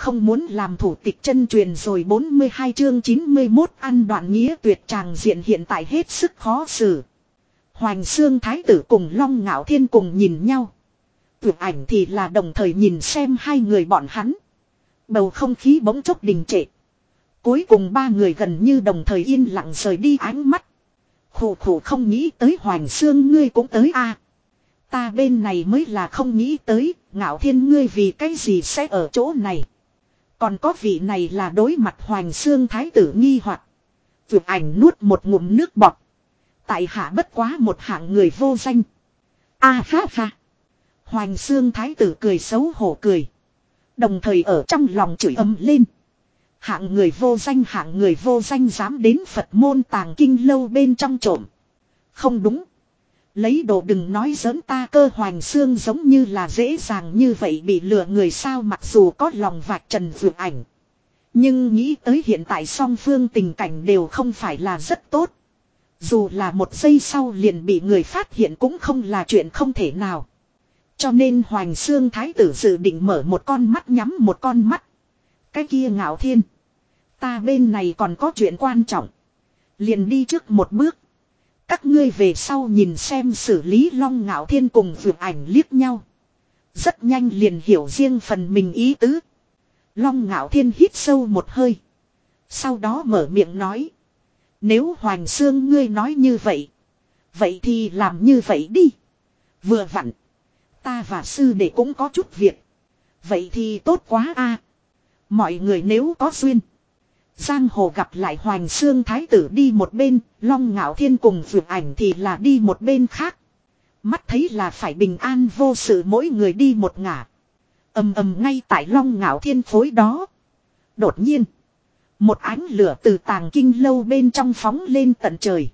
không muốn làm thủ tịch chân truyền rồi 42 chương 91 ăn đoạn nghĩa tuyệt tràng diện hiện tại hết sức khó xử. Hoành xương thái tử cùng long ngạo thiên cùng nhìn nhau. Tuyệt ảnh thì là đồng thời nhìn xem hai người bọn hắn. Bầu không khí bỗng chốc đình trệ. Cuối cùng ba người gần như đồng thời yên lặng rời đi ánh mắt. Khổ khổ không nghĩ tới Hoành xương ngươi cũng tới a Ta bên này mới là không nghĩ tới, ngạo thiên ngươi vì cái gì sẽ ở chỗ này. Còn có vị này là đối mặt Hoành xương thái tử nghi hoặc Vượt ảnh nuốt một ngụm nước bọt. Tại hạ bất quá một hạng người vô danh. A à, ha ha. Hoành xương thái tử cười xấu hổ cười. Đồng thời ở trong lòng chửi ầm lên. Hạng người vô danh hạng người vô danh dám đến Phật môn tàng kinh lâu bên trong trộm. Không đúng. Lấy đồ đừng nói giỡn ta cơ hoành xương giống như là dễ dàng như vậy bị lừa người sao mặc dù có lòng vạch trần vượt ảnh. Nhưng nghĩ tới hiện tại song phương tình cảnh đều không phải là rất tốt. Dù là một giây sau liền bị người phát hiện cũng không là chuyện không thể nào. Cho nên Hoành Xương Thái tử dự định mở một con mắt nhắm một con mắt. Cái kia ngạo thiên. Ta bên này còn có chuyện quan trọng. Liền đi trước một bước. Các ngươi về sau nhìn xem xử lý long ngạo thiên cùng vượt ảnh liếc nhau. Rất nhanh liền hiểu riêng phần mình ý tứ. Long ngạo thiên hít sâu một hơi. Sau đó mở miệng nói. Nếu Hoàng Sương ngươi nói như vậy. Vậy thì làm như vậy đi. Vừa vặn. Ta và sư đệ cũng có chút việc. Vậy thì tốt quá a. Mọi người nếu có duyên. Giang hồ gặp lại Hoàng Sương Thái tử đi một bên, Long Ngạo Thiên cùng vượt ảnh thì là đi một bên khác. Mắt thấy là phải bình an vô sự mỗi người đi một ngả. ầm ầm ngay tại Long Ngạo Thiên phối đó. Đột nhiên. Một ánh lửa từ tàng kinh lâu bên trong phóng lên tận trời.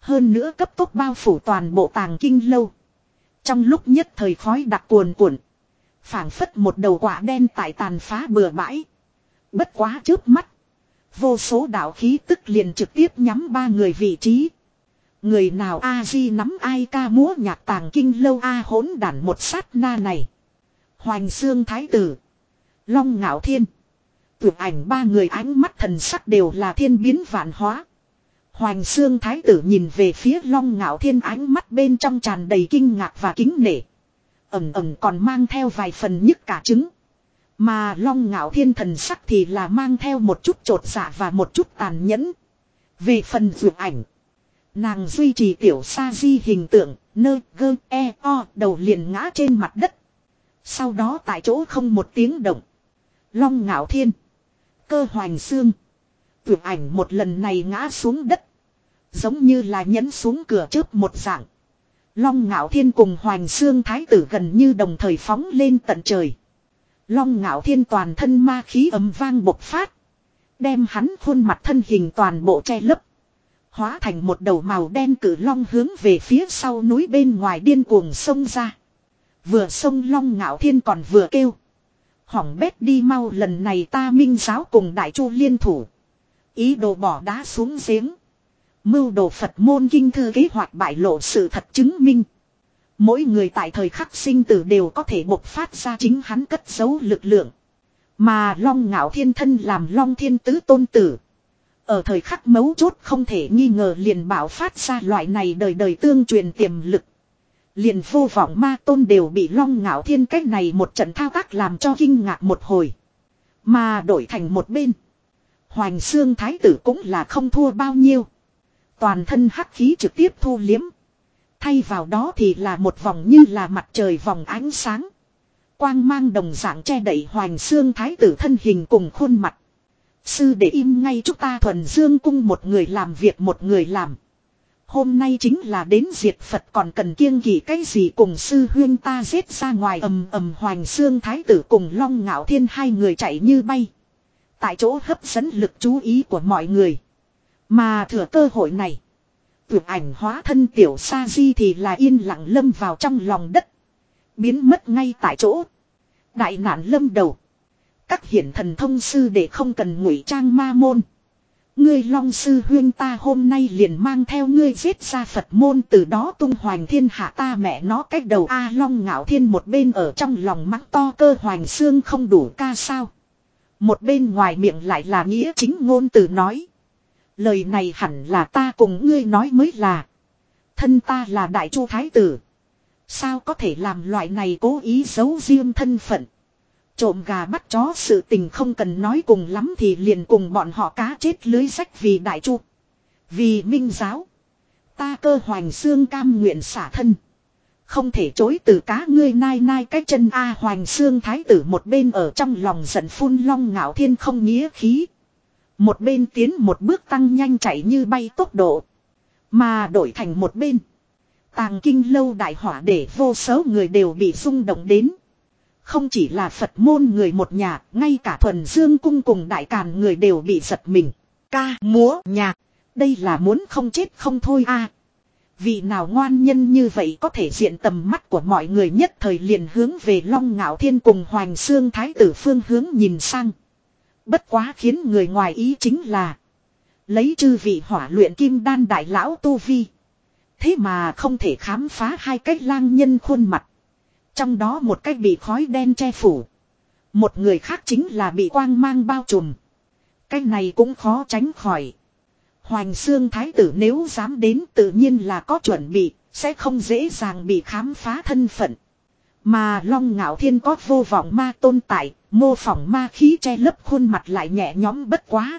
Hơn nữa cấp tốc bao phủ toàn bộ tàng kinh lâu. Trong lúc nhất thời khói đặc cuồn cuộn. phảng phất một đầu quả đen tại tàn phá bừa bãi. Bất quá trước mắt. Vô số đạo khí tức liền trực tiếp nhắm ba người vị trí. Người nào a di nắm ai ca múa nhạc tàng kinh lâu a hỗn đản một sát na này. Hoành xương thái tử. Long ngạo thiên. Tưởng ảnh ba người ánh mắt thần sắc đều là thiên biến vạn hóa. Hoành xương thái tử nhìn về phía long ngạo thiên ánh mắt bên trong tràn đầy kinh ngạc và kính nể. Ẩm ẩm còn mang theo vài phần nhức cả trứng. Mà long ngạo thiên thần sắc thì là mang theo một chút trột dạ và một chút tàn nhẫn. Về phần dược ảnh. Nàng duy trì tiểu sa di hình tượng, nơ gơ e o đầu liền ngã trên mặt đất. Sau đó tại chỗ không một tiếng động. Long ngạo thiên. Cơ hoành xương. Tuyệt ảnh một lần này ngã xuống đất. Giống như là nhấn xuống cửa trước một dạng. Long ngạo thiên cùng hoành xương thái tử gần như đồng thời phóng lên tận trời. Long ngạo thiên toàn thân ma khí ấm vang bộc phát. Đem hắn khuôn mặt thân hình toàn bộ che lấp. Hóa thành một đầu màu đen cử long hướng về phía sau núi bên ngoài điên cuồng sông ra. Vừa sông long ngạo thiên còn vừa kêu. Hỏng bét đi mau lần này ta minh giáo cùng đại chu liên thủ. Ý đồ bỏ đá xuống giếng. Mưu đồ Phật môn kinh thư kế hoạch bại lộ sự thật chứng minh. Mỗi người tại thời khắc sinh tử đều có thể bộc phát ra chính hắn cất giấu lực lượng. Mà Long Ngạo Thiên thân làm Long Thiên Tứ Tôn Tử. Ở thời khắc mấu chốt không thể nghi ngờ liền bảo phát ra loại này đời đời tương truyền tiềm lực. Liền vô vọng ma tôn đều bị Long Ngạo Thiên cách này một trận thao tác làm cho kinh ngạc một hồi. Mà đổi thành một bên. Hoành xương thái tử cũng là không thua bao nhiêu. Toàn thân hắc khí trực tiếp thu liếm. Thay vào đó thì là một vòng như là mặt trời vòng ánh sáng. Quang mang đồng dạng che đậy hoành xương thái tử thân hình cùng khuôn mặt. Sư để im ngay chúng ta thuần dương cung một người làm việc một người làm. Hôm nay chính là đến diệt Phật còn cần kiêng kỵ cái gì cùng sư huyên ta giết ra ngoài ầm ầm hoành xương thái tử cùng long ngạo thiên hai người chạy như bay. Tại chỗ hấp dẫn lực chú ý của mọi người. Mà thừa cơ hội này. Tuyệt ảnh hóa thân tiểu sa di thì là yên lặng lâm vào trong lòng đất. Biến mất ngay tại chỗ. Đại nạn lâm đầu. Các hiển thần thông sư để không cần ngụy trang ma môn. Ngươi long sư huyên ta hôm nay liền mang theo ngươi giết ra Phật môn từ đó tung hoành thiên hạ ta mẹ nó cách đầu A long ngạo thiên một bên ở trong lòng mắt to cơ hoành xương không đủ ca sao. Một bên ngoài miệng lại là nghĩa chính ngôn từ nói. Lời này hẳn là ta cùng ngươi nói mới là. Thân ta là đại chu thái tử. Sao có thể làm loại này cố ý giấu riêng thân phận. Trộm gà bắt chó sự tình không cần nói cùng lắm thì liền cùng bọn họ cá chết lưới rách vì đại chu. Vì minh giáo. Ta cơ hoành xương cam nguyện xả thân. Không thể chối từ cá ngươi nai nai cái chân A hoành xương thái tử một bên ở trong lòng giận phun long ngạo thiên không nghĩa khí. Một bên tiến một bước tăng nhanh chạy như bay tốc độ. Mà đổi thành một bên. Tàng kinh lâu đại hỏa để vô số người đều bị rung động đến. Không chỉ là Phật môn người một nhà, ngay cả thuần dương cung cùng đại càn người đều bị giật mình. Ca, múa, nhạc. Đây là muốn không chết không thôi a Vị nào ngoan nhân như vậy có thể diện tầm mắt của mọi người nhất thời liền hướng về Long Ngạo Thiên cùng Hoành Xương Thái tử phương hướng nhìn sang. Bất quá khiến người ngoài ý chính là Lấy chư vị hỏa luyện kim đan đại lão Tu Vi. Thế mà không thể khám phá hai cách lang nhân khuôn mặt. Trong đó một cách bị khói đen che phủ. Một người khác chính là bị quang mang bao trùm. Cách này cũng khó tránh khỏi. Hoành xương thái tử nếu dám đến tự nhiên là có chuẩn bị, sẽ không dễ dàng bị khám phá thân phận. Mà Long Ngạo Thiên có vô vọng ma tôn tại, mô phỏng ma khí che lấp khuôn mặt lại nhẹ nhõm bất quá.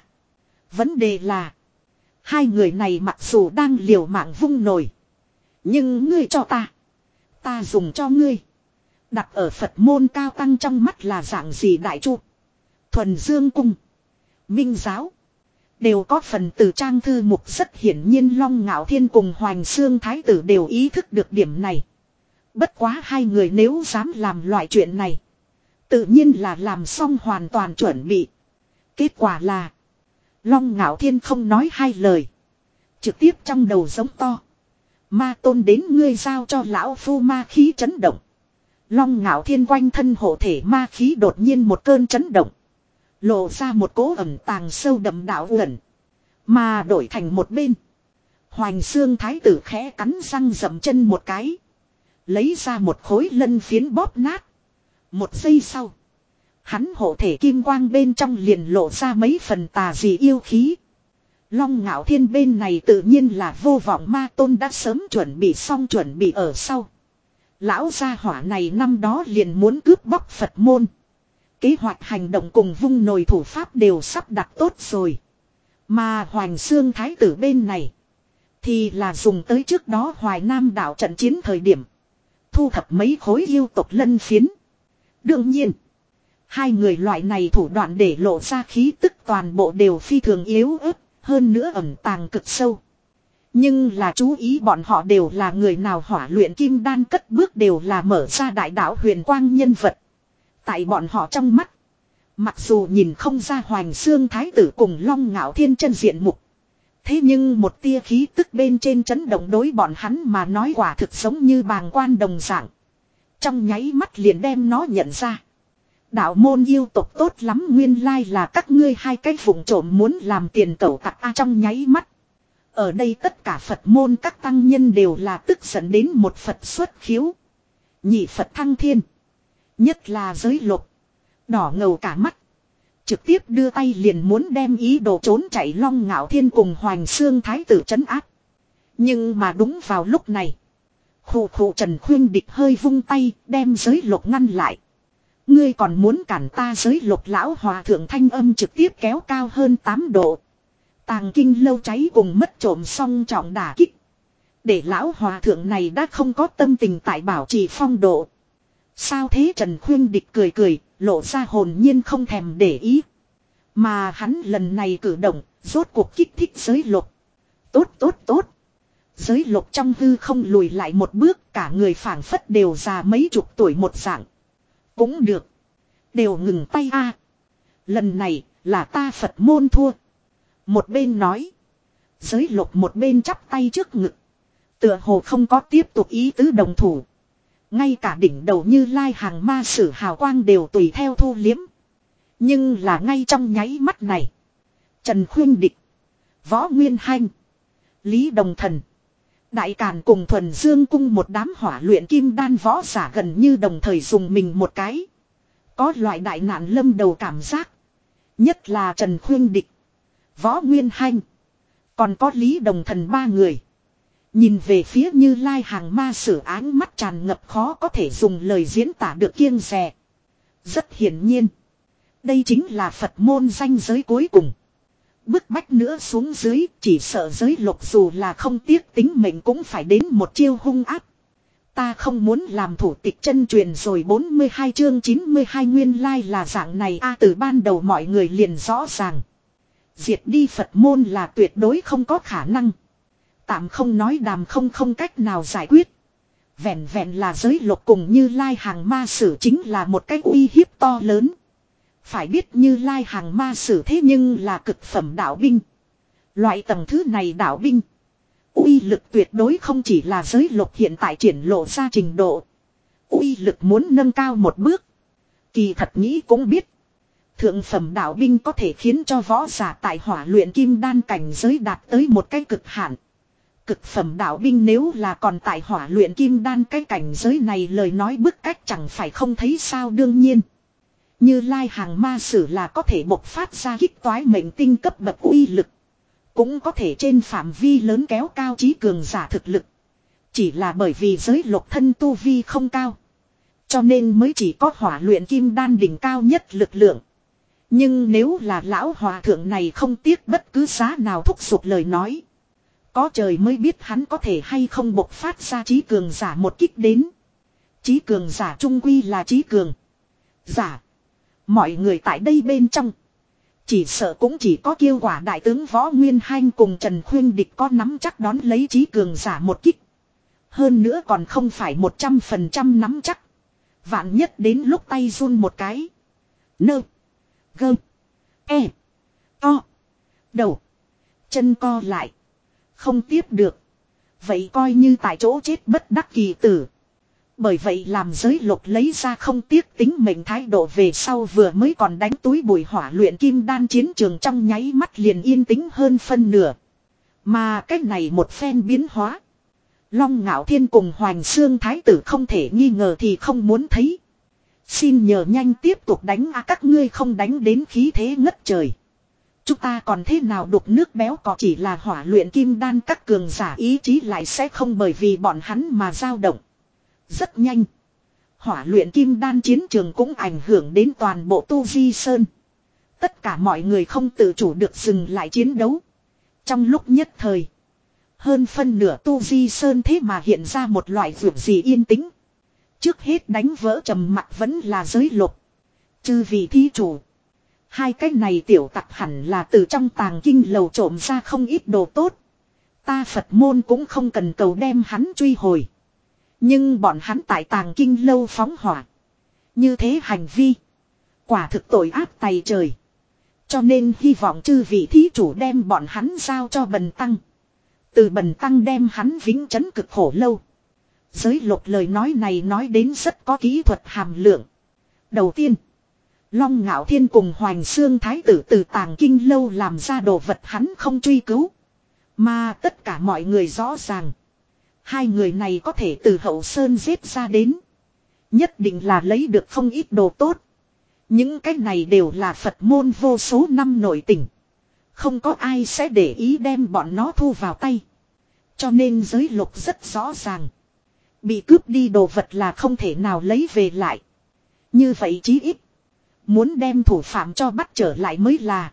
Vấn đề là, hai người này mặc dù đang liều mạng vung nổi. Nhưng ngươi cho ta, ta dùng cho ngươi. Đặt ở Phật môn cao tăng trong mắt là dạng gì đại chu. Thuần Dương Cung. Minh Giáo. Đều có phần từ trang thư mục rất hiển nhiên Long Ngạo Thiên cùng Hoành Xương Thái tử đều ý thức được điểm này. Bất quá hai người nếu dám làm loại chuyện này. Tự nhiên là làm xong hoàn toàn chuẩn bị. Kết quả là. Long Ngạo Thiên không nói hai lời. Trực tiếp trong đầu giống to. Ma tôn đến ngươi giao cho lão phu ma khí chấn động. Long Ngạo Thiên quanh thân hộ thể ma khí đột nhiên một cơn chấn động. Lộ ra một cố ẩm tàng sâu đậm đạo gần. Mà đổi thành một bên. Hoành xương thái tử khẽ cắn răng dậm chân một cái. Lấy ra một khối lân phiến bóp nát. Một giây sau. Hắn hộ thể kim quang bên trong liền lộ ra mấy phần tà dị yêu khí. Long ngạo thiên bên này tự nhiên là vô vọng ma tôn đã sớm chuẩn bị xong chuẩn bị ở sau. Lão gia hỏa này năm đó liền muốn cướp bóc Phật môn. Kế hoạch hành động cùng vung nồi thủ pháp đều sắp đặt tốt rồi. Mà Hoành Xương Thái tử bên này. Thì là dùng tới trước đó Hoài Nam đảo trận chiến thời điểm. Thu thập mấy khối yêu tộc lân phiến. Đương nhiên. Hai người loại này thủ đoạn để lộ ra khí tức toàn bộ đều phi thường yếu ớt. Hơn nữa ẩn tàng cực sâu. Nhưng là chú ý bọn họ đều là người nào hỏa luyện kim đan cất bước đều là mở ra đại đạo huyền quang nhân vật. Tại bọn họ trong mắt. Mặc dù nhìn không ra Hoành Xương Thái tử cùng Long Ngạo Thiên chân diện mục. Thế nhưng một tia khí tức bên trên chấn động đối bọn hắn mà nói quả thực giống như bàng quan đồng dạng. Trong nháy mắt liền đem nó nhận ra. Đạo môn yêu tộc tốt lắm, nguyên lai là các ngươi hai cái vùng trộm muốn làm tiền cẩu tặc A trong nháy mắt. Ở đây tất cả Phật môn các tăng nhân đều là tức giận đến một Phật xuất khiếu. Nhị Phật thăng thiên. Nhất là giới lục. Đỏ ngầu cả mắt. Trực tiếp đưa tay liền muốn đem ý đồ trốn chạy long ngạo thiên cùng hoành xương thái tử chấn áp. Nhưng mà đúng vào lúc này. Khụ khụ Trần Khuyên địch hơi vung tay đem giới lục ngăn lại. Ngươi còn muốn cản ta giới lục lão hòa thượng thanh âm trực tiếp kéo cao hơn 8 độ. Tàng kinh lâu cháy cùng mất trộm xong trọng đả kích. Để lão hòa thượng này đã không có tâm tình tại bảo trì phong độ. Sao thế Trần Khuyên Địch cười cười, lộ ra hồn nhiên không thèm để ý. Mà hắn lần này cử động, rốt cuộc kích thích giới lục. Tốt tốt tốt. Giới lục trong hư không lùi lại một bước, cả người phảng phất đều già mấy chục tuổi một dạng. Cũng được. Đều ngừng tay a. Lần này, là ta Phật môn thua. Một bên nói. Giới lục một bên chắp tay trước ngực. Tựa hồ không có tiếp tục ý tứ đồng thủ. Ngay cả đỉnh đầu như lai hàng ma sử hào quang đều tùy theo thu liếm. Nhưng là ngay trong nháy mắt này. Trần Khuyên Địch. Võ Nguyên Hanh. Lý Đồng Thần. Đại Càn cùng Thuần Dương cung một đám hỏa luyện kim đan võ giả gần như đồng thời dùng mình một cái. Có loại đại nạn lâm đầu cảm giác. Nhất là Trần Khuyên Địch. Võ Nguyên Hanh. Còn có Lý Đồng Thần ba người. Nhìn về phía như lai hàng ma sử áng mắt tràn ngập khó có thể dùng lời diễn tả được kiêng rè. Rất hiển nhiên. Đây chính là Phật môn danh giới cuối cùng. Bức bách nữa xuống dưới, chỉ sợ giới lục dù là không tiếc tính mệnh cũng phải đến một chiêu hung áp. Ta không muốn làm thủ tịch chân truyền rồi 42 chương 92 nguyên lai là dạng này a, từ ban đầu mọi người liền rõ ràng. Diệt đi Phật môn là tuyệt đối không có khả năng. Tạm không nói đàm không không cách nào giải quyết. Vẹn vẹn là giới lục cùng như lai hàng ma sử chính là một cái uy hiếp to lớn. Phải biết như lai hàng ma sử thế nhưng là cực phẩm đạo binh. Loại tầng thứ này đạo binh. uy lực tuyệt đối không chỉ là giới lục hiện tại triển lộ ra trình độ. uy lực muốn nâng cao một bước. Kỳ thật nghĩ cũng biết. Thượng phẩm đạo binh có thể khiến cho võ giả tại hỏa luyện kim đan cảnh giới đạt tới một cái cực hạn. Cực phẩm đạo binh nếu là còn tại hỏa luyện kim đan cái cảnh giới này lời nói bức cách chẳng phải không thấy sao đương nhiên. Như lai hàng ma sử là có thể bộc phát ra kích toái mệnh tinh cấp bậc uy lực. Cũng có thể trên phạm vi lớn kéo cao trí cường giả thực lực. Chỉ là bởi vì giới lục thân tu vi không cao. Cho nên mới chỉ có hỏa luyện kim đan đỉnh cao nhất lực lượng. Nhưng nếu là lão hòa thượng này không tiếc bất cứ giá nào thúc giục lời nói. Có trời mới biết hắn có thể hay không bộc phát ra trí cường giả một kích đến. Trí cường giả trung quy là trí cường. Giả. Mọi người tại đây bên trong. Chỉ sợ cũng chỉ có kiêu quả đại tướng Võ Nguyên Hanh cùng Trần Khuyên Địch có nắm chắc đón lấy trí cường giả một kích. Hơn nữa còn không phải một trăm phần trăm nắm chắc. Vạn nhất đến lúc tay run một cái. Nơ. Gơ. E. To. Đầu. Chân co lại. Không tiếp được. Vậy coi như tại chỗ chết bất đắc kỳ tử. Bởi vậy làm giới lục lấy ra không tiếc tính mệnh thái độ về sau vừa mới còn đánh túi bùi hỏa luyện kim đan chiến trường trong nháy mắt liền yên tĩnh hơn phân nửa. Mà cách này một phen biến hóa. Long ngạo thiên cùng Hoàng xương Thái tử không thể nghi ngờ thì không muốn thấy. Xin nhờ nhanh tiếp tục đánh a, các ngươi không đánh đến khí thế ngất trời. Chúng ta còn thế nào đục nước béo có chỉ là hỏa luyện kim đan các cường giả ý chí lại sẽ không bởi vì bọn hắn mà dao động. Rất nhanh. Hỏa luyện kim đan chiến trường cũng ảnh hưởng đến toàn bộ tu di sơn. Tất cả mọi người không tự chủ được dừng lại chiến đấu. Trong lúc nhất thời. Hơn phân nửa tu di sơn thế mà hiện ra một loại vượt gì yên tĩnh. Trước hết đánh vỡ trầm mặt vẫn là giới lục. Chư vị thí chủ. Hai cái này tiểu tặc hẳn là từ trong tàng kinh lầu trộm ra không ít đồ tốt. Ta Phật môn cũng không cần cầu đem hắn truy hồi. Nhưng bọn hắn tại tàng kinh lâu phóng hỏa. Như thế hành vi. Quả thực tội ác tay trời. Cho nên hy vọng chư vị thí chủ đem bọn hắn giao cho bần tăng. Từ bần tăng đem hắn vĩnh chấn cực khổ lâu. Giới lục lời nói này nói đến rất có kỹ thuật hàm lượng. Đầu tiên. Long ngạo thiên cùng Hoành Xương Thái tử từ tàng kinh lâu làm ra đồ vật hắn không truy cứu. Mà tất cả mọi người rõ ràng. Hai người này có thể từ hậu sơn giết ra đến. Nhất định là lấy được không ít đồ tốt. Những cái này đều là Phật môn vô số năm nổi tình. Không có ai sẽ để ý đem bọn nó thu vào tay. Cho nên giới lục rất rõ ràng. Bị cướp đi đồ vật là không thể nào lấy về lại. Như vậy chí ít. Muốn đem thủ phạm cho bắt trở lại mới là.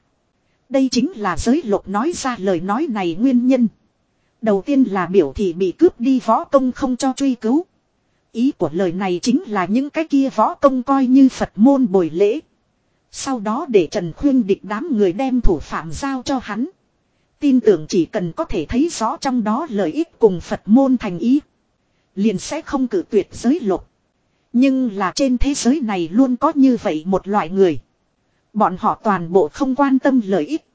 Đây chính là giới lục nói ra lời nói này nguyên nhân. Đầu tiên là biểu thị bị cướp đi võ công không cho truy cứu. Ý của lời này chính là những cái kia võ công coi như Phật môn bồi lễ. Sau đó để Trần Khuyên địch đám người đem thủ phạm giao cho hắn. Tin tưởng chỉ cần có thể thấy rõ trong đó lợi ích cùng Phật môn thành ý. Liền sẽ không cử tuyệt giới lục. Nhưng là trên thế giới này luôn có như vậy một loại người. Bọn họ toàn bộ không quan tâm lợi ích.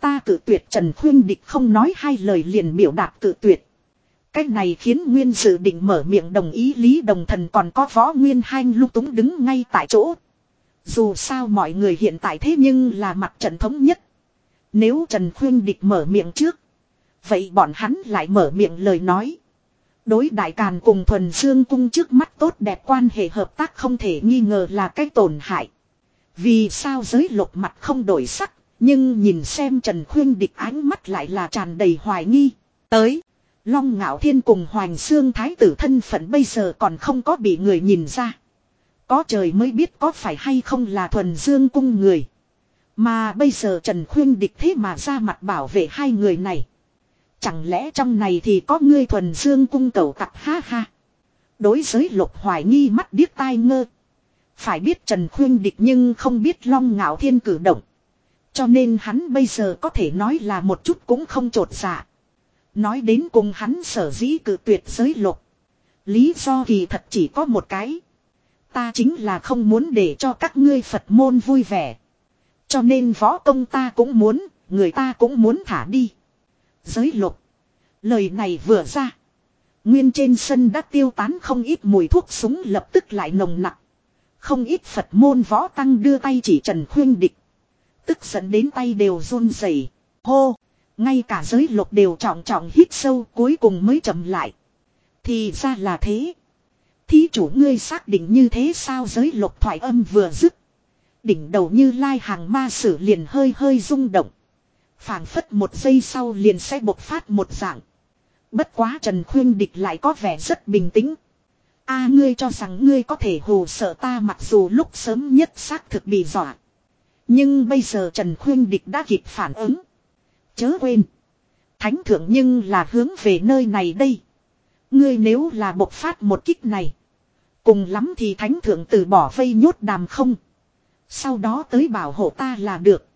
Ta cử tuyệt Trần Khuyên Địch không nói hai lời liền biểu đạt cử tuyệt. Cách này khiến Nguyên dự định mở miệng đồng ý Lý Đồng Thần còn có võ Nguyên Hanh lúc túng đứng ngay tại chỗ. Dù sao mọi người hiện tại thế nhưng là mặt trận thống nhất. Nếu Trần Khuyên Địch mở miệng trước. Vậy bọn hắn lại mở miệng lời nói. Đối đại càn cùng thuần dương cung trước mắt tốt đẹp quan hệ hợp tác không thể nghi ngờ là cái tổn hại. Vì sao giới lục mặt không đổi sắc, nhưng nhìn xem Trần Khuyên Địch ánh mắt lại là tràn đầy hoài nghi. Tới, Long Ngạo Thiên cùng Hoành Xương Thái tử thân phận bây giờ còn không có bị người nhìn ra. Có trời mới biết có phải hay không là thuần dương cung người. Mà bây giờ Trần Khuyên Địch thế mà ra mặt bảo vệ hai người này. Chẳng lẽ trong này thì có ngươi thuần dương cung cầu tặc ha ha. Đối giới lục hoài nghi mắt điếc tai ngơ. Phải biết Trần Khuyên Địch nhưng không biết Long Ngạo Thiên cử động. Cho nên hắn bây giờ có thể nói là một chút cũng không trột dạ. Nói đến cùng hắn sở dĩ cử tuyệt giới lục. Lý do thì thật chỉ có một cái. Ta chính là không muốn để cho các ngươi Phật môn vui vẻ. Cho nên võ công ta cũng muốn, người ta cũng muốn thả đi. Giới lục. Lời này vừa ra. Nguyên trên sân đã tiêu tán không ít mùi thuốc súng lập tức lại nồng nặng. Không ít Phật môn võ tăng đưa tay chỉ Trần Khuyên Địch. Tức giận đến tay đều run rẩy. Hô! Ngay cả giới lục đều trọng trọng hít sâu, cuối cùng mới chậm lại. Thì ra là thế. Thí chủ ngươi xác định như thế sao giới lục thoại âm vừa dứt. Đỉnh đầu như lai hàng ma sử liền hơi hơi rung động. phảng phất một giây sau liền sẽ bộc phát một dạng. Bất quá Trần Khuyên Địch lại có vẻ rất bình tĩnh. a, ngươi cho rằng ngươi có thể hù sợ ta mặc dù lúc sớm nhất xác thực bị dọa. Nhưng bây giờ Trần Khuyên Địch đã kịp phản ứng. Chớ quên. Thánh thượng nhưng là hướng về nơi này đây. Ngươi nếu là bộc phát một kích này. Cùng lắm thì thánh thượng từ bỏ vây nhốt đàm không. Sau đó tới bảo hộ ta là được.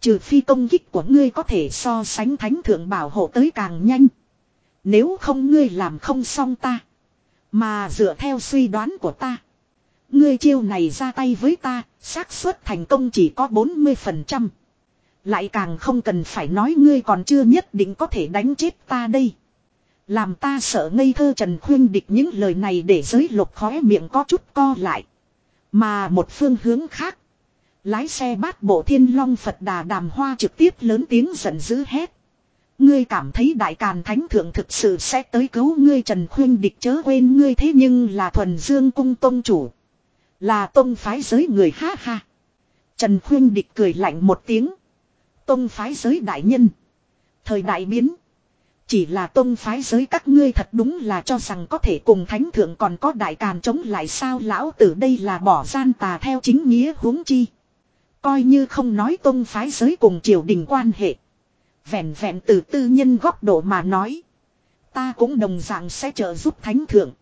Trừ phi công kích của ngươi có thể so sánh thánh thượng bảo hộ tới càng nhanh. Nếu không ngươi làm không xong ta. Mà dựa theo suy đoán của ta. Ngươi chiêu này ra tay với ta, xác suất thành công chỉ có 40%. Lại càng không cần phải nói ngươi còn chưa nhất định có thể đánh chết ta đây. Làm ta sợ ngây thơ Trần Khuyên địch những lời này để giới lục khóe miệng có chút co lại. Mà một phương hướng khác. Lái xe bát bộ thiên long Phật đà đàm hoa trực tiếp lớn tiếng giận dữ hét. Ngươi cảm thấy đại càn thánh thượng thực sự sẽ tới cứu ngươi Trần Khuyên địch chớ quên ngươi thế nhưng là thuần dương cung tông chủ. Là tông phái giới người ha ha. Trần Khuyên địch cười lạnh một tiếng. Tông phái giới đại nhân. Thời đại biến. Chỉ là tông phái giới các ngươi thật đúng là cho rằng có thể cùng thánh thượng còn có đại càn chống lại sao lão tử đây là bỏ gian tà theo chính nghĩa huống chi. Coi như không nói tông phái giới cùng triều đình quan hệ. Vẹn vẹn từ tư nhân góc độ mà nói. Ta cũng đồng dạng sẽ trợ giúp thánh thượng.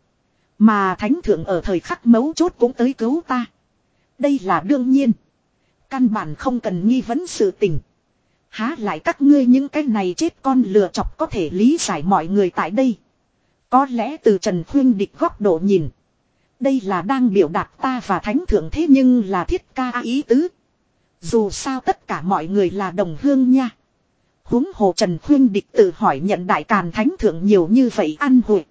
Mà thánh thượng ở thời khắc mấu chốt cũng tới cứu ta. Đây là đương nhiên. Căn bản không cần nghi vấn sự tình. Há lại các ngươi những cái này chết con lừa chọc có thể lý giải mọi người tại đây. Có lẽ từ Trần Khuyên địch góc độ nhìn. Đây là đang biểu đạt ta và thánh thượng thế nhưng là thiết ca ý tứ. Dù sao tất cả mọi người là đồng hương nha. huống hồ Trần Khuyên địch tự hỏi nhận đại càn thánh thượng nhiều như vậy ăn hội.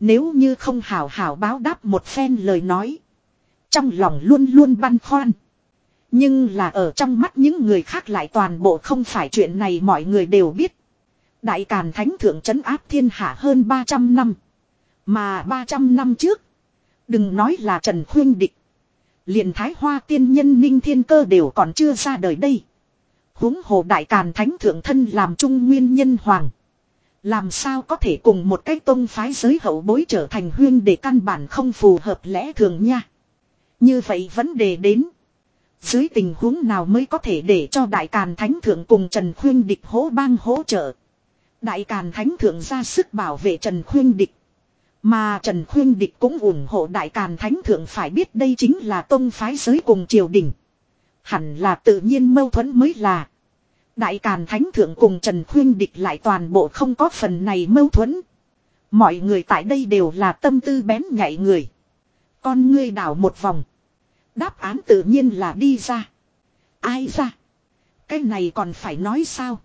Nếu như không hảo hảo báo đáp một phen lời nói. Trong lòng luôn luôn băn khoăn. Nhưng là ở trong mắt những người khác lại toàn bộ không phải chuyện này mọi người đều biết. Đại Càn Thánh Thượng trấn áp thiên hạ hơn 300 năm. Mà 300 năm trước. Đừng nói là Trần Khuyên Địch. liền Thái Hoa tiên nhân Ninh Thiên Cơ đều còn chưa ra đời đây. huống hồ Đại Càn Thánh Thượng thân làm trung nguyên nhân hoàng. Làm sao có thể cùng một cái tôn phái giới hậu bối trở thành huyên để căn bản không phù hợp lẽ thường nha. Như vậy vấn đề đến. Dưới tình huống nào mới có thể để cho Đại Càn Thánh Thượng cùng Trần Khuyên Địch hỗ bang hỗ trợ. Đại Càn Thánh Thượng ra sức bảo vệ Trần Khuyên Địch. Mà Trần Khuyên Địch cũng ủng hộ Đại Càn Thánh Thượng phải biết đây chính là tôn phái giới cùng triều đình. Hẳn là tự nhiên mâu thuẫn mới là. Đại Càn Thánh Thượng cùng Trần Khuyên Địch lại toàn bộ không có phần này mâu thuẫn. Mọi người tại đây đều là tâm tư bén nhạy người. Con ngươi đảo một vòng. Đáp án tự nhiên là đi ra. Ai ra? Cái này còn phải nói sao?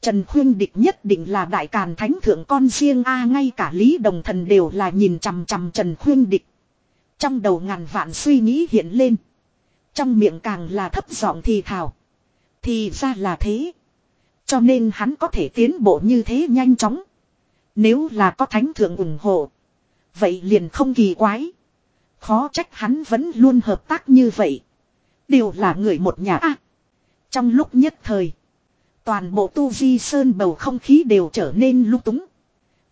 Trần Khuyên Địch nhất định là đại càn thánh thượng con riêng A, ngay cả Lý Đồng Thần đều là nhìn chằm chằm Trần Khuyên Địch. Trong đầu ngàn vạn suy nghĩ hiện lên. Trong miệng càng là thấp giọng thì thào. Thì ra là thế. Cho nên hắn có thể tiến bộ như thế nhanh chóng. Nếu là có thánh thượng ủng hộ. Vậy liền không kỳ quái. Khó trách hắn vẫn luôn hợp tác như vậy. Đều là người một nhà a. trong lúc nhất thời. Toàn bộ tu di sơn bầu không khí đều trở nên lung túng.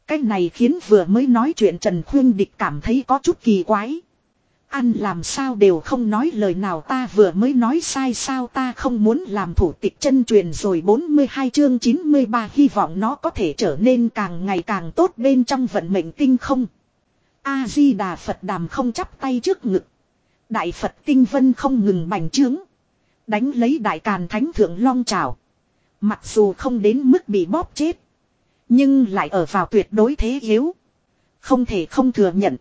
Cái này khiến vừa mới nói chuyện Trần Khuyên Địch cảm thấy có chút kỳ quái. Ăn làm sao đều không nói lời nào ta vừa mới nói sai sao ta không muốn làm thủ tịch chân truyền rồi 42 chương 93 hy vọng nó có thể trở nên càng ngày càng tốt bên trong vận mệnh tinh không. A-di-đà Phật đàm không chắp tay trước ngực. Đại Phật tinh vân không ngừng bành trướng. Đánh lấy đại càn thánh thượng long trào. Mặc dù không đến mức bị bóp chết. Nhưng lại ở vào tuyệt đối thế yếu. Không thể không thừa nhận.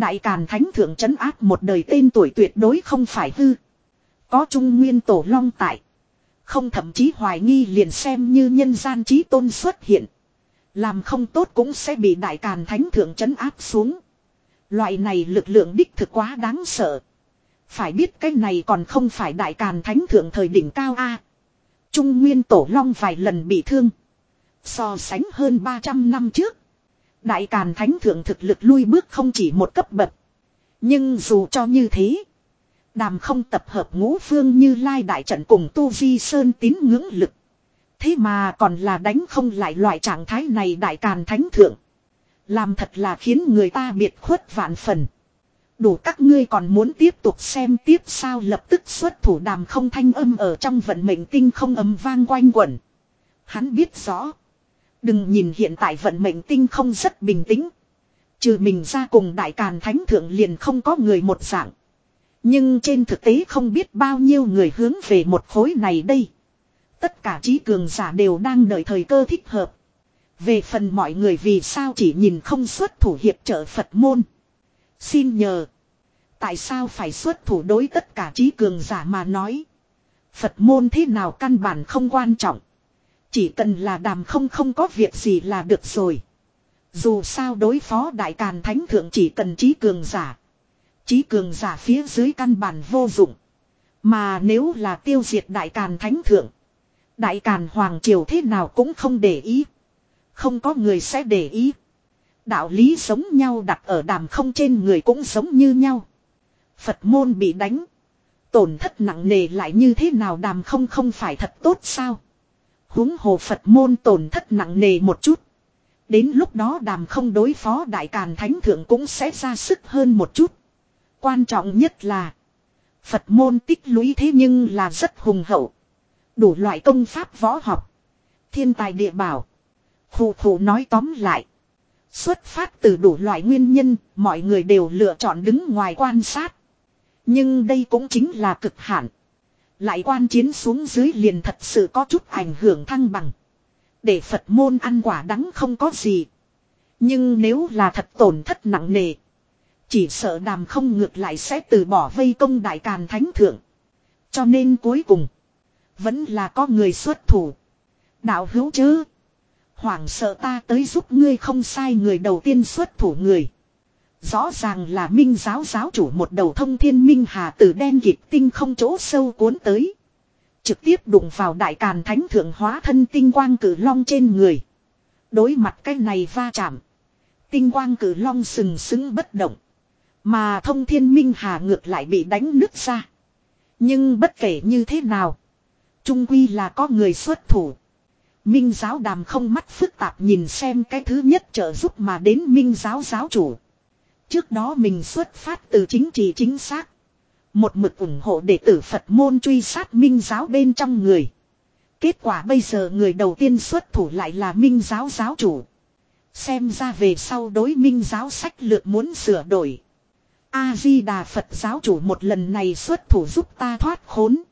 Đại Càn Thánh Thượng trấn áp một đời tên tuổi tuyệt đối không phải hư. Có Trung Nguyên Tổ Long tại. Không thậm chí hoài nghi liền xem như nhân gian trí tôn xuất hiện. Làm không tốt cũng sẽ bị Đại Càn Thánh Thượng trấn áp xuống. Loại này lực lượng đích thực quá đáng sợ. Phải biết cái này còn không phải Đại Càn Thánh Thượng thời đỉnh cao A. Trung Nguyên Tổ Long vài lần bị thương. So sánh hơn 300 năm trước. Đại Càn Thánh Thượng thực lực lui bước không chỉ một cấp bậc. Nhưng dù cho như thế. Đàm không tập hợp ngũ phương như lai đại trận cùng tu vi sơn tín ngưỡng lực. Thế mà còn là đánh không lại loại trạng thái này đại càn thánh thượng. Làm thật là khiến người ta biệt khuất vạn phần. Đủ các ngươi còn muốn tiếp tục xem tiếp sao lập tức xuất thủ đàm không thanh âm ở trong vận mệnh tinh không âm vang quanh quẩn. Hắn biết rõ. Đừng nhìn hiện tại vận mệnh tinh không rất bình tĩnh. Trừ mình ra cùng đại càn thánh thượng liền không có người một dạng. Nhưng trên thực tế không biết bao nhiêu người hướng về một khối này đây. Tất cả trí cường giả đều đang đợi thời cơ thích hợp. Về phần mọi người vì sao chỉ nhìn không xuất thủ hiệp trợ Phật môn. Xin nhờ. Tại sao phải xuất thủ đối tất cả trí cường giả mà nói. Phật môn thế nào căn bản không quan trọng. Chỉ cần là đàm không không có việc gì là được rồi. Dù sao đối phó đại càn thánh thượng chỉ cần trí cường giả. Trí cường giả phía dưới căn bản vô dụng. Mà nếu là tiêu diệt đại càn thánh thượng. Đại càn hoàng triều thế nào cũng không để ý. Không có người sẽ để ý. Đạo lý giống nhau đặt ở đàm không trên người cũng giống như nhau. Phật môn bị đánh. Tổn thất nặng nề lại như thế nào đàm không không phải thật tốt sao? Huống hồ Phật môn tổn thất nặng nề một chút. Đến lúc đó đàm không đối phó đại càn thánh thượng cũng sẽ ra sức hơn một chút. Quan trọng nhất là Phật môn tích lũy thế nhưng là rất hùng hậu. Đủ loại công pháp võ học. Thiên tài địa bảo. Khủ khủ nói tóm lại. Xuất phát từ đủ loại nguyên nhân, mọi người đều lựa chọn đứng ngoài quan sát. Nhưng đây cũng chính là cực hạn. Lại quan chiến xuống dưới liền thật sự có chút ảnh hưởng thăng bằng. Để Phật môn ăn quả đắng không có gì. Nhưng nếu là thật tổn thất nặng nề. Chỉ sợ đàm không ngược lại sẽ từ bỏ vây công đại càn thánh thượng. Cho nên cuối cùng. Vẫn là có người xuất thủ. Đạo hữu chứ. Hoảng sợ ta tới giúp ngươi không sai người đầu tiên xuất thủ người. Rõ ràng là minh giáo giáo chủ một đầu thông thiên minh hà từ đen kịt tinh không chỗ sâu cuốn tới. Trực tiếp đụng vào đại càn thánh thượng hóa thân tinh quang cử long trên người. Đối mặt cái này va chạm. Tinh quang cử long sừng sững bất động. Mà thông thiên minh hà ngược lại bị đánh nứt ra. Nhưng bất kể như thế nào. Trung quy là có người xuất thủ. Minh giáo đàm không mắt phức tạp nhìn xem cái thứ nhất trợ giúp mà đến minh giáo giáo chủ. Trước đó mình xuất phát từ chính trị chính xác. Một mực ủng hộ đệ tử Phật môn truy sát minh giáo bên trong người. Kết quả bây giờ người đầu tiên xuất thủ lại là minh giáo giáo chủ. Xem ra về sau đối minh giáo sách lược muốn sửa đổi. A-di-đà Phật giáo chủ một lần này xuất thủ giúp ta thoát khốn.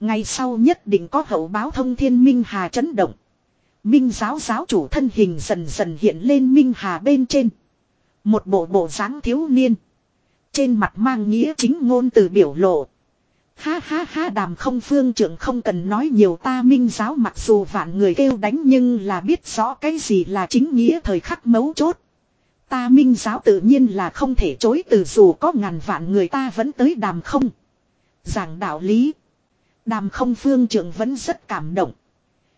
Ngày sau nhất định có hậu báo thông thiên minh hà chấn động. Minh giáo giáo chủ thân hình dần dần hiện lên minh hà bên trên. Một bộ bộ dáng thiếu niên. Trên mặt mang nghĩa chính ngôn từ biểu lộ. Ha ha ha đàm không phương trưởng không cần nói nhiều ta minh giáo mặc dù vạn người kêu đánh nhưng là biết rõ cái gì là chính nghĩa thời khắc mấu chốt. Ta minh giáo tự nhiên là không thể chối từ dù có ngàn vạn người ta vẫn tới đàm không. Giảng đạo lý. Đàm không phương trưởng vẫn rất cảm động.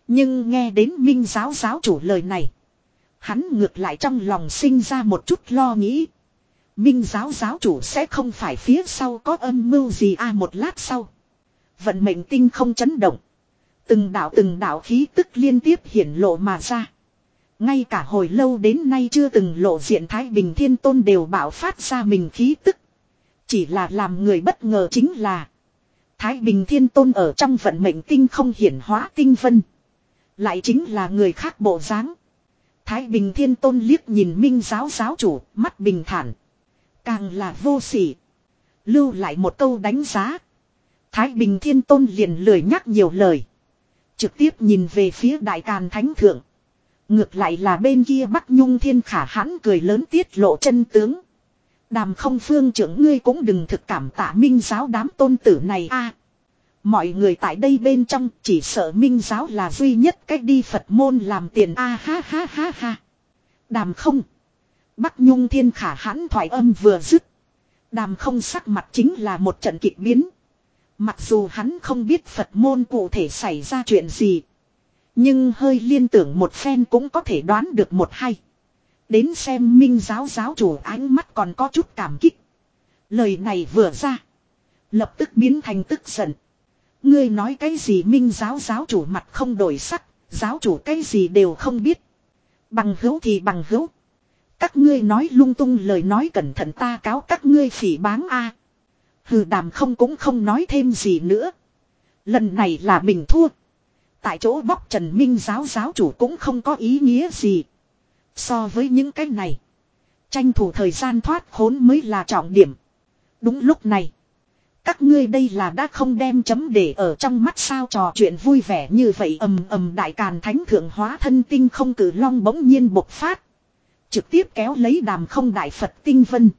Nhưng nghe đến minh giáo giáo chủ lời này. Hắn ngược lại trong lòng sinh ra một chút lo nghĩ. Minh giáo giáo chủ sẽ không phải phía sau có âm mưu gì à một lát sau. Vận mệnh tinh không chấn động. Từng đạo từng đạo khí tức liên tiếp hiển lộ mà ra. Ngay cả hồi lâu đến nay chưa từng lộ diện Thái Bình Thiên Tôn đều bảo phát ra mình khí tức. Chỉ là làm người bất ngờ chính là, Thái Bình Thiên Tôn ở trong vận mệnh tinh không hiển hóa tinh vân. Lại chính là người khác bộ dáng. Thái Bình Thiên Tôn liếc nhìn Minh giáo giáo chủ, mắt bình thản. Càng là vô sỉ. Lưu lại một câu đánh giá. Thái Bình Thiên Tôn liền lười nhắc nhiều lời. Trực tiếp nhìn về phía Đại Càn Thánh Thượng. Ngược lại là bên kia Bắc Nhung Thiên Khả hãn cười lớn tiết lộ chân tướng. Đàm không phương trưởng ngươi cũng đừng thực cảm tạ minh giáo đám tôn tử này a mọi người tại đây bên trong chỉ sợ minh giáo là duy nhất cách đi Phật môn làm tiền a ha ha ha ha. Đàm không. Bắc Nhung Thiên Khả hãn thoại âm vừa dứt. Đàm không sắc mặt chính là một trận kịch biến. Mặc dù hắn không biết Phật môn cụ thể xảy ra chuyện gì. Nhưng hơi liên tưởng một phen cũng có thể đoán được một hay. Đến xem minh giáo giáo chủ ánh mắt còn có chút cảm kích. Lời này vừa ra. Lập tức biến thành tức giận. Ngươi nói cái gì minh giáo giáo chủ mặt không đổi sắc. Giáo chủ cái gì đều không biết. Bằng hữu thì bằng hữu. Các ngươi nói lung tung lời nói cẩn thận ta cáo các ngươi phỉ báng a. Hừ đàm không cũng không nói thêm gì nữa. Lần này là mình thua. Tại chỗ bóc Trần Minh giáo giáo chủ cũng không có ý nghĩa gì. So với những cái này. Tranh thủ thời gian thoát khốn mới là trọng điểm. Đúng lúc này. Các ngươi đây là đã không đem chấm để ở trong mắt sao trò chuyện vui vẻ như vậy ầm ầm đại càn thánh thượng hóa thân tinh không cử long bỗng nhiên bộc phát. Trực tiếp kéo lấy đàm không đại Phật tinh vân.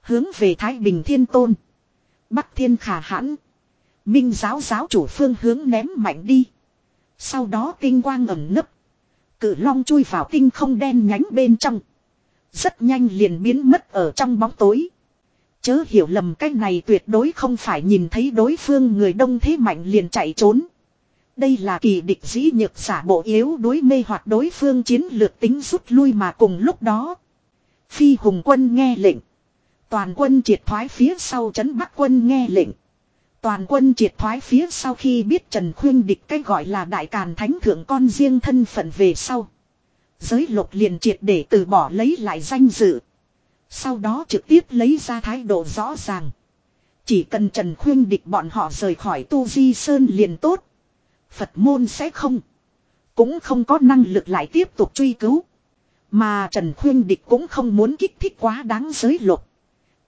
Hướng về Thái Bình Thiên Tôn. Bắc Thiên Khả Hãn. Minh giáo giáo chủ phương hướng ném mạnh đi. Sau đó tinh quang ẩn nấp. Cử long chui vào tinh không đen nhánh bên trong. Rất nhanh liền biến mất ở trong bóng tối. Chớ hiểu lầm cái này tuyệt đối không phải nhìn thấy đối phương người đông thế mạnh liền chạy trốn. Đây là kỳ địch dĩ nhược giả bộ yếu đối mê hoặc đối phương chiến lược tính rút lui mà cùng lúc đó. Phi hùng quân nghe lệnh. Toàn quân triệt thoái phía sau chấn bắc quân nghe lệnh. Toàn quân triệt thoái phía sau khi biết Trần Khuyên địch cái gọi là đại càn thánh thượng con riêng thân phận về sau. Giới lục liền triệt để từ bỏ lấy lại danh dự. Sau đó trực tiếp lấy ra thái độ rõ ràng. Chỉ cần Trần Khuyên địch bọn họ rời khỏi Tu Di Sơn liền tốt. Phật môn sẽ không. Cũng không có năng lực lại tiếp tục truy cứu. Mà Trần Khuyên địch cũng không muốn kích thích quá đáng giới luật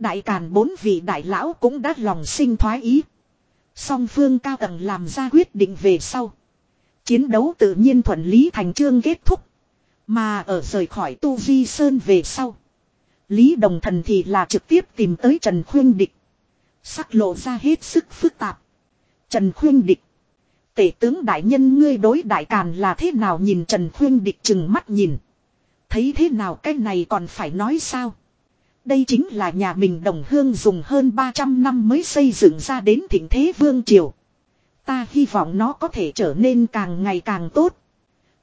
Đại Càn bốn vị đại lão cũng đã lòng sinh thoái ý. Song phương cao tầng làm ra quyết định về sau. Chiến đấu tự nhiên thuận lý thành trương kết thúc. Mà ở rời khỏi Tu Vi Sơn về sau. Lý Đồng Thần thì là trực tiếp tìm tới Trần Khuyên Địch. Sắc lộ ra hết sức phức tạp. Trần Khuyên Địch. Tể tướng đại nhân ngươi đối đại càn là thế nào nhìn Trần Khuyên Địch chừng mắt nhìn. Thấy thế nào cái này còn phải nói sao. Đây chính là nhà mình đồng hương dùng hơn 300 năm mới xây dựng ra đến thịnh thế vương triều. Ta hy vọng nó có thể trở nên càng ngày càng tốt.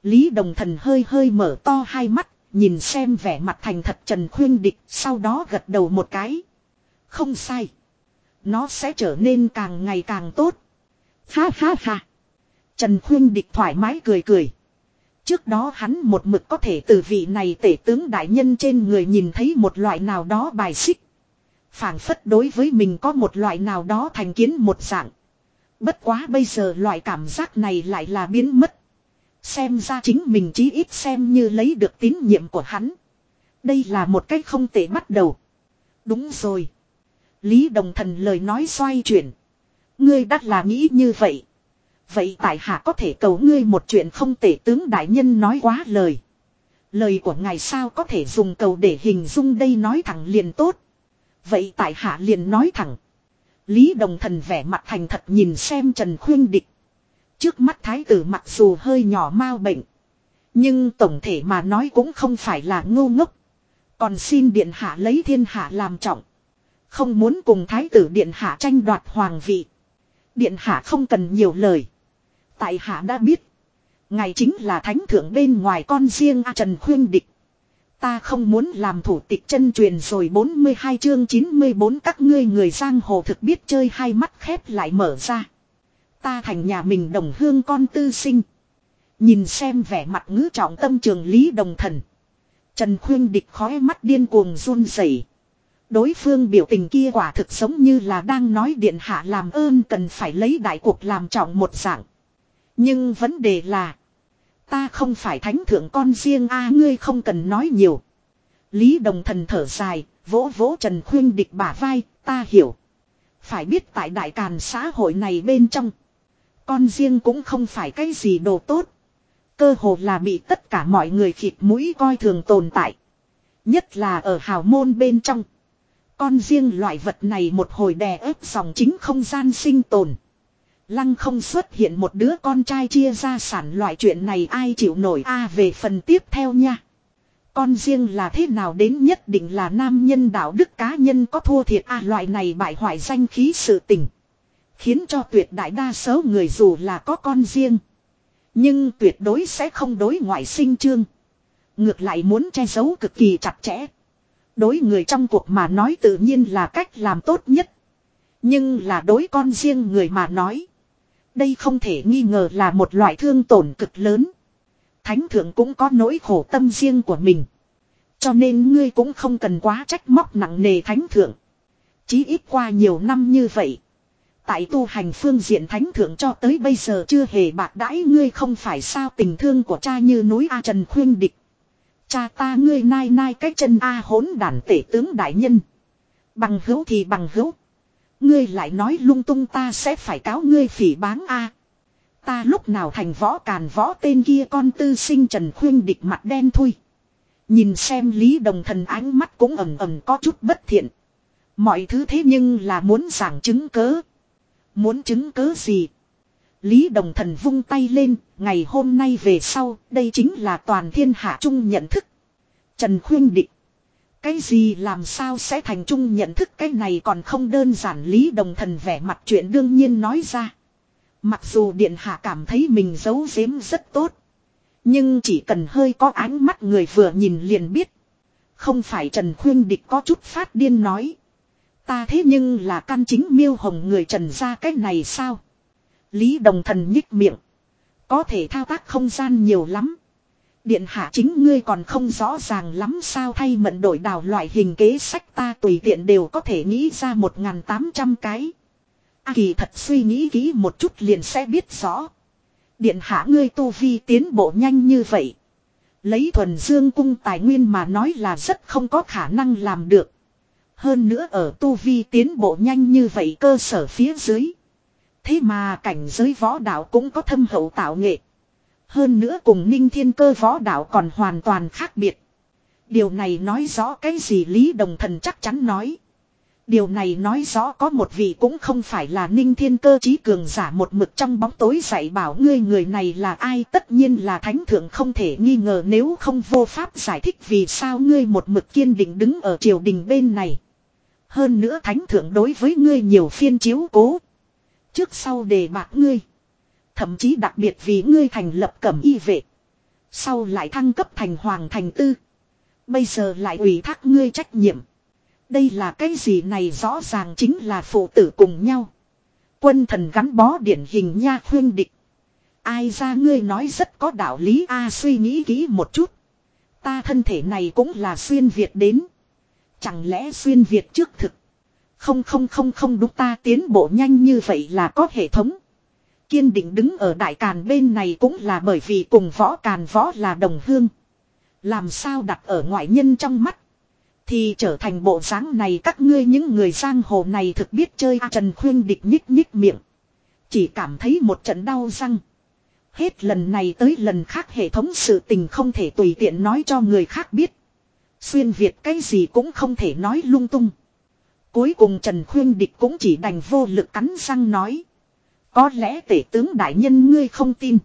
Lý đồng thần hơi hơi mở to hai mắt, nhìn xem vẻ mặt thành thật Trần Khuyên Địch, sau đó gật đầu một cái. Không sai. Nó sẽ trở nên càng ngày càng tốt. Ha ha ha. Trần Khuyên Địch thoải mái cười cười. Trước đó hắn một mực có thể từ vị này tể tướng đại nhân trên người nhìn thấy một loại nào đó bài xích. phảng phất đối với mình có một loại nào đó thành kiến một dạng. Bất quá bây giờ loại cảm giác này lại là biến mất. Xem ra chính mình chí ít xem như lấy được tín nhiệm của hắn. Đây là một cách không tệ bắt đầu. Đúng rồi. Lý Đồng Thần lời nói xoay chuyển. Ngươi đã là nghĩ như vậy. Vậy tại hạ có thể cầu ngươi một chuyện không tệ tướng đại nhân nói quá lời. Lời của ngài sao có thể dùng cầu để hình dung đây nói thẳng liền tốt. Vậy tại hạ liền nói thẳng. Lý đồng thần vẻ mặt thành thật nhìn xem Trần Khuyên Địch. Trước mắt thái tử mặc dù hơi nhỏ mau bệnh. Nhưng tổng thể mà nói cũng không phải là ngu ngốc. Còn xin điện hạ lấy thiên hạ làm trọng. Không muốn cùng thái tử điện hạ tranh đoạt hoàng vị. Điện hạ không cần nhiều lời. Tại hạ đã biết. Ngài chính là thánh thượng bên ngoài con riêng A Trần Khuyên Địch. Ta không muốn làm thủ tịch chân truyền rồi 42 chương 94 các ngươi người giang hồ thực biết chơi hai mắt khép lại mở ra. Ta thành nhà mình đồng hương con tư sinh. Nhìn xem vẻ mặt ngữ trọng tâm trường lý đồng thần. Trần Khuyên địch khói mắt điên cuồng run rẩy. Đối phương biểu tình kia quả thực giống như là đang nói điện hạ làm ơn cần phải lấy đại cuộc làm trọng một dạng. Nhưng vấn đề là. Ta không phải thánh thượng con riêng a ngươi không cần nói nhiều. Lý đồng thần thở dài, vỗ vỗ Trần Khuyên địch bả vai, ta hiểu. Phải biết tại đại càn xã hội này bên trong. Con riêng cũng không phải cái gì đồ tốt. Cơ hồ là bị tất cả mọi người khịt mũi coi thường tồn tại. Nhất là ở hào môn bên trong. Con riêng loại vật này một hồi đè ép dòng chính không gian sinh tồn. Lăng không xuất hiện một đứa con trai chia ra sản loại chuyện này ai chịu nổi a, về phần tiếp theo nha. Con riêng là thế nào đến nhất định là nam nhân đạo đức cá nhân có thua thiệt a, loại này bại hoại danh khí sự tình. Khiến cho tuyệt đại đa số người dù là có con riêng. Nhưng tuyệt đối sẽ không đối ngoại sinh trương. Ngược lại muốn che giấu cực kỳ chặt chẽ. Đối người trong cuộc mà nói tự nhiên là cách làm tốt nhất. Nhưng là đối con riêng người mà nói. Đây không thể nghi ngờ là một loại thương tổn cực lớn. Thánh thượng cũng có nỗi khổ tâm riêng của mình. Cho nên ngươi cũng không cần quá trách móc nặng nề thánh thượng. Chí ít qua nhiều năm như vậy. Tại tu hành phương diện thánh thượng cho tới bây giờ chưa hề bạc đãi ngươi không phải sao tình thương của cha như núi A Trần khuyên địch. Cha ta ngươi nai nai cái chân A hỗn đản tể tướng đại nhân. Bằng hữu thì bằng hữu. Ngươi lại nói lung tung ta sẽ phải cáo ngươi phỉ báng A. Ta lúc nào thành võ càn võ tên kia con tư sinh trần khuyên địch mặt đen thui. Nhìn xem Lý Đồng Thần ánh mắt cũng ầm ầm có chút bất thiện. Mọi thứ thế nhưng là muốn giảng chứng cớ. Muốn chứng cứ gì? Lý Đồng Thần vung tay lên, ngày hôm nay về sau, đây chính là toàn thiên hạ chung nhận thức. Trần Khuyên Định. Cái gì làm sao sẽ thành chung nhận thức cái này còn không đơn giản Lý Đồng Thần vẻ mặt chuyện đương nhiên nói ra. Mặc dù Điện Hạ cảm thấy mình giấu giếm rất tốt. Nhưng chỉ cần hơi có ánh mắt người vừa nhìn liền biết. Không phải Trần Khuyên Địch có chút phát điên nói. Ta thế nhưng là căn chính miêu hồng người Trần ra cái này sao? Lý Đồng Thần nhích miệng. Có thể thao tác không gian nhiều lắm. Điện hạ chính ngươi còn không rõ ràng lắm sao thay mận đổi đào loại hình kế sách ta tùy tiện đều có thể nghĩ ra 1.800 cái. A kỳ thật suy nghĩ kỹ một chút liền sẽ biết rõ. Điện hạ ngươi tu vi tiến bộ nhanh như vậy. Lấy thuần dương cung tài nguyên mà nói là rất không có khả năng làm được. Hơn nữa ở tu vi tiến bộ nhanh như vậy cơ sở phía dưới. Thế mà cảnh giới võ đạo cũng có thâm hậu tạo nghệ. Hơn nữa cùng ninh thiên cơ võ đạo còn hoàn toàn khác biệt. Điều này nói rõ cái gì Lý Đồng Thần chắc chắn nói. Điều này nói rõ có một vị cũng không phải là ninh thiên cơ trí cường giả một mực trong bóng tối dạy bảo ngươi người này là ai, tất nhiên là thánh thượng không thể nghi ngờ nếu không vô pháp giải thích vì sao ngươi một mực kiên định đứng ở triều đình bên này. Hơn nữa thánh thượng đối với ngươi nhiều phiên chiếu cố. Trước sau đề bạc ngươi. Thậm chí đặc biệt vì ngươi thành lập cẩm y vệ. Sau lại thăng cấp thành hoàng thành tư. Bây giờ lại ủy thác ngươi trách nhiệm. Đây là cái gì này rõ ràng chính là phụ tử cùng nhau. Quân thần gắn bó điển hình nha khuyên địch. Ai ra ngươi nói rất có đạo lý, a, suy nghĩ kỹ một chút. Ta thân thể này cũng là xuyên Việt đến. Chẳng lẽ xuyên Việt trước thực. Không không không không đúng ta tiến bộ nhanh như vậy là có hệ thống. Kiên định đứng ở đại càn bên này cũng là bởi vì cùng võ càn võ là đồng hương. Làm sao đặt ở ngoại nhân trong mắt. Thì trở thành bộ dáng này các ngươi những người giang hồ này thực biết chơi Trần Khuyên địch nhích nhích miệng. Chỉ cảm thấy một trận đau răng. Hết lần này tới lần khác hệ thống sự tình không thể tùy tiện nói cho người khác biết. Xuyên Việt cái gì cũng không thể nói lung tung. Cuối cùng Trần Khuyên Địch cũng chỉ đành vô lực cắn răng nói. Có lẽ tể tướng đại nhân ngươi không tin.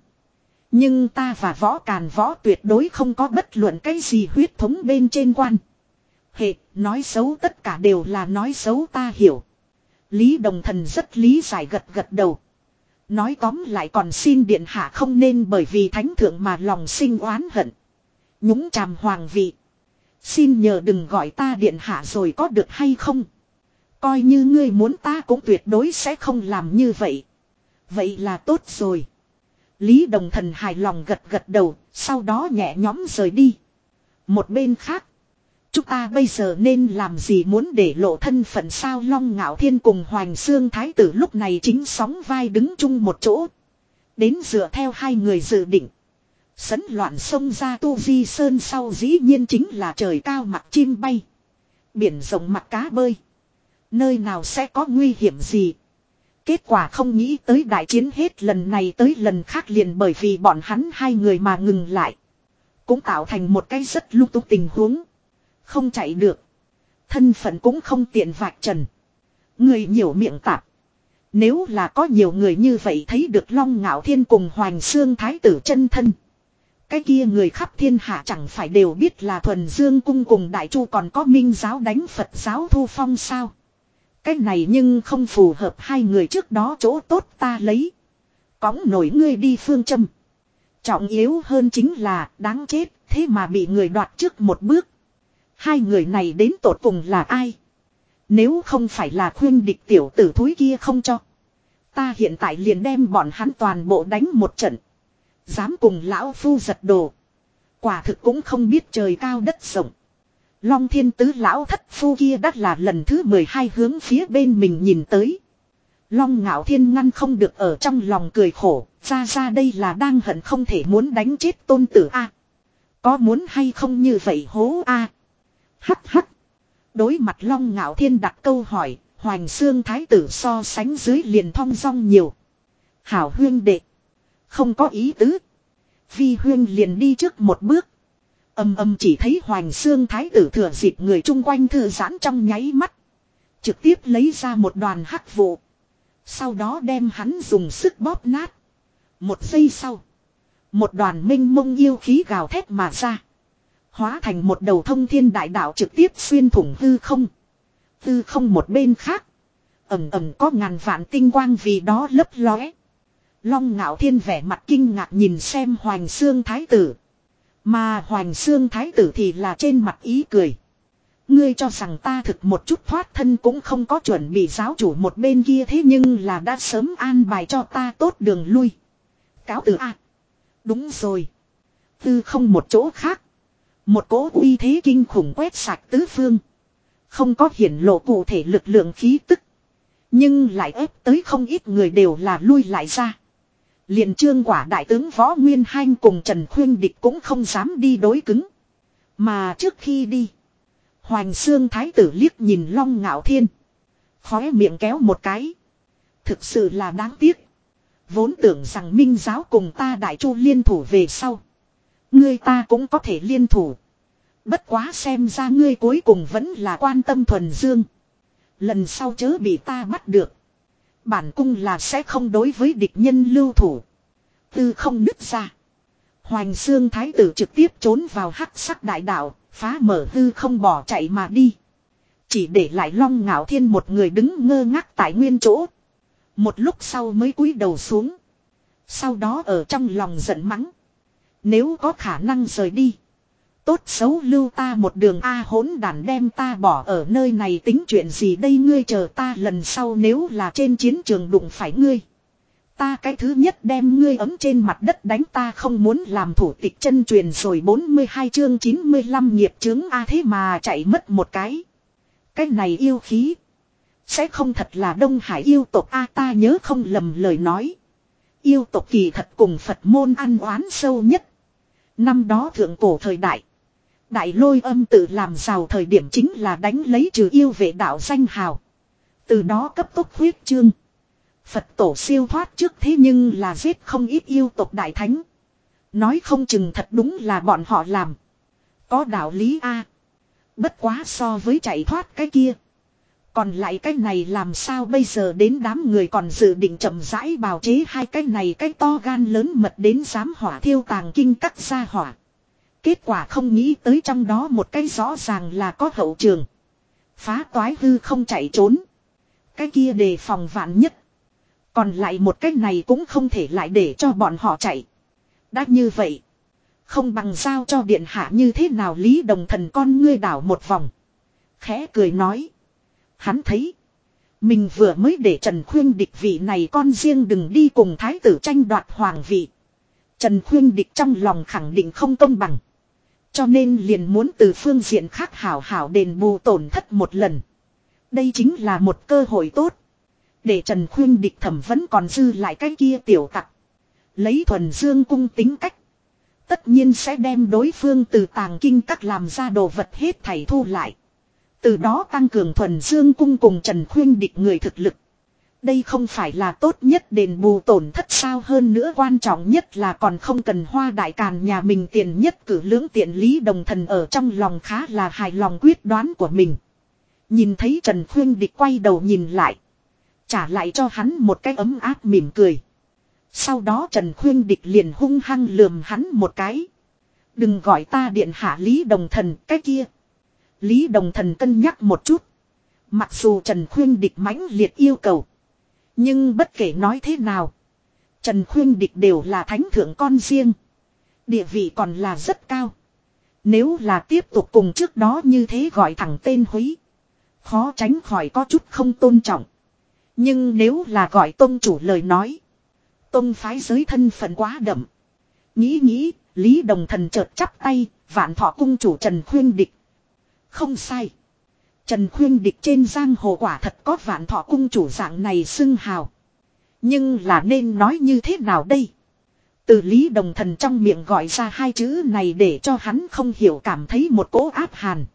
Nhưng ta và võ càn võ tuyệt đối không có bất luận cái gì huyết thống bên trên quan. Hệ, nói xấu tất cả đều là nói xấu ta hiểu. Lý Đồng Thần rất lý giải gật gật đầu. Nói tóm lại còn xin điện hạ không nên bởi vì thánh thượng mà lòng sinh oán hận. Nhúng chàm hoàng vị. Xin nhờ đừng gọi ta điện hạ rồi có được hay không. Coi như ngươi muốn ta cũng tuyệt đối sẽ không làm như vậy. Vậy là tốt rồi. Lý Đồng Thần hài lòng gật gật đầu, sau đó nhẹ nhõm rời đi. Một bên khác. Chúng ta bây giờ nên làm gì muốn để lộ thân phận sao Long Ngạo Thiên cùng Hoành Sương Thái tử lúc này chính sóng vai đứng chung một chỗ. Đến dựa theo hai người dự định. Sấn loạn sông ra tu Di sơn sau dĩ nhiên chính là trời cao mặt chim bay. Biển rộng mặt cá bơi. Nơi nào sẽ có nguy hiểm gì. Kết quả không nghĩ tới đại chiến hết lần này tới lần khác liền bởi vì bọn hắn hai người mà ngừng lại. Cũng tạo thành một cái rất lúc túc tình huống. Không chạy được. Thân phận cũng không tiện vạch trần. Người nhiều miệng tạp. Nếu là có nhiều người như vậy thấy được Long Ngạo Thiên cùng Hoàng Sương Thái tử chân thân. Cái kia người khắp thiên hạ chẳng phải đều biết là thuần dương cung cùng đại chu còn có minh giáo đánh Phật giáo thu phong sao. Cái này nhưng không phù hợp hai người trước đó chỗ tốt ta lấy. Cóng nổi ngươi đi phương châm. Trọng yếu hơn chính là đáng chết, thế mà bị người đoạt trước một bước. Hai người này đến tột cùng là ai? Nếu không phải là khuyên địch tiểu tử thúi kia không cho. Ta hiện tại liền đem bọn hắn toàn bộ đánh một trận. Dám cùng lão phu giật đồ. Quả thực cũng không biết trời cao đất rộng. Long thiên tứ lão thất phu kia đắt là lần thứ 12 hướng phía bên mình nhìn tới. Long ngạo thiên ngăn không được ở trong lòng cười khổ, ra ra đây là đang hận không thể muốn đánh chết tôn tử A. Có muốn hay không như vậy hố A. Hắc hắc. Đối mặt long ngạo thiên đặt câu hỏi, hoành xương thái tử so sánh dưới liền thong dong nhiều. Hảo huyên đệ. Không có ý tứ. Vi huyên liền đi trước một bước. Âm âm chỉ thấy Hoành Xương Thái tử thừa dịp người chung quanh thư giãn trong nháy mắt. Trực tiếp lấy ra một đoàn hắc vụ. Sau đó đem hắn dùng sức bóp nát. Một giây sau. Một đoàn minh mông yêu khí gào thét mà ra. Hóa thành một đầu thông thiên đại đạo trực tiếp xuyên thủng hư không. Hư không một bên khác. Ẩm ẩm có ngàn vạn tinh quang vì đó lấp lóe. Long ngạo thiên vẻ mặt kinh ngạc nhìn xem Hoành Xương Thái tử. Mà Hoành Xương Thái tử thì là trên mặt ý cười. Ngươi cho rằng ta thực một chút thoát thân cũng không có chuẩn bị giáo chủ một bên kia thế nhưng là đã sớm an bài cho ta tốt đường lui. Cáo từ A. đúng rồi. Tư không một chỗ khác. Một cỗ uy thế kinh khủng quét sạch tứ phương. Không có hiển lộ cụ thể lực lượng khí tức. Nhưng lại ép tới không ít người đều là lui lại ra liền trương quả đại tướng võ nguyên hanh cùng Trần Khuyên Địch cũng không dám đi đối cứng. Mà trước khi đi. Hoành xương thái tử liếc nhìn long ngạo thiên. Khóe miệng kéo một cái. Thực sự là đáng tiếc. Vốn tưởng rằng minh giáo cùng ta đại chu liên thủ về sau. Ngươi ta cũng có thể liên thủ. Bất quá xem ra ngươi cuối cùng vẫn là quan tâm thuần dương. Lần sau chớ bị ta bắt được. Bản cung là sẽ không đối với địch nhân lưu thủ. Tư không nứt ra. Hoành xương thái tử trực tiếp trốn vào hắc sắc đại đạo, phá mở hư không bỏ chạy mà đi. Chỉ để lại long ngạo thiên một người đứng ngơ ngác tại nguyên chỗ. Một lúc sau mới cúi đầu xuống. Sau đó ở trong lòng giận mắng. Nếu có khả năng rời đi. Tốt xấu lưu ta một đường A hỗn đàn đem ta bỏ ở nơi này tính chuyện gì đây ngươi chờ ta lần sau nếu là trên chiến trường đụng phải ngươi. Ta cái thứ nhất đem ngươi ấm trên mặt đất đánh ta không muốn làm thủ tịch chân truyền rồi 42 chương 95 nghiệp chứng A thế mà chạy mất một cái. Cái này yêu khí. Sẽ không thật là Đông Hải yêu tộc A ta nhớ không lầm lời nói. Yêu tộc kỳ thật cùng Phật môn ăn oán sâu nhất. Năm đó thượng cổ thời đại. Đại lôi âm tự làm giàu thời điểm chính là đánh lấy trừ yêu vệ đạo danh hào. Từ đó cấp tốc huyết trương. Phật tổ siêu thoát trước thế nhưng là giết không ít yêu tộc đại thánh. Nói không chừng thật đúng là bọn họ làm. Có đạo lý A. Bất quá so với chạy thoát cái kia. Còn lại cái này làm sao bây giờ đến đám người còn dự định chậm rãi bào chế hai cái này cái to gan lớn mật đến dám hỏa thiêu tàng kinh cắt ra hỏa. Kết quả không nghĩ tới trong đó một cái rõ ràng là có hậu trường. Phá toái hư không chạy trốn. Cái kia đề phòng vạn nhất. Còn lại một cái này cũng không thể lại để cho bọn họ chạy. Đã như vậy. Không bằng sao cho điện hạ như thế nào lý đồng thần con ngươi đảo một vòng. Khẽ cười nói. Hắn thấy. Mình vừa mới để Trần Khuyên địch vị này con riêng đừng đi cùng thái tử tranh đoạt hoàng vị. Trần Khuyên địch trong lòng khẳng định không công bằng. Cho nên liền muốn từ phương diện khác hảo hảo đền bù tổn thất một lần. Đây chính là một cơ hội tốt. Để Trần Khuyên địch thẩm vẫn còn dư lại cái kia tiểu tặc. Lấy thuần dương cung tính cách. Tất nhiên sẽ đem đối phương từ tàng kinh các làm ra đồ vật hết thảy thu lại. Từ đó tăng cường thuần dương cung cùng Trần Khuyên địch người thực lực. Đây không phải là tốt nhất đền bù tổn thất sao hơn nữa quan trọng nhất là còn không cần hoa đại càn nhà mình tiền nhất cử lưỡng tiện lý đồng thần ở trong lòng khá là hài lòng quyết đoán của mình. Nhìn thấy Trần Khuyên địch quay đầu nhìn lại. Trả lại cho hắn một cái ấm áp mỉm cười. Sau đó Trần Khuyên địch liền hung hăng lườm hắn một cái. Đừng gọi ta điện hạ Lý Đồng Thần, cái kia. Lý Đồng Thần cân nhắc một chút. Mặc dù Trần Khuyên địch mãnh liệt yêu cầu. Nhưng bất kể nói thế nào. Trần Khuyên địch đều là thánh thượng con riêng. Địa vị còn là rất cao. Nếu là tiếp tục cùng trước đó như thế gọi thẳng tên húy. Khó tránh khỏi có chút không tôn trọng. Nhưng nếu là gọi tôn chủ lời nói. Tôn phái giới thân phận quá đậm. Nghĩ nghĩ, Lý Đồng Thần chợt chắp tay, vạn thọ cung chủ Trần Khuyên Địch. Không sai. Trần Khuyên Địch trên giang hồ quả thật có vạn thọ cung chủ dạng này xưng hào. Nhưng là nên nói như thế nào đây? Từ Lý Đồng Thần trong miệng gọi ra hai chữ này để cho hắn không hiểu cảm thấy một cỗ áp hàn.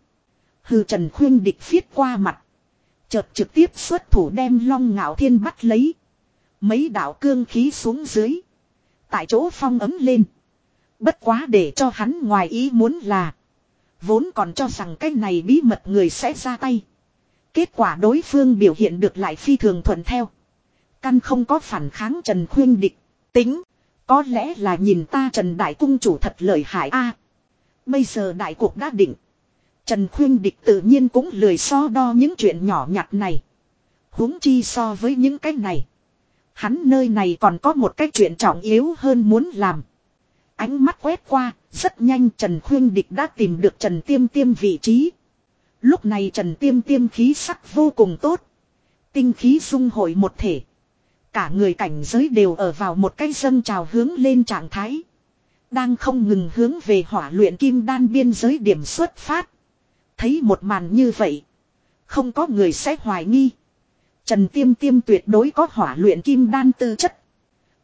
Hư Trần Khuyên Địch viết qua mặt. Chợt trực tiếp xuất thủ đem long ngạo thiên bắt lấy. Mấy đạo cương khí xuống dưới. Tại chỗ phong ấm lên. Bất quá để cho hắn ngoài ý muốn là. Vốn còn cho rằng cái này bí mật người sẽ ra tay. Kết quả đối phương biểu hiện được lại phi thường thuận theo. Căn không có phản kháng Trần Khuyên Địch. Tính. Có lẽ là nhìn ta Trần Đại Cung chủ thật lợi hại a. bây giờ đại cuộc đã định. Trần Khuyên Địch tự nhiên cũng lười so đo những chuyện nhỏ nhặt này. huống chi so với những cái này. Hắn nơi này còn có một cái chuyện trọng yếu hơn muốn làm. Ánh mắt quét qua, rất nhanh Trần Khuyên Địch đã tìm được Trần Tiêm Tiêm vị trí. Lúc này Trần Tiêm Tiêm khí sắc vô cùng tốt. Tinh khí dung hội một thể. Cả người cảnh giới đều ở vào một cái dâng trào hướng lên trạng thái. Đang không ngừng hướng về hỏa luyện kim đan biên giới điểm xuất phát. Thấy một màn như vậy. Không có người sẽ hoài nghi. Trần Tiêm Tiêm tuyệt đối có hỏa luyện kim đan tư chất.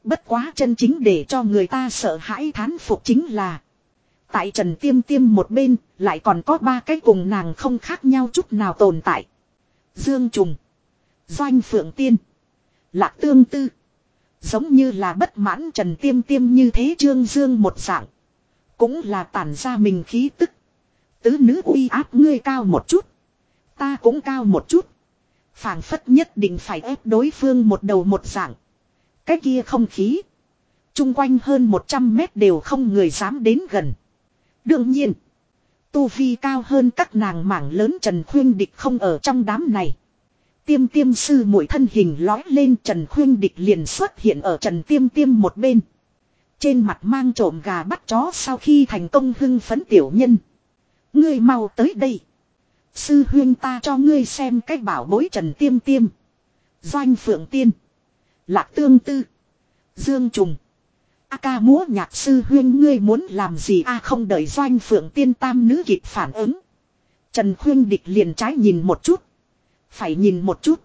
Bất quá chân chính để cho người ta sợ hãi thán phục chính là. Tại Trần Tiêm Tiêm một bên lại còn có ba cái cùng nàng không khác nhau chút nào tồn tại. Dương Trùng. Doanh Phượng Tiên. Lạc Tương Tư. Giống như là bất mãn Trần Tiêm Tiêm như thế Trương Dương một dạng. Cũng là tản ra mình khí tức. Tứ nữ uy áp ngươi cao một chút. Ta cũng cao một chút. phảng phất nhất định phải ép đối phương một đầu một dạng. Cái kia không khí. Trung quanh hơn 100 mét đều không người dám đến gần. Đương nhiên. Tu vi cao hơn các nàng mảng lớn Trần Khuyên Địch không ở trong đám này. Tiêm tiêm sư mũi thân hình lói lên Trần Khuyên Địch liền xuất hiện ở Trần Tiêm tiêm một bên. Trên mặt mang trộm gà bắt chó sau khi thành công hưng phấn tiểu nhân. Ngươi mau tới đây. Sư huyên ta cho ngươi xem cách bảo bối trần tiêm tiêm. Doanh phượng tiên. Lạc tương tư. Dương trùng. A ca múa nhạc sư huyên ngươi muốn làm gì a không đợi doanh phượng tiên tam nữ kịp phản ứng. Trần khuyên địch liền trái nhìn một chút. Phải nhìn một chút.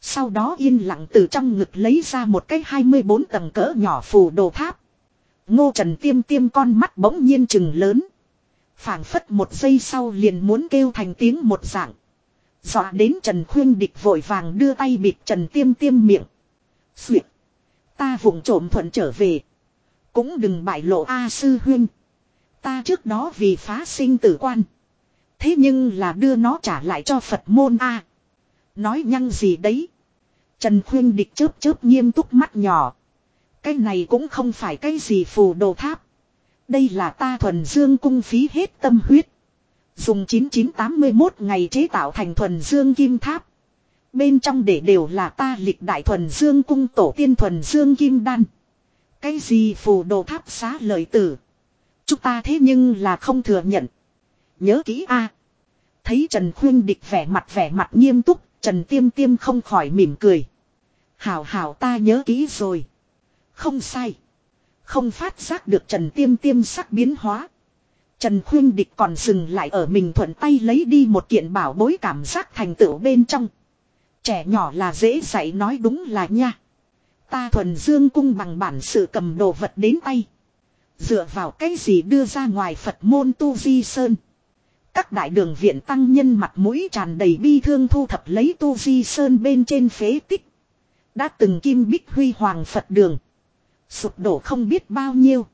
Sau đó yên lặng từ trong ngực lấy ra một cái 24 tầng cỡ nhỏ phù đồ tháp. Ngô Trần tiêm tiêm con mắt bỗng nhiên chừng lớn phảng phất một giây sau liền muốn kêu thành tiếng một dạng. Dọa đến Trần Khuyên Địch vội vàng đưa tay bịt Trần Tiêm Tiêm miệng. Xuyệt. Ta vụng trộm thuận trở về. Cũng đừng bại lộ A sư huyên. Ta trước đó vì phá sinh tử quan. Thế nhưng là đưa nó trả lại cho Phật môn A. Nói nhăng gì đấy. Trần Khuyên Địch chớp chớp nghiêm túc mắt nhỏ. Cái này cũng không phải cái gì phù đồ tháp. Đây là ta thuần dương cung phí hết tâm huyết. Dùng 9981 ngày chế tạo thành thuần dương kim tháp. Bên trong để đều là ta lịch đại thuần dương cung tổ tiên thuần dương kim đan. Cái gì phù đồ tháp xá lợi tử. Chúng ta thế nhưng là không thừa nhận. Nhớ kỹ a Thấy Trần Khuyên địch vẻ mặt vẻ mặt nghiêm túc, Trần Tiêm Tiêm không khỏi mỉm cười. Hảo hảo ta nhớ kỹ rồi. Không sai. Không phát giác được Trần Tiêm Tiêm sắc biến hóa. Trần Khuyên Địch còn dừng lại ở mình thuận tay lấy đi một kiện bảo bối cảm giác thành tựu bên trong. Trẻ nhỏ là dễ dạy nói đúng là nha. Ta thuần dương cung bằng bản sự cầm đồ vật đến tay. Dựa vào cái gì đưa ra ngoài Phật môn tu di sơn. Các đại đường viện tăng nhân mặt mũi tràn đầy bi thương thu thập lấy tu di sơn bên trên phế tích. Đã từng kim bích huy hoàng Phật đường. Sụp đổ không biết bao nhiêu.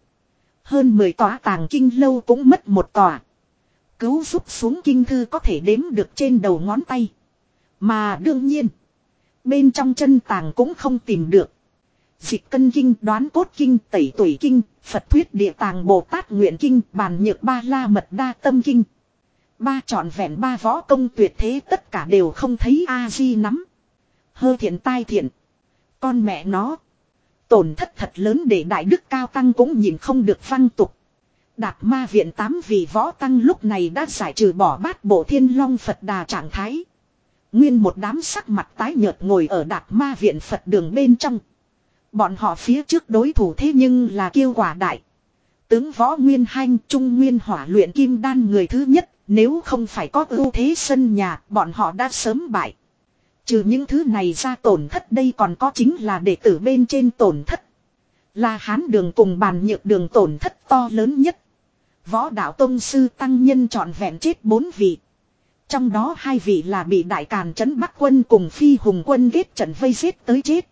Hơn 10 tòa tàng kinh lâu cũng mất một tòa. Cứu giúp xuống kinh thư có thể đếm được trên đầu ngón tay. Mà đương nhiên. Bên trong chân tàng cũng không tìm được. Dịch cân kinh, đoán cốt kinh, tẩy tuổi kinh. Phật thuyết địa tàng Bồ Tát nguyện kinh, bàn nhược ba la mật đa tâm kinh. Ba trọn vẹn ba võ công tuyệt thế tất cả đều không thấy A-di nắm. Hơ thiện tai thiện. Con mẹ nó. Tổn thất thật lớn để đại đức cao tăng cũng nhìn không được văng tục. Đạt ma viện tám vị võ tăng lúc này đã giải trừ bỏ bát bộ thiên long Phật đà trạng thái. Nguyên một đám sắc mặt tái nhợt ngồi ở đạt ma viện Phật đường bên trong. Bọn họ phía trước đối thủ thế nhưng là kiêu quả đại. Tướng võ nguyên hanh, trung nguyên hỏa luyện kim đan người thứ nhất. Nếu không phải có ưu thế sân nhà, bọn họ đã sớm bại. Trừ những thứ này ra tổn thất đây còn có chính là đệ tử bên trên tổn thất. Là hán đường cùng bàn nhược đường tổn thất to lớn nhất. Võ đạo tông sư tăng nhân trọn vẹn chết bốn vị. Trong đó hai vị là bị đại càn trấn bắc quân cùng phi hùng quân ghét trận vây giết tới chết.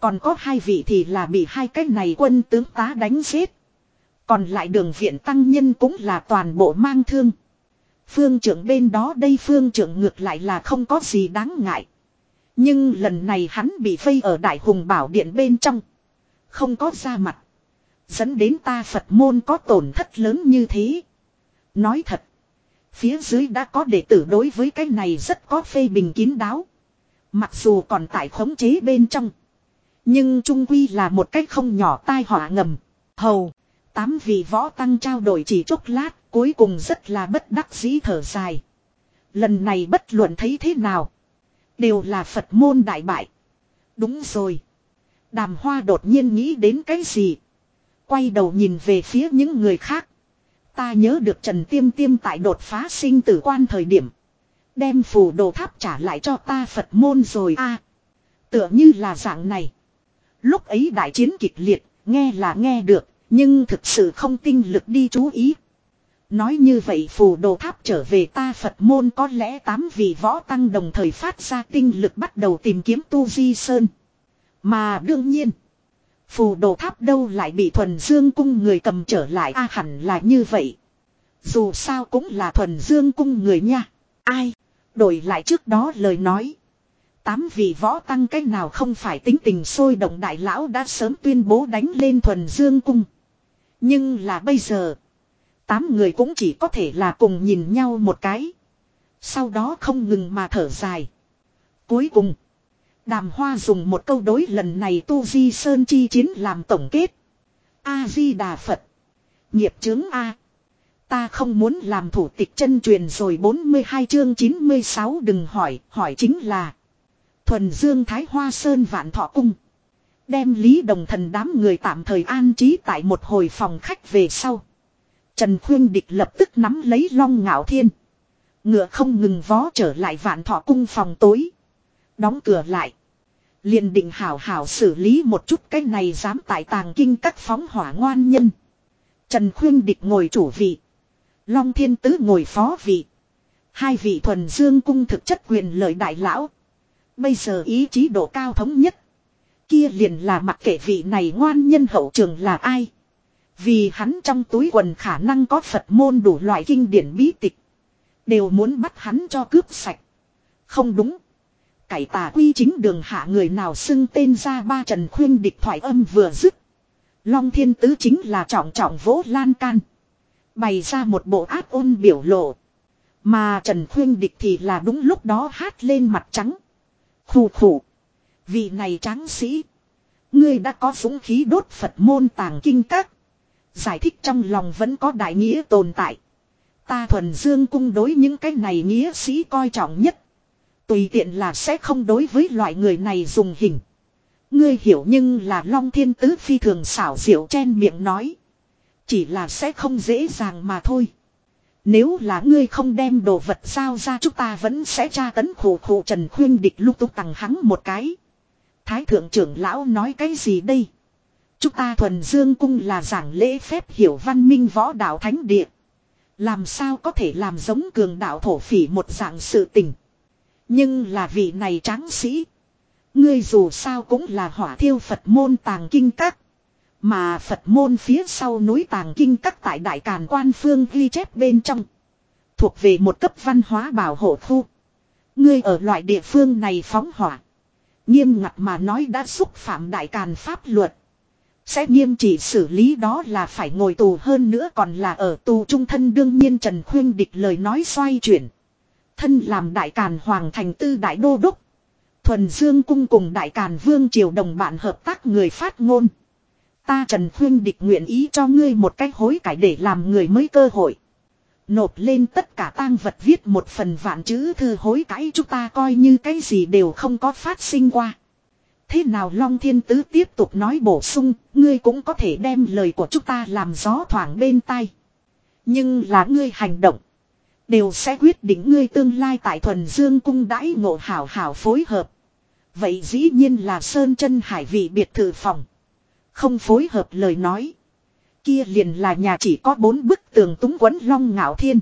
Còn có hai vị thì là bị hai cái này quân tướng tá đánh giết. Còn lại đường viện tăng nhân cũng là toàn bộ mang thương. Phương trưởng bên đó đây phương trưởng ngược lại là không có gì đáng ngại. Nhưng lần này hắn bị vây ở đại hùng bảo điện bên trong. Không có ra mặt. Dẫn đến ta Phật môn có tổn thất lớn như thế. Nói thật. Phía dưới đã có đệ tử đối với cái này rất có phê bình kín đáo. Mặc dù còn tại khống chế bên trong. Nhưng trung quy là một cách không nhỏ tai họa ngầm. Hầu. Tám vị võ tăng trao đổi chỉ chốc lát. Cuối cùng rất là bất đắc dĩ thở dài. Lần này bất luận thấy thế nào. Đều là Phật môn đại bại. Đúng rồi. Đàm hoa đột nhiên nghĩ đến cái gì. Quay đầu nhìn về phía những người khác. Ta nhớ được Trần Tiêm Tiêm tại đột phá sinh tử quan thời điểm. Đem phù đồ tháp trả lại cho ta Phật môn rồi a Tựa như là dạng này. Lúc ấy đại chiến kịch liệt, nghe là nghe được, nhưng thực sự không tinh lực đi chú ý. Nói như vậy phù đồ tháp trở về ta Phật môn có lẽ tám vị võ tăng đồng thời phát ra tinh lực bắt đầu tìm kiếm tu di sơn. Mà đương nhiên, phù đồ tháp đâu lại bị thuần dương cung người cầm trở lại a à, hẳn là như vậy. Dù sao cũng là thuần dương cung người nha. Ai? Đổi lại trước đó lời nói. Tám vị võ tăng cách nào không phải tính tình sôi động đại lão đã sớm tuyên bố đánh lên thuần dương cung. Nhưng là bây giờ. Tám người cũng chỉ có thể là cùng nhìn nhau một cái. Sau đó không ngừng mà thở dài. Cuối cùng. Đàm hoa dùng một câu đối lần này tu di sơn chi chiến làm tổng kết. A-di-đà Phật. Nghiệp chướng A. Ta không muốn làm thủ tịch chân truyền rồi 42 chương 96 đừng hỏi, hỏi chính là. Thuần Dương Thái Hoa Sơn Vạn Thọ Cung. Đem Lý Đồng Thần đám người tạm thời an trí tại một hồi phòng khách về sau. Trần Khuyên Địch lập tức nắm lấy long ngạo thiên. Ngựa không ngừng vó trở lại vạn thọ cung phòng tối. Đóng cửa lại. liền định hảo hảo xử lý một chút cái này dám tại tàng kinh các phóng hỏa ngoan nhân. Trần Khuyên Địch ngồi chủ vị. Long Thiên Tứ ngồi phó vị. Hai vị thuần dương cung thực chất quyền lợi đại lão. Bây giờ ý chí độ cao thống nhất. Kia liền là mặc kệ vị này ngoan nhân hậu trường là ai. Vì hắn trong túi quần khả năng có Phật môn đủ loại kinh điển bí tịch. Đều muốn bắt hắn cho cướp sạch. Không đúng. Cải tà quy chính đường hạ người nào xưng tên ra ba trần khuyên địch thoại âm vừa dứt. Long thiên tứ chính là trọng trọng vỗ lan can. Bày ra một bộ áp ôn biểu lộ. Mà Trần Khuyên Địch thì là đúng lúc đó hát lên mặt trắng. Khù khù. Vị này tráng sĩ. Ngươi đã có súng khí đốt Phật môn tàng kinh các. Giải thích trong lòng vẫn có đại nghĩa tồn tại. Ta thuần dương cung đối những cái này nghĩa sĩ coi trọng nhất. Tùy tiện là sẽ không đối với loại người này dùng hình. Ngươi hiểu nhưng là Long Thiên Tứ phi thường xảo diệu chen miệng nói. Chỉ là sẽ không dễ dàng mà thôi. Nếu là ngươi không đem đồ vật giao ra chúng ta vẫn sẽ tra tấn khổ khổ Trần Khuyên địch lúc túc tặng hắn một cái. Thái thượng trưởng lão nói cái gì đây? Chúng ta thuần dương cung là giảng lễ phép hiểu văn minh võ đạo thánh địa. Làm sao có thể làm giống cường đạo thổ phỉ một dạng sự tình. Nhưng là vị này tráng sĩ. Ngươi dù sao cũng là hỏa thiêu Phật môn tàng kinh các. Mà Phật môn phía sau núi tàng kinh các tại đại càn quan phương ghi chép bên trong. Thuộc về một cấp văn hóa bảo hộ khu. Ngươi ở loại địa phương này phóng hỏa. Nghiêm ngặt mà nói đã xúc phạm đại càn pháp luật. Sẽ nghiêm trị xử lý đó là phải ngồi tù hơn nữa còn là ở tù trung thân đương nhiên Trần Khuyên địch lời nói xoay chuyển. Thân làm đại càn hoàng thành tư đại đô đốc. Thuần Dương cung cùng đại càn vương triều đồng bạn hợp tác người phát ngôn. Ta Trần Khuyên địch nguyện ý cho ngươi một cách hối cải để làm người mới cơ hội. Nộp lên tất cả tang vật viết một phần vạn chữ thư hối cải chúng ta coi như cái gì đều không có phát sinh qua. Thế nào Long Thiên Tứ tiếp tục nói bổ sung, ngươi cũng có thể đem lời của chúng ta làm gió thoảng bên tai. Nhưng là ngươi hành động. Đều sẽ quyết định ngươi tương lai tại thuần dương cung đãi ngộ hảo hảo phối hợp. Vậy dĩ nhiên là Sơn chân Hải vị biệt thự phòng. Không phối hợp lời nói. Kia liền là nhà chỉ có bốn bức tường túng quấn Long Ngạo Thiên.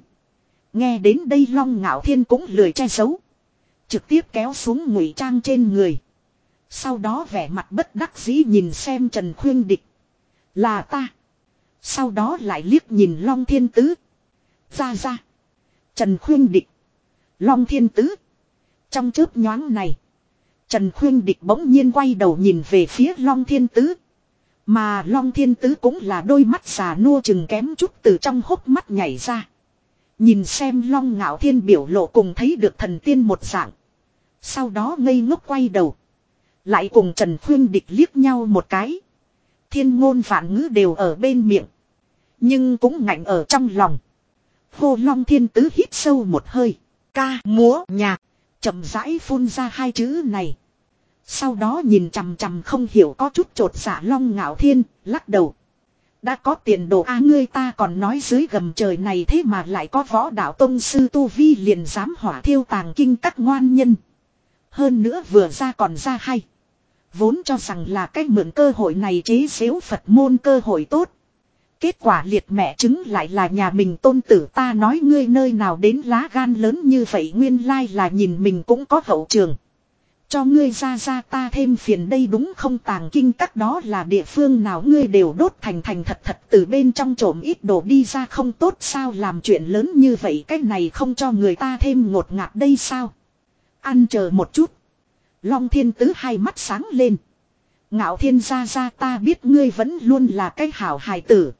Nghe đến đây Long Ngạo Thiên cũng lười che giấu. Trực tiếp kéo xuống ngụy trang trên người. Sau đó vẻ mặt bất đắc dĩ nhìn xem Trần Khuyên Địch. Là ta. Sau đó lại liếc nhìn Long Thiên Tứ. Ra ra. Trần Khuyên Địch. Long Thiên Tứ. Trong chớp nhoáng này. Trần Khuyên Địch bỗng nhiên quay đầu nhìn về phía Long Thiên Tứ. Mà Long Thiên Tứ cũng là đôi mắt xà nua chừng kém chút từ trong hốc mắt nhảy ra. Nhìn xem Long Ngạo Thiên biểu lộ cùng thấy được thần tiên một dạng. Sau đó ngây ngốc quay đầu. Lại cùng Trần Khuyên Địch liếc nhau một cái. Thiên ngôn vạn ngữ đều ở bên miệng. Nhưng cũng ngạnh ở trong lòng. Hô Long Thiên Tứ hít sâu một hơi. Ca, múa, nhạc. chậm rãi phun ra hai chữ này. Sau đó nhìn chằm chằm không hiểu có chút trột giả dạ Long Ngạo Thiên, lắc đầu. Đã có tiền đồ a ngươi ta còn nói dưới gầm trời này thế mà lại có võ đạo tông sư Tu Vi liền dám hỏa thiêu tàng kinh các ngoan nhân. Hơn nữa vừa ra còn ra hay. Vốn cho rằng là cách mượn cơ hội này chế xếu Phật môn cơ hội tốt. Kết quả liệt mẹ chứng lại là nhà mình tôn tử ta nói ngươi nơi nào đến lá gan lớn như vậy nguyên lai là nhìn mình cũng có hậu trường. Cho ngươi ra ra ta thêm phiền đây đúng không tàng kinh các đó là địa phương nào ngươi đều đốt thành thành thật thật từ bên trong trộm ít đồ đi ra không tốt sao làm chuyện lớn như vậy cái này không cho người ta thêm ngột ngạt đây sao. Ăn chờ một chút. Long thiên tứ hai mắt sáng lên. Ngạo thiên gia gia ta biết ngươi vẫn luôn là cái hảo hài tử.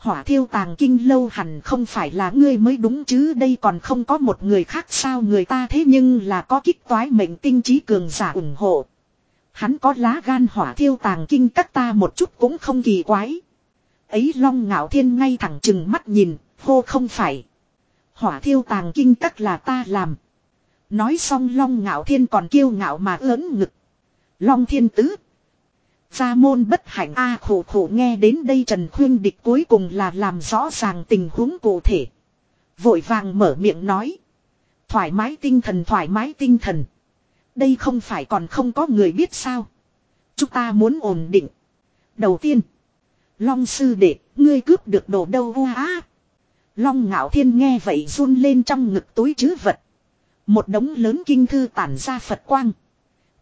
Hỏa thiêu tàng kinh lâu hẳn không phải là ngươi mới đúng chứ đây còn không có một người khác sao người ta thế nhưng là có kích toái mệnh tinh trí cường giả ủng hộ. Hắn có lá gan hỏa thiêu tàng kinh các ta một chút cũng không kỳ quái. Ấy long ngạo thiên ngay thẳng chừng mắt nhìn, hô không phải. Hỏa thiêu tàng kinh các là ta làm. Nói xong long ngạo thiên còn kiêu ngạo mà ớn ngực. Long thiên tứ. Gia môn bất hạnh a khổ khổ nghe đến đây Trần Khuyên Địch cuối cùng là làm rõ ràng tình huống cụ thể. Vội vàng mở miệng nói. Thoải mái tinh thần thoải mái tinh thần. Đây không phải còn không có người biết sao. Chúng ta muốn ổn định. Đầu tiên. Long sư đệ, ngươi cướp được đồ đâu á. Long ngạo thiên nghe vậy run lên trong ngực túi chứ vật. Một đống lớn kinh thư tản ra Phật quang.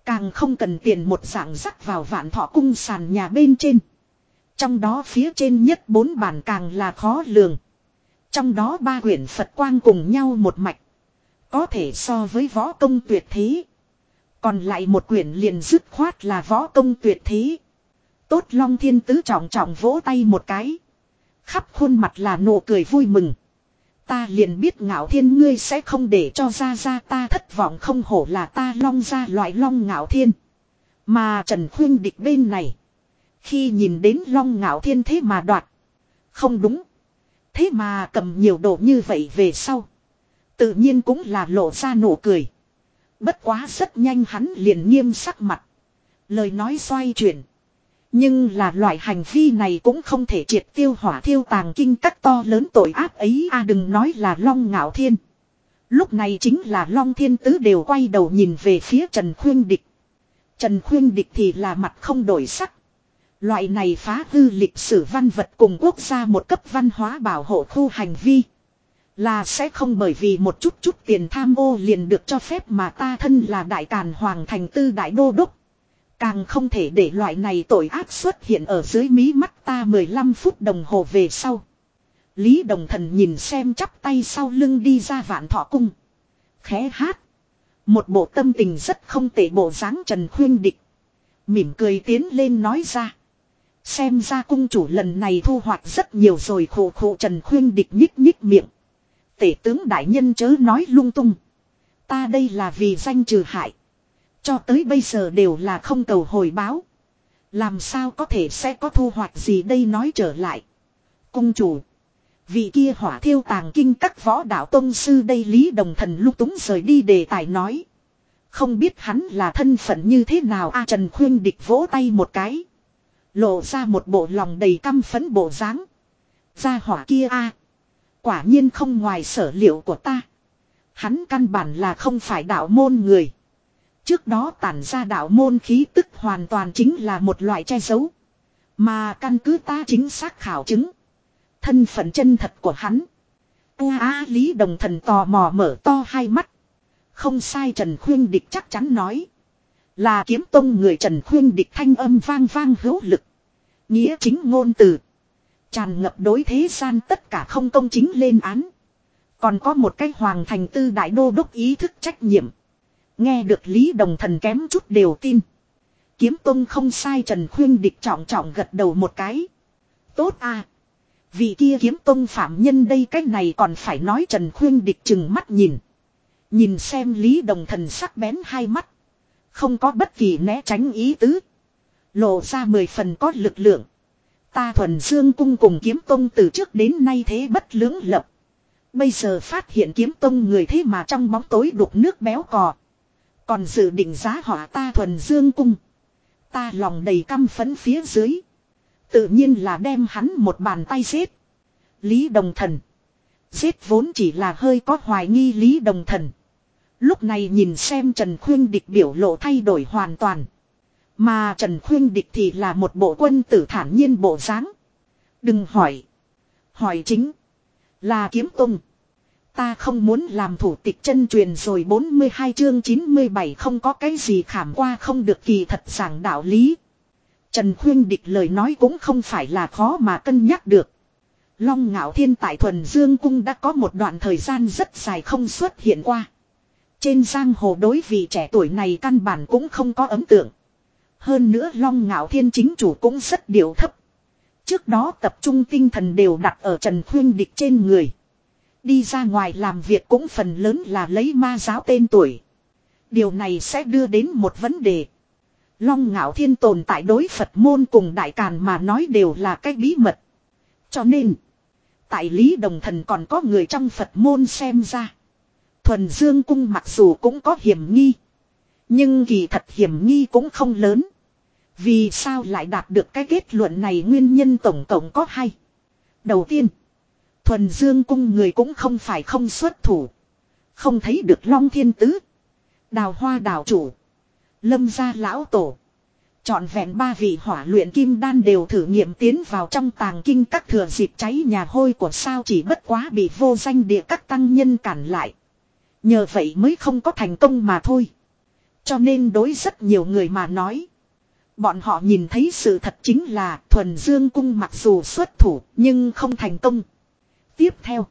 Càng không cần tiền một dạng rắc vào vạn thọ cung sàn nhà bên trên. Trong đó phía trên nhất bốn bản càng là khó lường. Trong đó ba quyển Phật quang cùng nhau một mạch. Có thể so với võ công tuyệt thế. Còn lại một quyển liền dứt khoát là võ công tuyệt thế. Tốt long thiên tứ trọng trọng vỗ tay một cái. Khắp khuôn mặt là nụ cười vui mừng. Ta liền biết ngạo thiên ngươi sẽ không để cho ra ra ta thất vọng, không hổ là ta long ra loại long ngạo thiên. Mà Trần Khuyên địch bên này. Khi nhìn đến long ngạo thiên thế mà đoạt. Không đúng. Thế mà cầm nhiều đồ như vậy về sau. Tự nhiên cũng là lộ ra nụ cười. Bất quá rất nhanh hắn liền nghiêm sắc mặt. Lời nói xoay chuyển. Nhưng là loại hành vi này cũng không thể triệt tiêu hỏa thiêu tàng kinh các to lớn tội ác ấy a đừng nói là long ngạo thiên. Lúc này chính là long thiên tứ đều quay đầu nhìn về phía Trần Khuyên Địch. Trần Khuyên Địch thì là mặt không đổi sắc. Loại này phá hư lịch sử văn vật cùng quốc gia một cấp văn hóa bảo hộ khu hành vi. Là sẽ không bởi vì một chút chút tiền tham ô liền được cho phép mà ta thân là đại càn hoàng thành tư đại đô đốc. Càng không thể để loại này tội ác xuất hiện ở dưới mí mắt ta 15 phút đồng hồ về sau. Lý Đồng Thần nhìn xem chắp tay sau lưng đi ra vạn thọ cung. Khẽ hát. Một bộ tâm tình rất không tệ bộ dáng Trần Khuyên Địch. Mỉm cười tiến lên nói ra. Xem ra cung chủ lần này thu hoạch rất nhiều rồi khổ khổ Trần Khuyên Địch nhích nhích miệng. Tể tướng đại nhân chớ nói lung tung. Ta đây là vì danh trừ hại. Cho tới bây giờ đều là không cầu hồi báo. Làm sao có thể sẽ có thu hoạch gì đây nói trở lại. Cung chủ. Vị kia hỏa thiêu tàng kinh các võ đạo tôn sư đây Lý Đồng Thần lúc túng rời đi đề tài nói. Không biết hắn là thân phận như thế nào a Trần Khuyên địch vỗ tay một cái. Lộ ra một bộ lòng đầy căm phấn bộ dáng. Ra hỏa kia a, Quả nhiên không ngoài sở liệu của ta. Hắn căn bản là không phải đạo môn người. Trước đó tản ra đạo môn khí tức hoàn toàn chính là một loại che giấu. Mà căn cứ ta chính xác khảo chứng. Thân phận chân thật của hắn. A Lý Đồng Thần tò mò mở to hai mắt. Không sai Trần Khuyên Địch chắc chắn nói. Là kiếm tông người Trần Khuyên Địch thanh âm vang vang hữu lực. Nghĩa chính ngôn từ. Tràn ngập đối thế gian tất cả không công chính lên án. Còn có một cái hoàng thành tư đại đô đốc ý thức trách nhiệm. Nghe được Lý Đồng Thần kém chút đều tin. Kiếm Tông không sai Trần Khuyên địch trọng trọng gật đầu một cái. Tốt à. vì kia kiếm Tông phạm nhân đây cách này còn phải nói Trần Khuyên địch chừng mắt nhìn. Nhìn xem Lý Đồng Thần sắc bén hai mắt. Không có bất kỳ né tránh ý tứ. Lộ ra mười phần có lực lượng. Ta thuần dương cung cùng kiếm tông từ trước đến nay thế bất lưỡng lập. Bây giờ phát hiện kiếm tông người thế mà trong bóng tối đục nước béo cò. Còn dự định giá họa ta thuần dương cung. Ta lòng đầy căm phấn phía dưới. Tự nhiên là đem hắn một bàn tay giết. Lý Đồng Thần. Giết vốn chỉ là hơi có hoài nghi Lý Đồng Thần. Lúc này nhìn xem Trần Khuyên Địch biểu lộ thay đổi hoàn toàn. Mà Trần Khuyên Địch thì là một bộ quân tử thản nhiên bộ dáng. Đừng hỏi. Hỏi chính. Là kiếm tung. Ta không muốn làm thủ tịch chân truyền rồi 42 chương 97 không có cái gì khảm qua không được kỳ thật giảng đạo lý. Trần Khuyên Địch lời nói cũng không phải là khó mà cân nhắc được. Long ngạo thiên tại thuần dương cung đã có một đoạn thời gian rất dài không xuất hiện qua. Trên giang hồ đối vị trẻ tuổi này căn bản cũng không có ấn tượng. Hơn nữa long ngạo thiên chính chủ cũng rất điều thấp. Trước đó tập trung tinh thần đều đặt ở Trần Khuyên Địch trên người. Đi ra ngoài làm việc cũng phần lớn là lấy ma giáo tên tuổi. Điều này sẽ đưa đến một vấn đề. Long ngạo thiên tồn tại đối Phật môn cùng đại càn mà nói đều là cái bí mật. Cho nên, tại Lý Đồng Thần còn có người trong Phật môn xem ra. Thuần Dương Cung mặc dù cũng có hiểm nghi. Nhưng kỳ thật hiểm nghi cũng không lớn. Vì sao lại đạt được cái kết luận này nguyên nhân tổng cộng có hai. Đầu tiên, thuần dương cung người cũng không phải không xuất thủ. Không thấy được long thiên tứ. Đào hoa đào chủ. Lâm gia lão tổ. Chọn vẹn ba vị hỏa luyện kim đan đều thử nghiệm tiến vào trong tàng kinh các thừa dịp cháy nhà hôi của sao chỉ bất quá bị vô danh địa các tăng nhân cản lại. Nhờ vậy mới không có thành công mà thôi. Cho nên đối rất nhiều người mà nói. Bọn họ nhìn thấy sự thật chính là thuần dương cung mặc dù xuất thủ nhưng không thành công. Tiếp theo.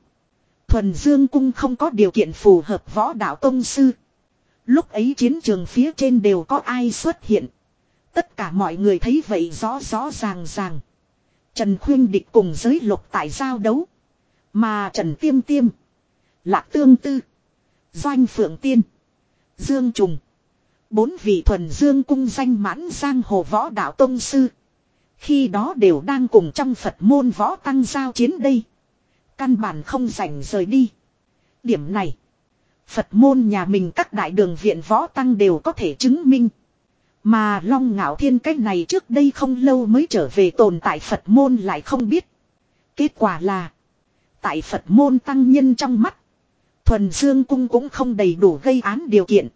Thuần dương cung không có điều kiện phù hợp võ đạo tông sư. Lúc ấy chiến trường phía trên đều có ai xuất hiện. Tất cả mọi người thấy vậy rõ rõ ràng ràng. Trần Khuyên Địch cùng giới lục tại giao đấu. Mà Trần Tiêm Tiêm. Lạc Tương Tư. Doanh Phượng Tiên. Dương Trùng. Bốn vị thuần dương cung danh mãn giang hồ võ đạo tông sư. Khi đó đều đang cùng trong Phật môn võ tăng giao chiến đây. Căn bản không rảnh rời đi. Điểm này. Phật môn nhà mình các đại đường viện võ tăng đều có thể chứng minh. Mà Long Ngạo Thiên cách này trước đây không lâu mới trở về tồn tại Phật môn lại không biết. Kết quả là. Tại Phật môn tăng nhân trong mắt. Thuần Dương Cung cũng không đầy đủ gây án điều kiện.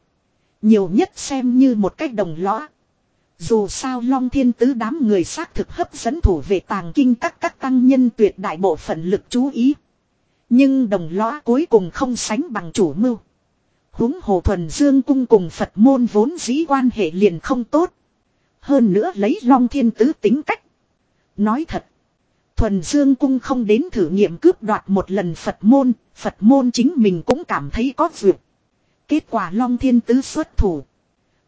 Nhiều nhất xem như một cách đồng lõa. Dù sao Long Thiên Tứ đám người xác thực hấp dẫn thủ về tàng kinh các các tăng nhân tuyệt đại bộ phận lực chú ý. Nhưng đồng lõa cuối cùng không sánh bằng chủ mưu. huống hồ thuần dương cung cùng Phật môn vốn dĩ quan hệ liền không tốt. Hơn nữa lấy Long Thiên Tứ tính cách. Nói thật. Thuần Dương Cung không đến thử nghiệm cướp đoạt một lần Phật môn, Phật môn chính mình cũng cảm thấy có duyệt. Kết quả Long Thiên Tứ xuất thủ.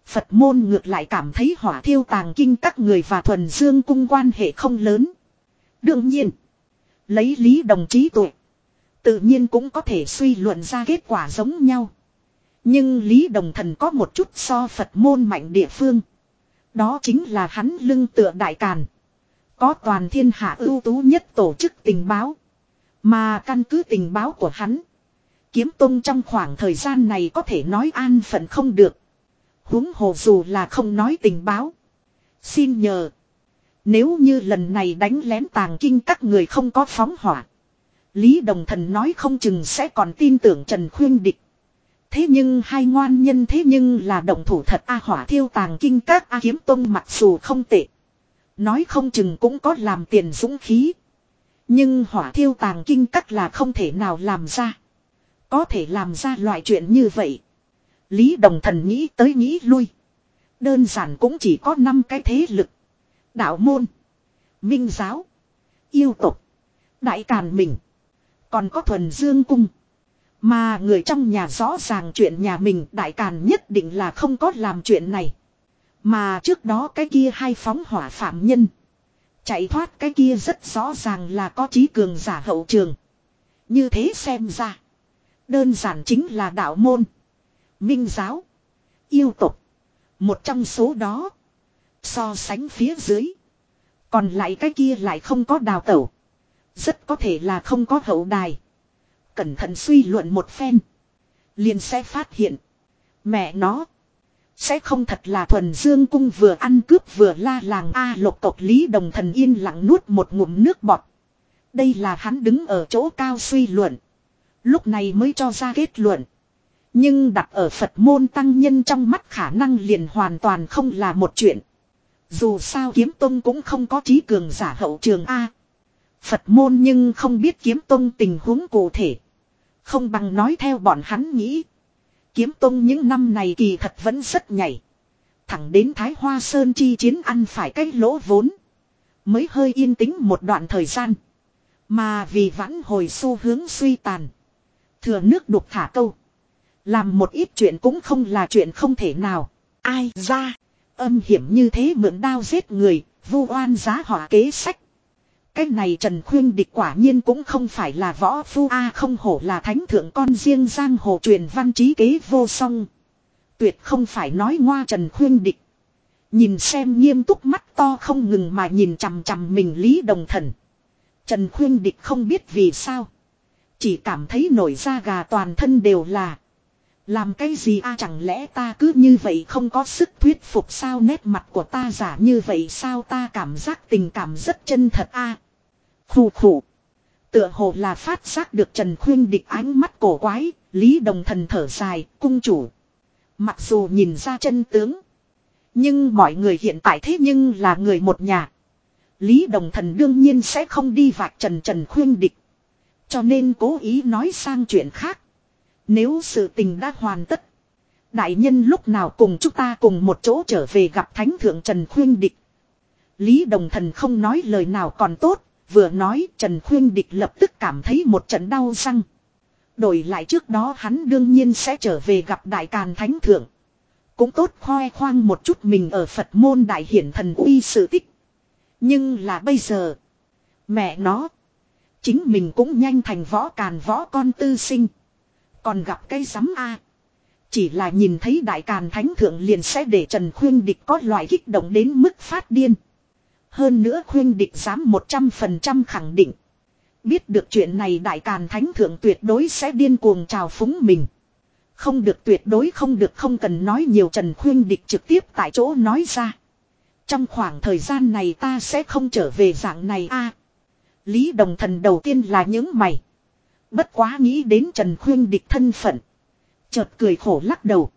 Phật môn ngược lại cảm thấy hỏa thiêu tàng kinh các người và thuần dương cung quan hệ không lớn. Đương nhiên, lấy lý đồng chí tội, tự nhiên cũng có thể suy luận ra kết quả giống nhau. Nhưng lý đồng thần có một chút so Phật môn mạnh địa phương. Đó chính là hắn lưng tựa đại càn. Có toàn thiên hạ ưu tú nhất tổ chức tình báo. Mà căn cứ tình báo của hắn. Kiếm Tông trong khoảng thời gian này có thể nói an phận không được huống hồ dù là không nói tình báo. Xin nhờ. Nếu như lần này đánh lén tàng kinh các người không có phóng hỏa. Lý Đồng Thần nói không chừng sẽ còn tin tưởng Trần Khuyên Địch. Thế nhưng hai ngoan nhân thế nhưng là động thủ thật A hỏa thiêu tàng kinh các A kiếm tông mặc dù không tệ. Nói không chừng cũng có làm tiền dũng khí. Nhưng hỏa thiêu tàng kinh các là không thể nào làm ra. Có thể làm ra loại chuyện như vậy. Lý Đồng Thần nghĩ tới nghĩ lui. Đơn giản cũng chỉ có 5 cái thế lực. Đạo môn. Minh giáo. Yêu tục. Đại Càn Mình. Còn có thuần dương cung. Mà người trong nhà rõ ràng chuyện nhà mình, đại càn nhất định là không có làm chuyện này. Mà trước đó cái kia hai phóng hỏa phạm nhân. Chạy thoát cái kia rất rõ ràng là có trí cường giả hậu trường. Như thế xem ra. Đơn giản chính là đạo môn. Minh giáo. Yêu tục. Một trong số đó. So sánh phía dưới. Còn lại cái kia lại không có đào tẩu. Rất có thể là không có hậu đài. Cẩn thận suy luận một phen. Liền sẽ phát hiện. Mẹ nó. Sẽ không thật là thuần dương cung vừa ăn cướp vừa la làng A lục tộc Lý Đồng Thần yên lặng nuốt một ngụm nước bọt. Đây là hắn đứng ở chỗ cao suy luận. Lúc này mới cho ra kết luận. Nhưng đặt ở Phật môn tăng nhân trong mắt khả năng liền hoàn toàn không là một chuyện. Dù sao kiếm tông cũng không có trí cường giả hậu trường A. Phật môn nhưng không biết kiếm tông tình huống cụ thể. Không bằng nói theo bọn hắn nghĩ. Kiếm tông những năm này kỳ thật vẫn rất nhảy. Thẳng đến Thái Hoa Sơn chi chiến ăn phải cái lỗ vốn. Mới hơi yên tĩnh một đoạn thời gian. Mà vì vãn hồi xu hướng suy tàn. Thừa nước đục thả câu. Làm một ít chuyện cũng không là chuyện không thể nào. Ai ra. Âm hiểm như thế mượn đao giết người. Vu oan giá họa kế sách. Cái này Trần Khuyên địch quả nhiên cũng không phải là võ phu A, không hổ là thánh thượng con riêng giang hồ truyền văn trí kế vô song. Tuyệt không phải nói ngoa Trần Khuyên địch. Nhìn xem nghiêm túc mắt to không ngừng mà nhìn chằm chằm mình Lý Đồng Thần. Trần Khuyên địch không biết vì sao. Chỉ cảm thấy nổi da gà toàn thân đều là. Làm cái gì a chẳng lẽ ta cứ như vậy không có sức thuyết phục sao nét mặt của ta giả như vậy sao ta cảm giác tình cảm rất chân thật a à? Khủ khủ. Tựa hồ là phát giác được Trần Khuyên địch ánh mắt cổ quái, Lý Đồng Thần thở dài, cung chủ. Mặc dù nhìn ra chân tướng. Nhưng mọi người hiện tại thế nhưng là người một nhà. Lý Đồng Thần đương nhiên sẽ không đi vạch Trần Trần Khuyên địch. Cho nên cố ý nói sang chuyện khác. Nếu sự tình đã hoàn tất. Đại nhân lúc nào cùng chúng ta cùng một chỗ trở về gặp Thánh Thượng Trần Khuyên Địch. Lý Đồng Thần không nói lời nào còn tốt, vừa nói Trần Khuyên Địch lập tức cảm thấy một trận đau răng. Đổi lại trước đó hắn đương nhiên sẽ trở về gặp Đại Càn Thánh Thượng. Cũng tốt khoe khoang một chút mình ở Phật môn Đại Hiển Thần uy sự tích. Nhưng là bây giờ. Mẹ nó. Chính mình cũng nhanh thành võ càn võ con tư sinh. Còn gặp cái rắm A. Chỉ là nhìn thấy đại càn thánh thượng liền sẽ để Trần Khuyên Địch có loại kích động đến mức phát điên. Hơn nữa Khuyên Địch dám 100% khẳng định. Biết được chuyện này đại càn thánh thượng tuyệt đối sẽ điên cuồng trào phúng mình. Không được tuyệt đối không được không cần nói nhiều Trần Khuyên Địch trực tiếp tại chỗ nói ra. Trong khoảng thời gian này ta sẽ không trở về dạng này a. Lý Đồng Thần đầu tiên là những mày. Bất quá nghĩ đến Trần Khuyên Địch thân phận. Chợt cười khổ lắc đầu.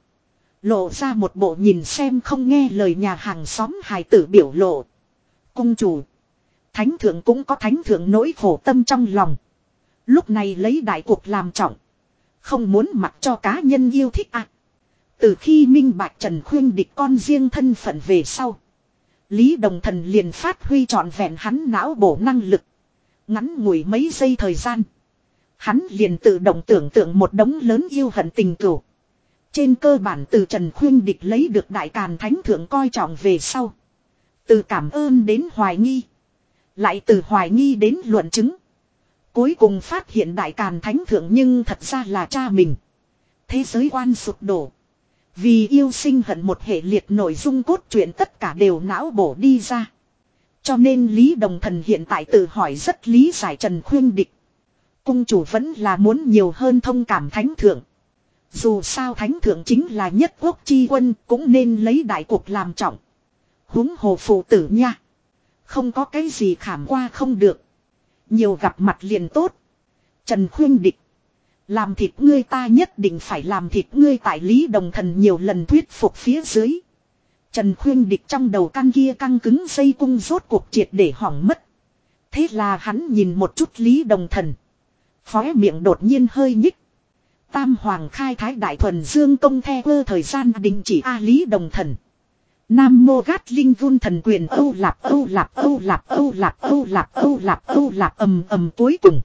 Lộ ra một bộ nhìn xem không nghe lời nhà hàng xóm hài tử biểu lộ. Cung chủ. Thánh thượng cũng có thánh thượng nỗi khổ tâm trong lòng. Lúc này lấy đại cuộc làm trọng. Không muốn mặc cho cá nhân yêu thích ạ. Từ khi minh bạch Trần Khuyên địch con riêng thân phận về sau. Lý Đồng Thần liền phát huy trọn vẹn hắn não bổ năng lực. Ngắn ngủi mấy giây thời gian. Hắn liền tự động tưởng tượng một đống lớn yêu hận tình cửu. Trên cơ bản từ Trần Khuyên Địch lấy được Đại Càn Thánh Thượng coi trọng về sau. Từ cảm ơn đến hoài nghi. Lại từ hoài nghi đến luận chứng. Cuối cùng phát hiện Đại Càn Thánh Thượng nhưng thật ra là cha mình. Thế giới quan sụp đổ. Vì yêu sinh hận một hệ liệt nội dung cốt truyện tất cả đều não bổ đi ra. Cho nên Lý Đồng Thần hiện tại tự hỏi rất lý giải Trần Khuyên Địch. Cung chủ vẫn là muốn nhiều hơn thông cảm thánh thượng. Dù sao thánh thượng chính là nhất quốc chi quân, cũng nên lấy đại cuộc làm trọng. huống hồ phụ tử nha. Không có cái gì khảm qua không được. Nhiều gặp mặt liền tốt. Trần khuyên địch. Làm thịt ngươi ta nhất định phải làm thịt ngươi tại Lý Đồng Thần nhiều lần thuyết phục phía dưới. Trần khuyên địch trong đầu căng kia căng cứng dây cung rốt cuộc triệt để hỏng mất. Thế là hắn nhìn một chút Lý Đồng Thần. Khóe miệng đột nhiên hơi nhích. Tam Hoàng khai thái đại thuần dương công theo ơ thời gian đình chỉ A Lý Đồng Thần. Nam mô gát linh vun thần quyền Âu lạp Âu lạp Âu lạp Âu lạp Âu lạp Âu lạp Âu lạp ầm ầm cuối cùng.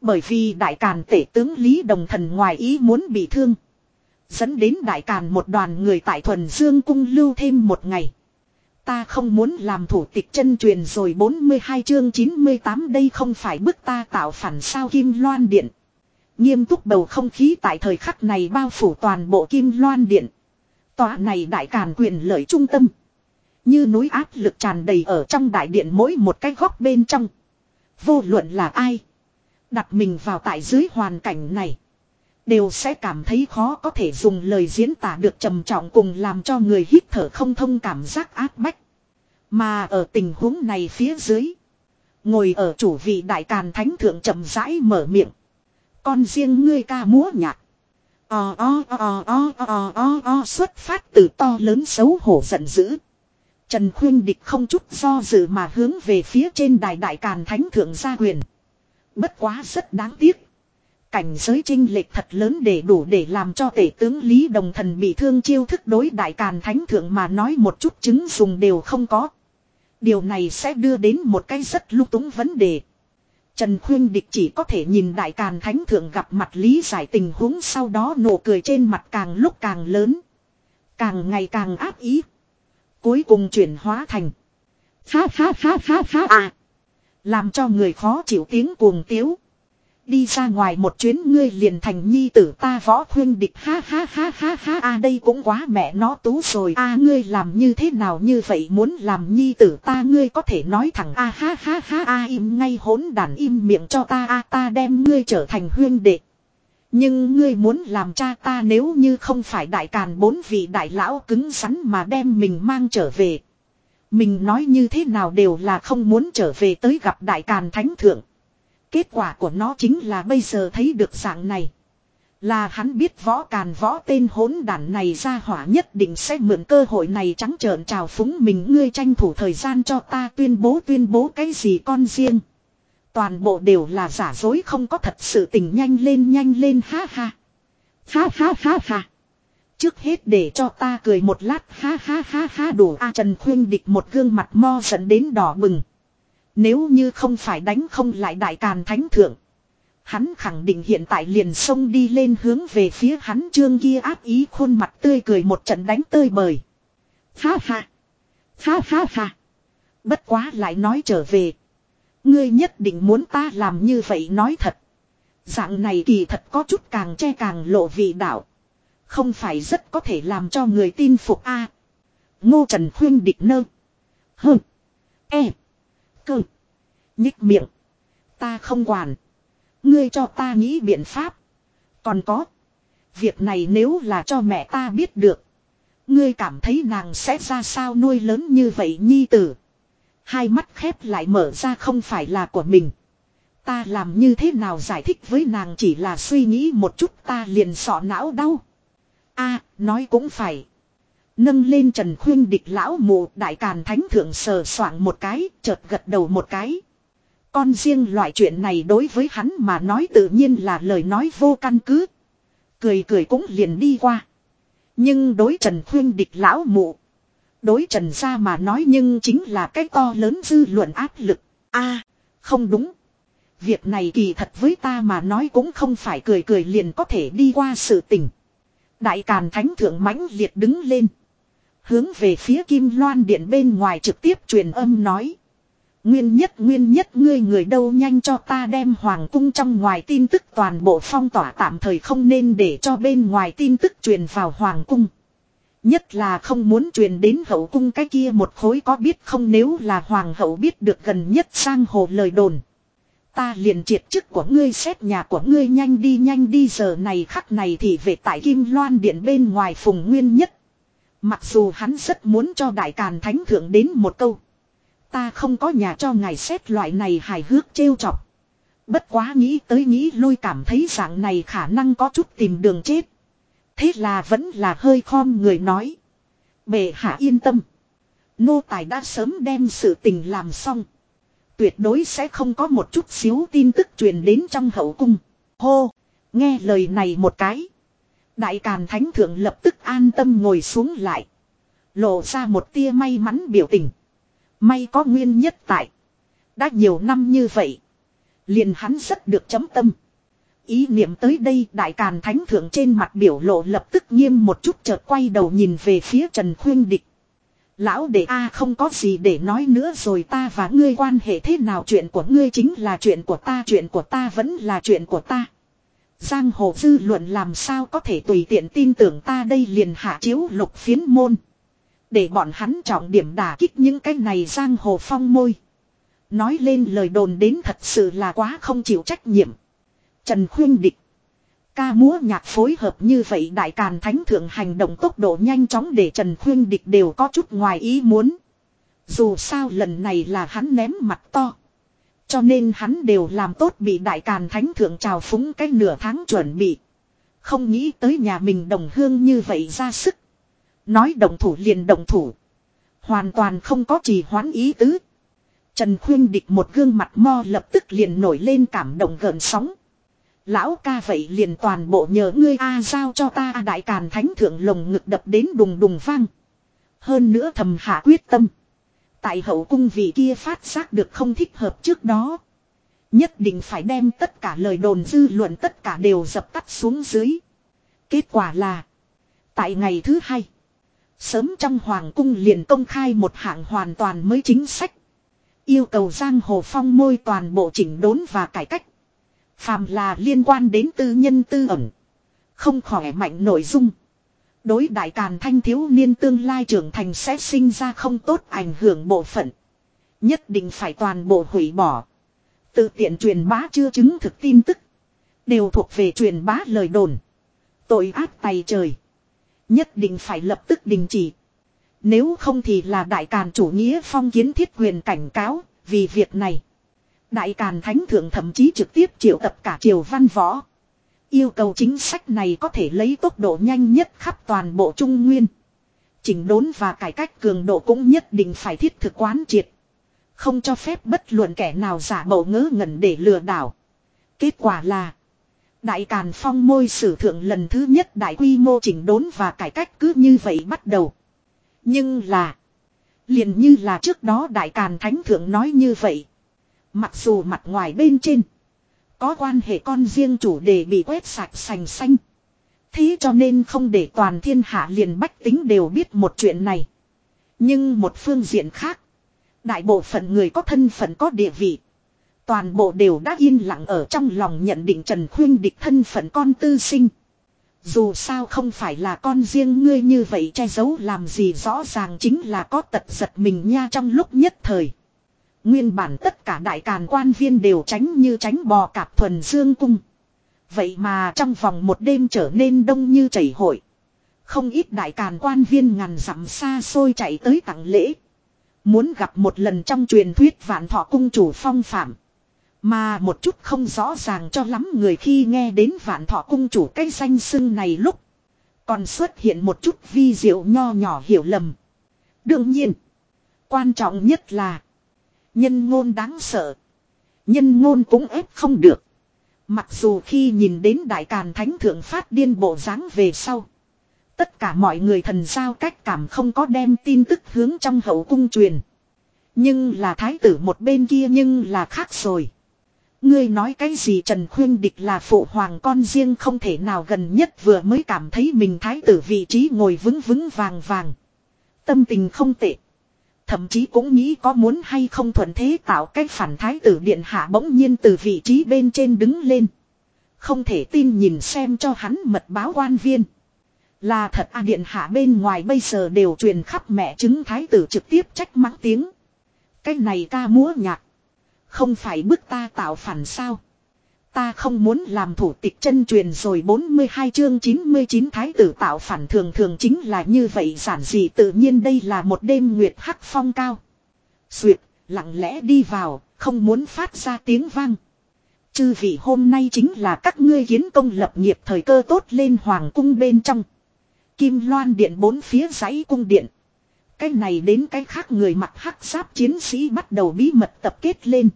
Bởi vì đại càn tể tướng Lý Đồng Thần ngoài ý muốn bị thương. Dẫn đến đại càn một đoàn người tại thuần dương cung lưu thêm một ngày. Ta không muốn làm thủ tịch chân truyền rồi 42 chương 98 đây không phải bức ta tạo phản sao kim loan điện. Nghiêm túc bầu không khí tại thời khắc này bao phủ toàn bộ kim loan điện. Tòa này đại càn quyền lợi trung tâm. Như núi áp lực tràn đầy ở trong đại điện mỗi một cái góc bên trong. Vô luận là ai. Đặt mình vào tại dưới hoàn cảnh này. Đều sẽ cảm thấy khó có thể dùng lời diễn tả được trầm trọng cùng làm cho người hít thở không thông cảm giác áp bách. Mà ở tình huống này phía dưới. Ngồi ở chủ vị đại càn thánh thượng chậm rãi mở miệng. Con riêng ngươi ca múa nhạc. O o o o o o o xuất phát từ to lớn xấu hổ giận dữ. Trần Khuyên Địch không chút do dự mà hướng về phía trên đài đại càn thánh thượng gia quyền. Bất quá rất đáng tiếc. Cảnh giới trinh lệch thật lớn để đủ để làm cho tể tướng Lý Đồng Thần bị thương chiêu thức đối đại càn thánh thượng mà nói một chút chứng dùng đều không có. Điều này sẽ đưa đến một cái rất lúc túng vấn đề. Trần Khuyên Địch chỉ có thể nhìn Đại Càn Thánh Thượng gặp mặt lý giải tình huống sau đó nụ cười trên mặt càng lúc càng lớn. Càng ngày càng áp ý. Cuối cùng chuyển hóa thành. Phá phá phá phá phá à. Làm cho người khó chịu tiếng cuồng tiếu. Đi ra ngoài một chuyến ngươi liền thành nhi tử ta võ khuyên địch, ha ha ha ha ha a đây cũng quá mẹ nó tú rồi a ngươi làm như thế nào như vậy muốn làm nhi tử ta ngươi có thể nói thẳng a ha ha ha a im ngay hỗn đàn im miệng cho ta a ta đem ngươi trở thành huyên đệ. Nhưng ngươi muốn làm cha ta nếu như không phải đại càn bốn vị đại lão cứng rắn mà đem mình mang trở về. Mình nói như thế nào đều là không muốn trở về tới gặp đại càn thánh thượng. Kết quả của nó chính là bây giờ thấy được dạng này. Là hắn biết võ càn võ tên hỗn đản này ra hỏa nhất định sẽ mượn cơ hội này trắng trợn trào phúng mình ngươi tranh thủ thời gian cho ta tuyên bố tuyên bố cái gì con riêng. Toàn bộ đều là giả dối không có thật sự tình nhanh lên nhanh lên ha ha. Ha ha ha ha. Trước hết để cho ta cười một lát ha ha ha ha đủ a Trần Khuyên địch một gương mặt mo dẫn đến đỏ bừng. Nếu như không phải đánh không lại đại càn thánh thượng. Hắn khẳng định hiện tại liền xông đi lên hướng về phía hắn trương kia áp ý khuôn mặt tươi cười một trận đánh tơi bời. Ha ha. Ha ha ha. Bất quá lại nói trở về. Ngươi nhất định muốn ta làm như vậy nói thật. Dạng này kỳ thật có chút càng che càng lộ vị đạo. Không phải rất có thể làm cho người tin phục a. Ngô Trần khuyên địch nơ. Hừ. E. Cơ. Nhích miệng. Ta không quản. Ngươi cho ta nghĩ biện pháp. Còn có. Việc này nếu là cho mẹ ta biết được. Ngươi cảm thấy nàng sẽ ra sao nuôi lớn như vậy nhi tử. Hai mắt khép lại mở ra không phải là của mình. Ta làm như thế nào giải thích với nàng chỉ là suy nghĩ một chút ta liền sọ não đau. a, nói cũng phải. Nâng lên Trần Khuyên địch lão mụ đại càn thánh thượng sờ soạng một cái, chợt gật đầu một cái. Con riêng loại chuyện này đối với hắn mà nói tự nhiên là lời nói vô căn cứ. Cười cười cũng liền đi qua. Nhưng đối Trần Khuyên địch lão mụ. Đối Trần gia mà nói nhưng chính là cái to lớn dư luận áp lực. a à, không đúng. Việc này kỳ thật với ta mà nói cũng không phải cười cười liền có thể đi qua sự tình. Đại Càn Thánh Thượng mãnh liệt đứng lên. Hướng về phía Kim Loan Điện bên ngoài trực tiếp truyền âm nói. Nguyên nhất nguyên nhất, ngươi người đâu nhanh cho ta đem hoàng cung trong ngoài tin tức toàn bộ phong tỏa, tạm thời không nên để cho bên ngoài tin tức truyền vào hoàng cung. Nhất là không muốn truyền đến hậu cung, cái kia một khối có biết không, nếu là hoàng hậu biết được gần nhất sang hồ lời đồn. Ta liền triệt chức của ngươi, xét nhà của ngươi, nhanh đi nhanh đi, giờ này khắc này thì về tại Kim Loan Điện bên ngoài phùng nguyên nhất. Mặc dù hắn rất muốn cho Đại Càn Thánh Thượng đến một câu. Ta không có nhà cho ngài xét loại này hài hước trêu chọc. Bất quá nghĩ tới nghĩ lôi cảm thấy dạng này khả năng có chút tìm đường chết. Thế là vẫn là hơi khom người nói. Bệ hạ yên tâm. Nô tài đã sớm đem sự tình làm xong. Tuyệt đối sẽ không có một chút xíu tin tức truyền đến trong hậu cung. Hô, nghe lời này một cái. Đại Càn Thánh Thượng lập tức an tâm ngồi xuống lại. Lộ ra một tia may mắn biểu tình. May có nguyên nhất tại. Đã nhiều năm như vậy. Liền hắn rất được chấm tâm. Ý niệm tới đây, đại càn thánh thượng trên mặt biểu lộ lập tức nghiêm một chút chợt quay đầu nhìn về phía Trần Khuyên Địch. Lão đệ A, không có gì để nói nữa rồi ta và ngươi quan hệ thế nào chuyện của ngươi chính là chuyện của ta, chuyện của ta vẫn là chuyện của ta. Giang hồ dư luận làm sao có thể tùy tiện tin tưởng ta đây liền hạ chiếu lục phiến môn. Để bọn hắn trọng điểm đả kích những cái này giang hồ phong môi. Nói lên lời đồn đến thật sự là quá không chịu trách nhiệm. Trần Khuyên Địch. Ca múa nhạc phối hợp như vậy đại càn thánh thượng hành động tốc độ nhanh chóng để Trần Khuyên Địch đều có chút ngoài ý muốn. Dù sao lần này là hắn ném mặt to. Cho nên hắn đều làm tốt bị đại càn thánh thượng trào phúng cách nửa tháng chuẩn bị. Không nghĩ tới nhà mình đồng hương như vậy ra sức. Nói đồng thủ liền đồng thủ. Hoàn toàn không có trì hoãn ý tứ. Trần Khuyên Địch một gương mặt mo lập tức liền nổi lên cảm động gợn sóng. Lão ca vậy liền toàn bộ nhờ ngươi A giao cho ta đại càn thánh thượng lồng ngực đập đến đùng đùng vang. Hơn nữa thầm hạ quyết tâm. Tại hậu cung vị kia phát giác được không thích hợp trước đó. Nhất định phải đem tất cả lời đồn dư luận tất cả đều dập tắt xuống dưới. Kết quả là. Tại ngày thứ hai. Sớm trong hoàng cung liền công khai một hạng hoàn toàn mới chính sách. Yêu cầu giang hồ phong môi toàn bộ chỉnh đốn và cải cách. Phàm là liên quan đến tư nhân tư ẩn. Không khỏe mạnh nội dung. Đối đại càn thanh thiếu niên tương lai trưởng thành sẽ sinh ra không tốt ảnh hưởng bộ phận. Nhất định phải toàn bộ hủy bỏ. Tự tiện truyền bá chưa chứng thực tin tức. Đều thuộc về truyền bá lời đồn. Tội ác tay trời. Nhất định phải lập tức đình chỉ. Nếu không thì là đại càn chủ nghĩa phong kiến thiết quyền cảnh cáo, vì việc này. Đại Càn Thánh Thượng thậm chí trực tiếp triệu tập cả triều văn võ. Yêu cầu chính sách này có thể lấy tốc độ nhanh nhất khắp toàn bộ Trung Nguyên. Chỉnh đốn và cải cách cường độ cũng nhất định phải thiết thực quán triệt. Không cho phép bất luận kẻ nào giả bộ ngớ ngẩn để lừa đảo. Kết quả là, Đại Càn Phong môi sử thượng lần thứ nhất đại quy mô chỉnh đốn và cải cách cứ như vậy bắt đầu. Nhưng là, liền như là trước đó Đại Càn Thánh Thượng nói như vậy. Mặc dù mặt ngoài bên trên. Có quan hệ con riêng chủ đề bị quét sạch sành xanh. Thế cho nên không để toàn thiên hạ liền bách tính đều biết một chuyện này. Nhưng một phương diện khác. Đại bộ phận người có thân phận có địa vị. Toàn bộ đều đã yên lặng ở trong lòng nhận định Trần Khuyên địch thân phận con tư sinh. Dù sao không phải là con riêng ngươi như vậy che giấu làm gì rõ ràng chính là có tật giật mình nha trong lúc nhất thời. Nguyên bản tất cả đại càn quan viên đều tránh như tránh bò cạp thuần dương cung. Vậy mà trong vòng một đêm trở nên đông như chảy hội. Không ít đại càn quan viên ngàn dặm xa xôi chạy tới tặng lễ. Muốn gặp một lần trong truyền thuyết vạn thọ cung chủ phong phạm. Mà một chút không rõ ràng cho lắm người khi nghe đến vạn thọ cung chủ cây xanh xưng này lúc. Còn xuất hiện một chút vi diệu nho nhỏ hiểu lầm. Đương nhiên. Quan trọng nhất là. Nhân ngôn đáng sợ. Nhân ngôn cũng ép không được. Mặc dù khi nhìn đến đại càn thánh thượng phát điên bộ dáng về sau. Tất cả mọi người thần giao cách cảm không có đem tin tức hướng trong hậu cung truyền. Nhưng là thái tử một bên kia nhưng là khác rồi. Ngươi nói cái gì Trần Khuyên Địch là phụ hoàng con riêng không thể nào gần nhất vừa mới cảm thấy mình thái tử vị trí ngồi vững vững vàng vàng. Tâm tình không tệ. Thậm chí cũng nghĩ có muốn hay không thuận thế tạo cách phản thái tử điện hạ bỗng nhiên từ vị trí bên trên đứng lên. Không thể tin nhìn xem cho hắn mật báo quan viên. Là thật a điện hạ bên ngoài bây giờ đều truyền khắp mẹ chứng thái tử trực tiếp trách mắng tiếng. Cái này ca múa nhạc. Không phải bức ta tạo phản sao. Ta không muốn làm thủ tịch chân truyền rồi 42 chương 99 thái tử tạo phản thường thường chính là như vậy giản dị tự nhiên đây là một đêm nguyệt hắc phong cao. Duyệt, lặng lẽ đi vào, không muốn phát ra tiếng vang. Chư vị hôm nay chính là các ngươi hiến công lập nghiệp thời cơ tốt lên hoàng cung bên trong. Kim loan điện bốn phía giấy cung điện. Cái này đến cái khác người mặc hắc giáp chiến sĩ bắt đầu bí mật tập kết lên.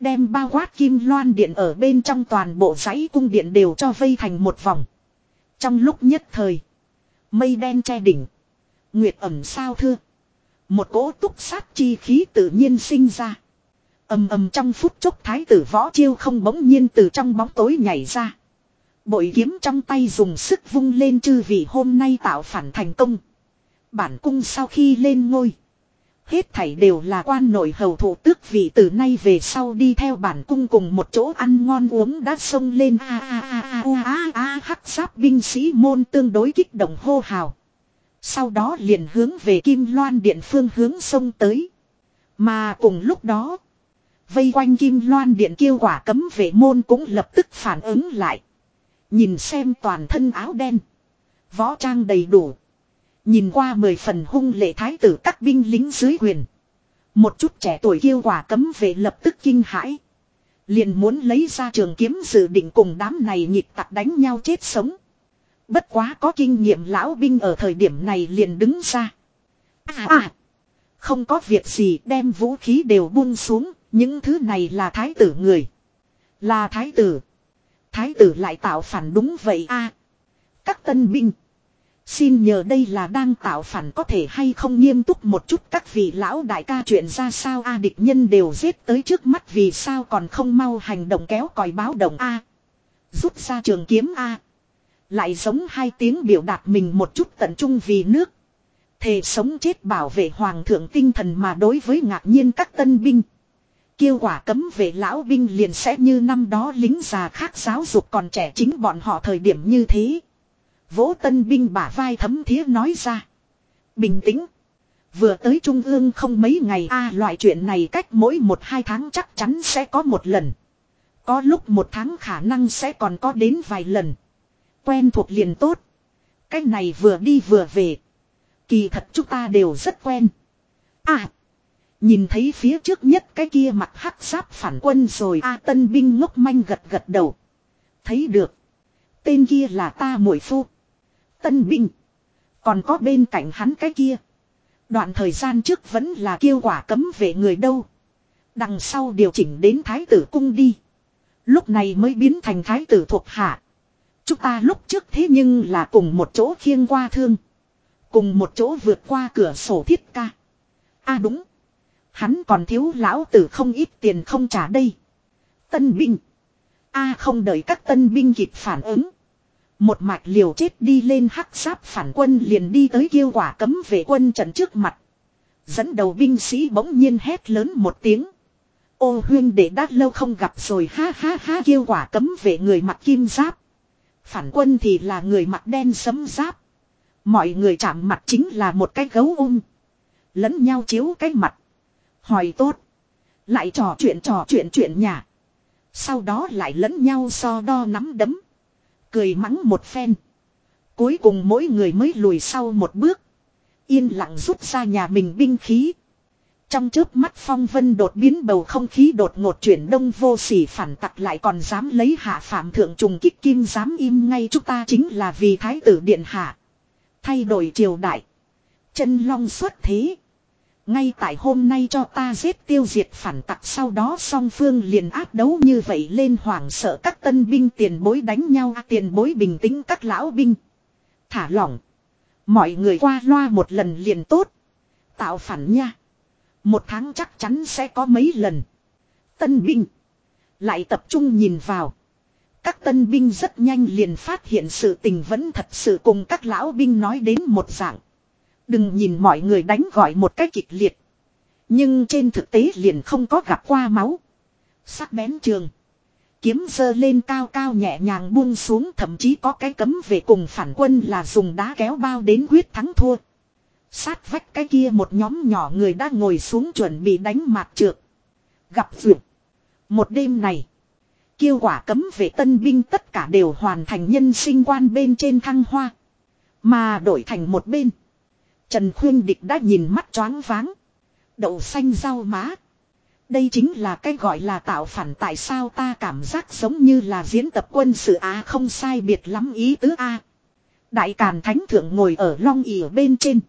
Đem bao quát kim loan điện ở bên trong toàn bộ dãy cung điện đều cho vây thành một vòng. Trong lúc nhất thời. Mây đen che đỉnh. Nguyệt ẩm sao thưa. Một cỗ túc sát chi khí tự nhiên sinh ra. ầm ầm trong phút chốc thái tử võ chiêu không bỗng nhiên từ trong bóng tối nhảy ra. Bội kiếm trong tay dùng sức vung lên chư vị hôm nay tạo phản thành công. Bản cung sau khi lên ngôi. Hết thảy đều là quan nội hầu thủ tước vị từ nay về sau đi theo bản cung cùng một chỗ ăn ngon uống đã sông lên a a a a a a hắc giáp binh sĩ môn tương đối kích động hô hào. Sau đó liền hướng về kim loan điện phương hướng sông tới. Mà cùng lúc đó, vây quanh kim loan điện kêu quả cấm vệ môn cũng lập tức phản ứng lại. Nhìn xem toàn thân áo đen, võ trang đầy đủ. Nhìn qua mười phần hung lệ thái tử các binh lính dưới quyền. Một chút trẻ tuổi kêu quả cấm về lập tức kinh hãi. Liền muốn lấy ra trường kiếm dự định cùng đám này nhịp tặc đánh nhau chết sống. Bất quá có kinh nghiệm lão binh ở thời điểm này liền đứng ra. À à. Không có việc gì, đem vũ khí đều buông xuống. Những thứ này là thái tử người. Là thái tử. Thái tử lại tạo phản đúng vậy a Các tân binh. Xin nhờ đây là đang tạo phản có thể hay không nghiêm túc một chút các vị lão đại ca chuyện ra sao a địch nhân đều giết tới trước mắt vì sao còn không mau hành động kéo còi báo động a Rút ra trường kiếm a Lại giống hai tiếng biểu đạt mình một chút tận trung vì nước. Thề sống chết bảo vệ hoàng thượng tinh thần mà đối với ngạc nhiên các tân binh. Kêu quả cấm về lão binh liền sẽ như năm đó lính già khác giáo dục còn trẻ chính bọn họ thời điểm như thế. Vỗ tân binh bả vai thấm thía nói ra. Bình tĩnh. Vừa tới trung ương không mấy ngày a, loại chuyện này cách mỗi một hai tháng chắc chắn sẽ có một lần. Có lúc một tháng khả năng sẽ còn có đến vài lần. Quen thuộc liền tốt. Cái này vừa đi vừa về. Kỳ thật chúng ta đều rất quen. À. Nhìn thấy phía trước nhất cái kia mặt hắc giáp phản quân rồi a, tân binh ngốc manh gật gật đầu. Thấy được. Tên kia là ta muội phu. Tân binh. Còn có bên cạnh hắn cái kia. Đoạn thời gian trước vẫn là kêu quả cấm về người đâu. Đằng sau điều chỉnh đến thái tử cung đi. Lúc này mới biến thành thái tử thuộc hạ. Chúng ta lúc trước thế nhưng là cùng một chỗ khiêng qua thương. Cùng một chỗ vượt qua cửa sổ thiết ca. a đúng. Hắn còn thiếu lão tử không ít tiền không trả đây. Tân binh. a à không đợi các tân binh kịp phản ứng. Một mạch liều chết đi lên hắc giáp phản quân liền đi tới kêu quả cấm về quân trận trước mặt. Dẫn đầu binh sĩ bỗng nhiên hét lớn một tiếng. Ô huyên để đã lâu không gặp rồi ha ha ha kêu quả cấm về người mặc kim giáp. Phản quân thì là người mặc đen sấm giáp. Mọi người chạm mặt chính là một cái gấu ôm. Lẫn nhau chiếu cái mặt. Hỏi tốt. Lại trò chuyện trò chuyện chuyện nhà. Sau đó lại lẫn nhau so đo nắm đấm. Cười mắng một phen. Cuối cùng mỗi người mới lùi sau một bước. Yên lặng rút ra nhà mình binh khí. Trong chớp mắt phong vân đột biến bầu không khí đột ngột chuyển đông vô sỉ phản tặc lại còn dám lấy hạ phạm thượng trùng kích kim dám im ngay chúng ta chính là vì thái tử điện hạ. Thay đổi triều đại. Chân long xuất thế. Ngay tại hôm nay cho ta giết tiêu diệt phản tặc sau đó song phương liền áp đấu như vậy lên hoảng sợ các tân binh tiền bối đánh nhau, tiền bối bình tĩnh các lão binh. Thả lỏng. Mọi người qua loa một lần liền tốt. Tạo phản nha. Một tháng chắc chắn sẽ có mấy lần. Tân binh. Lại tập trung nhìn vào. Các tân binh rất nhanh liền phát hiện sự tình vẫn thật sự cùng các lão binh nói đến một dạng. Đừng nhìn mọi người đánh gọi một cách kịch liệt. Nhưng trên thực tế liền không có gặp qua máu. Sắc bén trường. Kiếm dơ lên cao cao nhẹ nhàng buông xuống, thậm chí có cái cấm về cùng phản quân là dùng đá kéo bao đến quyết thắng thua. Sát vách cái kia một nhóm nhỏ người đang ngồi xuống chuẩn bị đánh mạc trượt. Gặp vượt. Một đêm này. Kêu quả cấm về tân binh tất cả đều hoàn thành nhân sinh quan bên trên thăng hoa. Mà đổi thành một bên. Trần Khuyên Địch đã nhìn mắt choáng váng. Đậu xanh rau má. Đây chính là cái gọi là tạo phản tại sao ta cảm giác giống như là diễn tập quân sự Á không sai biệt lắm ý tứ A. Đại Càn Thánh Thượng ngồi ở long ỉ bên trên.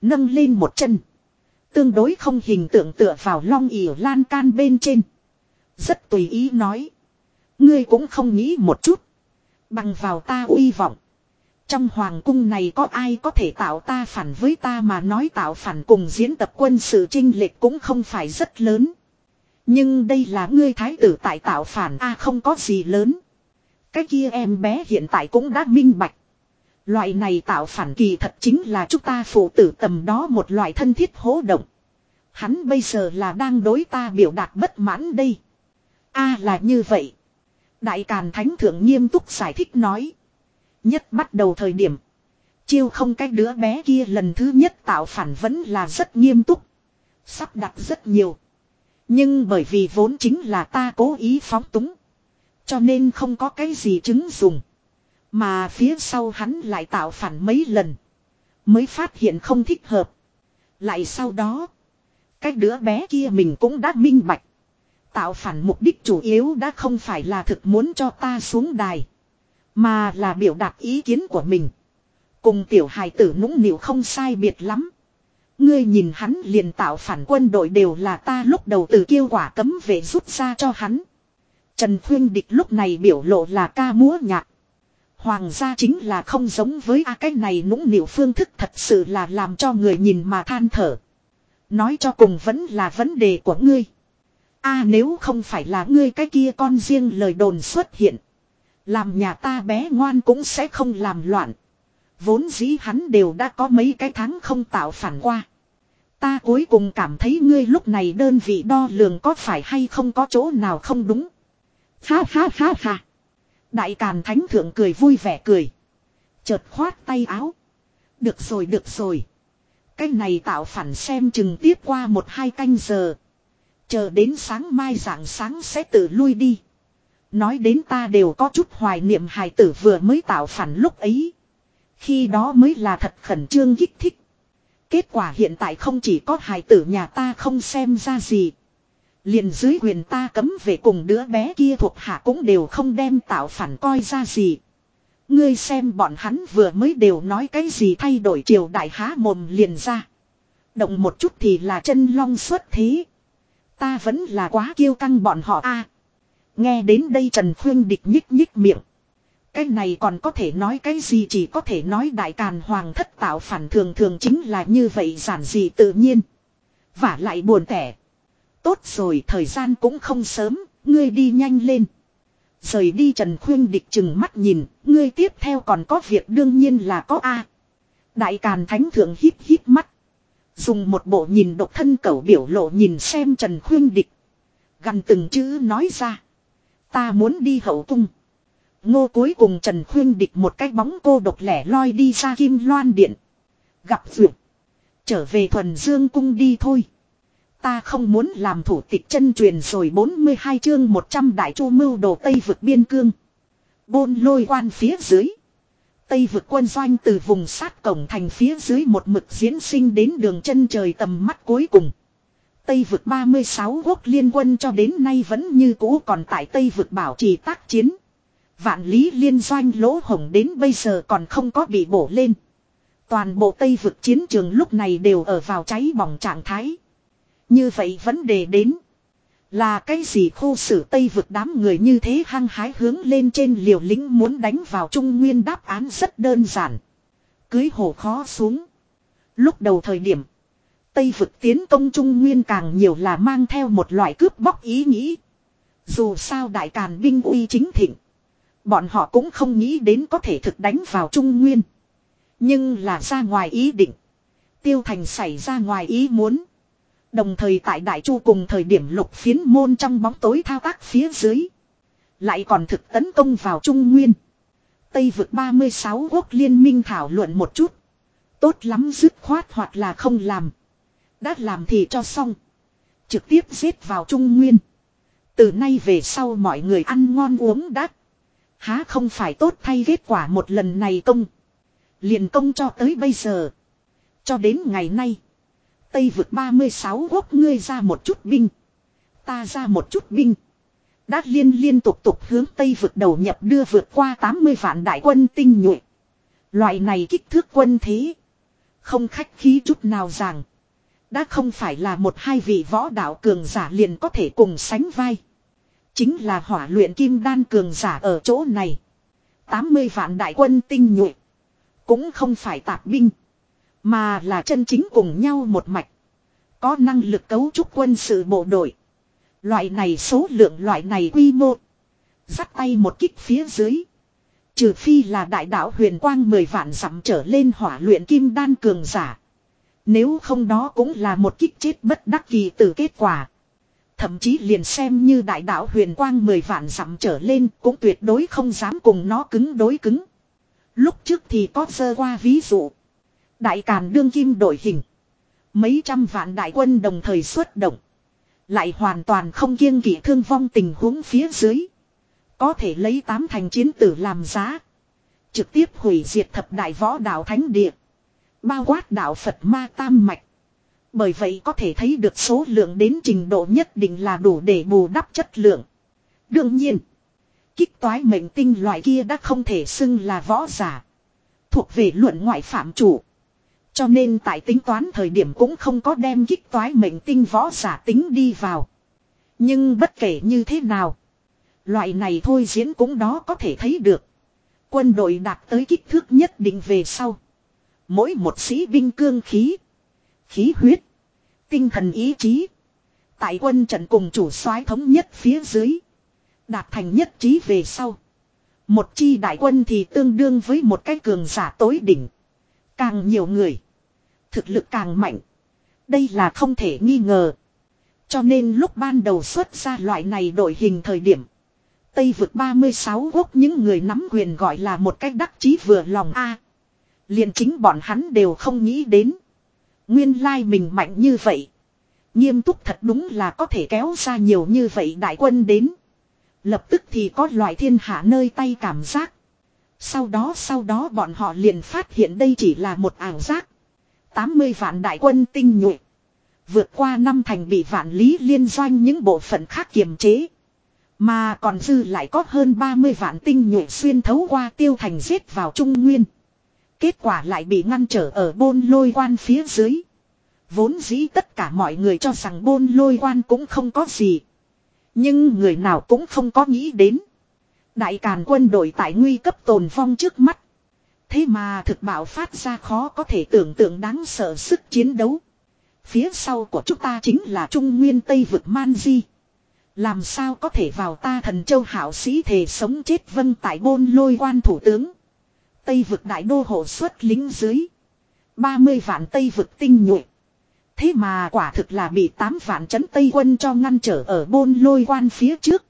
Nâng lên một chân. Tương đối không hình tượng tựa vào long ỉ lan can bên trên. Rất tùy ý nói. Ngươi cũng không nghĩ một chút. Bằng vào ta uy vọng. Trong hoàng cung này có ai có thể tạo ta phản với ta mà nói tạo phản cùng diễn tập quân sự trinh lệch cũng không phải rất lớn. Nhưng đây là ngươi thái tử tại tạo phản, a không có gì lớn. Cái kia em bé hiện tại cũng đã minh bạch. Loại này tạo phản kỳ thật chính là chúng ta phụ tử tầm đó một loại thân thiết hố động. Hắn bây giờ là đang đối ta biểu đạt bất mãn đây. a là như vậy. Đại Càn Thánh Thượng nghiêm túc giải thích nói. Nhất bắt đầu thời điểm. Chiêu không cái đứa bé kia lần thứ nhất tạo phản vẫn là rất nghiêm túc. Sắp đặt rất nhiều. Nhưng bởi vì vốn chính là ta cố ý phóng túng. Cho nên không có cái gì chứng dùng. Mà phía sau hắn lại tạo phản mấy lần. Mới phát hiện không thích hợp. Lại sau đó. Cái đứa bé kia mình cũng đã minh bạch. Tạo phản mục đích chủ yếu đã không phải là thực muốn cho ta xuống đài. Mà là biểu đạt ý kiến của mình. Cùng tiểu hài tử nũng nịu không sai biệt lắm. Ngươi nhìn hắn liền tạo phản quân đội đều là ta lúc đầu từ kêu quả cấm về rút ra cho hắn. Trần Khuyên Địch lúc này biểu lộ là ca múa nhạc. Hoàng gia chính là không giống với a cái này nũng nịu phương thức thật sự là làm cho người nhìn mà than thở. Nói cho cùng vẫn là vấn đề của ngươi. a nếu không phải là ngươi cái kia con riêng lời đồn xuất hiện. Làm nhà ta bé ngoan cũng sẽ không làm loạn. Vốn dĩ hắn đều đã có mấy cái tháng không tạo phản qua. Ta cuối cùng cảm thấy ngươi lúc này đơn vị đo lường có phải hay không có chỗ nào không đúng. Ha ha ha ha. Đại Càn Thánh Thượng cười vui vẻ cười. Chợt khoát tay áo. Được rồi được rồi. Cái này tạo phản xem chừng tiếp qua một hai canh giờ. Chờ đến sáng mai dạng sáng sẽ tự lui đi. Nói đến ta đều có chút hoài niệm hài tử vừa mới tạo phản lúc ấy. Khi đó mới là thật khẩn trương kích thích. Kết quả hiện tại không chỉ có hài tử nhà ta không xem ra gì. Liền dưới quyền ta cấm về cùng đứa bé kia thuộc hạ cũng đều không đem tạo phản coi ra gì. Ngươi xem bọn hắn vừa mới đều nói cái gì thay đổi triều đại há mồm liền ra. Động một chút thì là chân long xuất thế. Ta vẫn là quá kiêu căng bọn họ a nghe đến đây Trần Khuyên địch nhích nhích miệng. Cái này còn có thể nói cái gì chỉ có thể nói đại càn hoàng thất tạo phản thường thường chính là như vậy giản dị tự nhiên. Và lại buồn tẻ. Tốt rồi thời gian cũng không sớm, ngươi đi nhanh lên. Rời đi Trần Khuyên địch chừng mắt nhìn, ngươi tiếp theo còn có việc đương nhiên là có A. Đại Càn Thánh Thượng hít hít mắt. Dùng một bộ nhìn độc thân cẩu biểu lộ nhìn xem Trần Khuyên địch. Gần từng chữ nói ra. Ta muốn đi hậu cung. Ngô cuối cùng Trần Khuyên địch một cái bóng cô độc lẻ loi đi ra kim loan điện. Gặp vượt. Trở về thuần dương cung đi thôi. Ta không muốn làm thủ tịch chân truyền rồi 42 chương 100 đại chu mưu đồ Tây vực biên cương. Bôn lôi quan phía dưới. Tây vực quân doanh từ vùng sát cổng thành phía dưới một mực diễn sinh đến đường chân trời tầm mắt cuối cùng. Tây vực 36 quốc liên quân cho đến nay vẫn như cũ còn tại Tây vực bảo trì tác chiến. Vạn lý liên doanh lỗ hổng đến bây giờ còn không có bị bổ lên. Toàn bộ Tây vực chiến trường lúc này đều ở vào cháy bỏng trạng thái. Như vậy vấn đề đến. Là cái gì khu xử Tây vực đám người như thế hăng hái hướng lên trên liều lĩnh muốn đánh vào Trung Nguyên đáp án rất đơn giản. Cưới hổ khó xuống. Lúc đầu thời điểm. Tây vực tiến công Trung Nguyên càng nhiều là mang theo một loại cướp bóc ý nghĩ. Dù sao đại càn binh uy chính thịnh. Bọn họ cũng không nghĩ đến có thể thực đánh vào Trung Nguyên. Nhưng là ra ngoài ý định. Tiêu thành xảy ra ngoài ý muốn. Đồng thời tại Đại Chu cùng thời điểm lục phiến môn trong bóng tối thao tác phía dưới. Lại còn thực tấn công vào Trung Nguyên. Tây vực 36 quốc liên minh thảo luận một chút. Tốt lắm dứt khoát hoặc là không làm. Đã làm thì cho xong. Trực tiếp giết vào Trung Nguyên. Từ nay về sau mọi người ăn ngon uống đắt. Há không phải tốt thay kết quả một lần này công. Liền công cho tới bây giờ. Cho đến ngày nay. Tây vực 36 quốc ngươi ra một chút binh. Ta ra một chút binh. Đã liên liên tục tục hướng Tây vực đầu nhập đưa vượt qua 80 vạn đại quân tinh nhuệ. Loại này kích thước quân thế. Không khách khí chút nào rằng. Đã không phải là một hai vị võ đạo cường giả liền có thể cùng sánh vai. Chính là hỏa luyện kim đan cường giả ở chỗ này. 80 vạn đại quân tinh nhuệ. Cũng không phải tạp binh. Mà là chân chính cùng nhau một mạch. Có năng lực cấu trúc quân sự bộ đội. Loại này số lượng loại này quy mô. Dắt tay một kích phía dưới. Trừ phi là đại đạo huyền quang mười vạn dặm trở lên hỏa luyện kim đan cường giả. Nếu không đó cũng là một kích chết bất đắc kỳ từ kết quả. Thậm chí liền xem như đại đạo huyền quang mười vạn dặm trở lên cũng tuyệt đối không dám cùng nó cứng đối cứng. Lúc trước thì có sơ qua ví dụ. Đại Càn đương kim đổi hình. Mấy trăm vạn đại quân đồng thời xuất động. Lại hoàn toàn không kiêng kỵ thương vong tình huống phía dưới. Có thể lấy tám thành chiến tử làm giá. Trực tiếp hủy diệt thập đại võ đạo thánh địa. Bao quát đạo Phật ma tam mạch. Bởi vậy có thể thấy được số lượng đến trình độ nhất định là đủ để bù đắp chất lượng. Đương nhiên. Kích toái mệnh tinh loại kia đã không thể xưng là võ giả. Thuộc về luận ngoại phạm chủ. Cho nên tại tính toán thời điểm cũng không có đem kích toái mệnh tinh võ giả tính đi vào. Nhưng bất kể như thế nào. Loại này thôi diễn cũng đó có thể thấy được. Quân đội đạt tới kích thước nhất định về sau. Mỗi một sĩ binh cương khí. Khí huyết. Tinh thần ý chí. Tại quân trận cùng chủ soái thống nhất phía dưới. Đạt thành nhất trí về sau. Một chi đại quân thì tương đương với một cái cường giả tối đỉnh. Càng nhiều người. Thực lực càng mạnh. Đây là không thể nghi ngờ. Cho nên lúc ban đầu xuất ra loại này đổi hình thời điểm. Tây vực 36 quốc những người nắm quyền gọi là một cách đắc chí vừa lòng a liền chính bọn hắn đều không nghĩ đến. Nguyên lai mình mạnh như vậy. Nghiêm túc thật đúng là có thể kéo ra nhiều như vậy đại quân đến. Lập tức thì có loại thiên hạ nơi tay cảm giác. Sau đó sau đó bọn họ liền phát hiện đây chỉ là một ảo giác. 80 vạn đại quân tinh nhuệ. Vượt qua năm thành bị vạn lý liên doanh những bộ phận khác kiềm chế. Mà còn dư lại có hơn 30 vạn tinh nhuệ xuyên thấu qua tiêu thành giết vào Trung Nguyên. Kết quả lại bị ngăn trở ở bôn lôi quan phía dưới. Vốn dĩ tất cả mọi người cho rằng bôn lôi quan cũng không có gì. Nhưng người nào cũng không có nghĩ đến. Đại Càn quân đội tại nguy cấp tồn vong trước mắt. Thế mà thực bảo phát ra khó có thể tưởng tượng đáng sợ sức chiến đấu. Phía sau của chúng ta chính là Trung Nguyên Tây vực Man Di. Làm sao có thể vào ta thần châu hảo sĩ thể sống chết vân tại bôn lôi quan thủ tướng. Tây vực đại đô hộ xuất lính dưới. 30 vạn Tây vực tinh nhuệ. Thế mà quả thực là bị 8 vạn chấn Tây quân cho ngăn trở ở bôn lôi quan phía trước.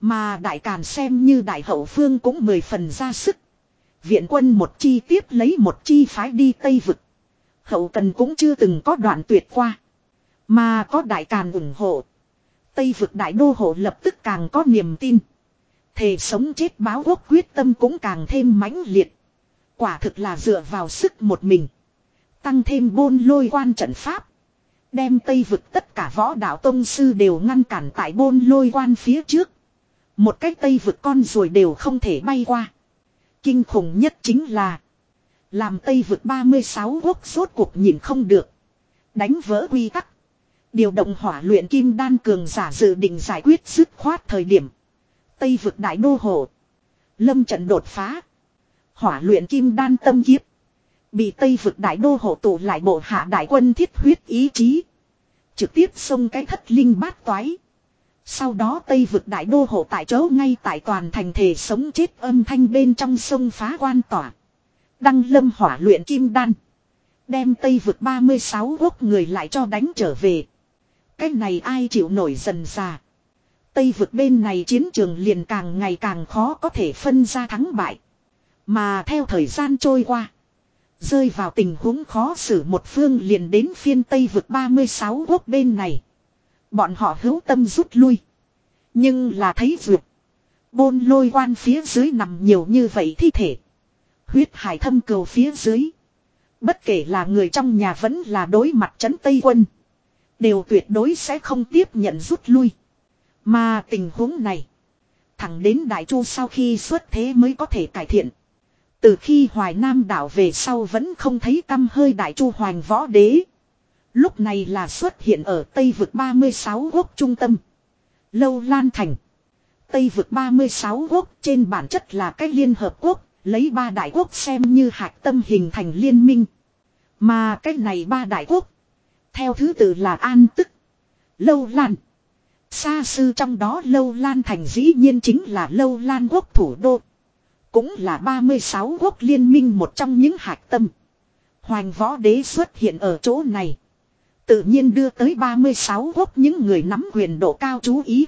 Mà đại càn xem như đại hậu phương cũng mười phần ra sức. Viện quân một chi tiếp lấy một chi phái đi Tây vực. Hậu cần cũng chưa từng có đoạn tuyệt qua. Mà có đại càn ủng hộ. Tây vực đại đô hộ lập tức càng có niềm tin. Thề sống chết báo quốc quyết tâm cũng càng thêm mãnh liệt. Quả thực là dựa vào sức một mình. Tăng thêm bôn lôi quan trận pháp. Đem Tây vực tất cả võ đạo tông sư đều ngăn cản tại bôn lôi quan phía trước. Một cách Tây vực con rồi đều không thể bay qua. Kinh khủng nhất chính là. Làm Tây vực 36 quốc rốt cuộc nhìn không được. Đánh vỡ quy tắc. Điều động hỏa luyện kim đan cường giả dự định giải quyết dứt khoát thời điểm. Tây vực đại đô hộ. Lâm trận đột phá. Hỏa luyện kim đan tâm kiếp. Bị Tây vực đại đô hộ tụ lại bộ hạ đại quân thiết huyết ý chí. Trực tiếp xông cái thất linh bát toái. Sau đó Tây vực đại đô hộ tại chỗ ngay tại toàn thành thể sống chết âm thanh bên trong sông phá quan tỏa. Đăng lâm hỏa luyện kim đan. Đem Tây vực 36 quốc người lại cho đánh trở về. Cái này ai chịu nổi dần già. Tây vực bên này chiến trường liền càng ngày càng khó có thể phân ra thắng bại. Mà theo thời gian trôi qua. Rơi vào tình huống khó xử một phương liền đến phiên Tây vực 36 quốc bên này. Bọn họ hữu tâm rút lui. Nhưng là thấy vượt. Bôn lôi quan phía dưới nằm nhiều như vậy thi thể. Huyết hải thâm cầu phía dưới. Bất kể là người trong nhà vẫn là đối mặt trấn Tây quân. Đều tuyệt đối sẽ không tiếp nhận rút lui. Mà tình huống này. Thẳng đến Đại Chu sau khi xuất thế mới có thể cải thiện. Từ khi Hoài Nam đảo về sau vẫn không thấy tâm hơi Đại Chu Hoàng Võ Đế. Lúc này là xuất hiện ở Tây vực 36 quốc trung tâm. Lâu Lan Thành. Tây vực 36 quốc trên bản chất là cách liên hợp quốc, lấy ba đại quốc xem như hạt tâm hình thành liên minh. Mà cách này ba đại quốc. Theo thứ tự là An Tức. Lâu Lan. Xa sư trong đó Lâu Lan Thành dĩ nhiên chính là Lâu Lan quốc thủ đô. Cũng là 36 quốc liên minh một trong những hạt tâm. Hoàng võ đế xuất hiện ở chỗ này. Tự nhiên đưa tới 36 quốc những người nắm quyền độ cao chú ý.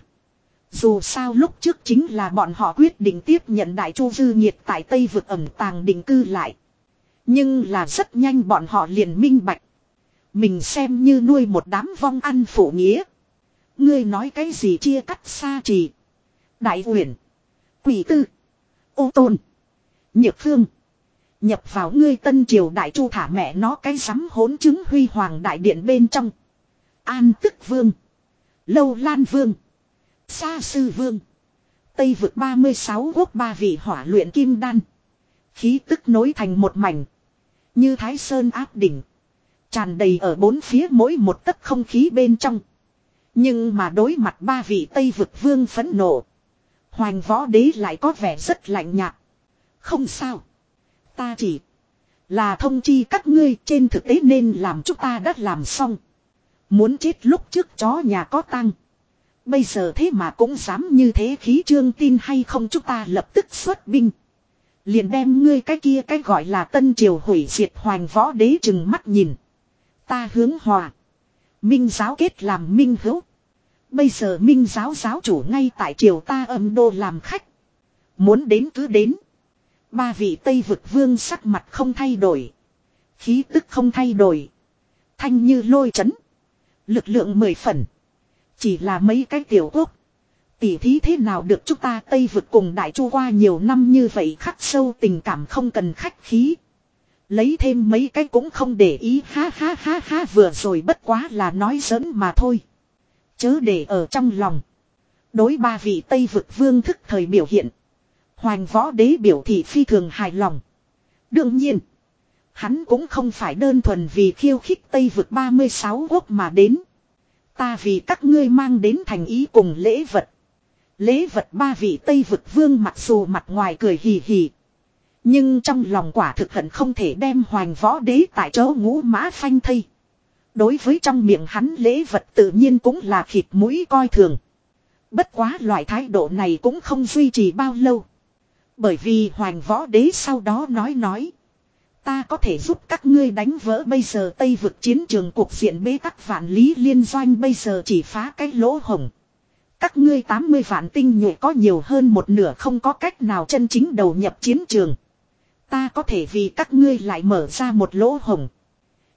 Dù sao lúc trước chính là bọn họ quyết định tiếp nhận đại chu dư nhiệt tại Tây vực ẩm tàng định cư lại. Nhưng là rất nhanh bọn họ liền minh bạch. Mình xem như nuôi một đám vong ăn phủ nghĩa. Ngươi nói cái gì chia cắt xa trì. Đại huyền. Quỷ tư. Ô tôn. Nhược phương. Nhập vào ngươi tân triều đại chu thả mẹ nó cái sắm hỗn chứng huy hoàng đại điện bên trong. An tức vương. Lâu lan vương. Sa sư vương. Tây vực 36 quốc ba vị hỏa luyện kim đan. Khí tức nối thành một mảnh. Như thái sơn áp đỉnh. Tràn đầy ở bốn phía mỗi một tấc không khí bên trong. Nhưng mà đối mặt ba vị Tây vực vương phẫn nộ. Hoành võ đế lại có vẻ rất lạnh nhạt. Không sao. Ta chỉ là thông chi các ngươi trên thực tế nên làm chúng ta đã làm xong. Muốn chết lúc trước chó nhà có tăng. Bây giờ thế mà cũng dám như thế khí trương tin hay không chúng ta lập tức xuất binh. Liền đem ngươi cái kia cái gọi là tân triều hủy diệt hoành võ đế chừng mắt nhìn. Ta hướng hòa. Minh giáo kết làm minh hữu. Bây giờ minh giáo giáo chủ ngay tại triều ta âm đô làm khách. Muốn đến cứ đến. Ba vị Tây vực vương sắc mặt không thay đổi. Khí tức không thay đổi. Thanh như lôi chấn. Lực lượng mười phần. Chỉ là mấy cái tiểu quốc. Tỉ thí thế nào được chúng ta Tây vực cùng đại chu qua nhiều năm như vậy khắc sâu tình cảm không cần khách khí. Lấy thêm mấy cái cũng không để ý ha ha ha ha, vừa rồi bất quá là nói giỡn mà thôi. Chớ để ở trong lòng. Đối ba vị Tây vực vương thức thời biểu hiện. Hoành võ đế biểu thị phi thường hài lòng. Đương nhiên. Hắn cũng không phải đơn thuần vì khiêu khích Tây vực 36 quốc mà đến. Ta vì các ngươi mang đến thành ý cùng lễ vật. Lễ vật ba vị Tây vực vương mặc dù mặt ngoài cười hì hì. Nhưng trong lòng quả thực hận không thể đem hoành võ đế tại chỗ ngũ mã phanh thây. Đối với trong miệng hắn lễ vật tự nhiên cũng là khịt mũi coi thường. Bất quá loại thái độ này cũng không duy trì bao lâu. Bởi vì hoàng võ đế sau đó nói nói. Ta có thể giúp các ngươi đánh vỡ bây giờ Tây vực chiến trường cuộc diện bế tắc vạn lý liên doanh bây giờ chỉ phá cái lỗ hồng. Các ngươi 80 vạn tinh nhuệ có nhiều hơn một nửa không có cách nào chân chính đầu nhập chiến trường. Ta có thể vì các ngươi lại mở ra một lỗ hồng.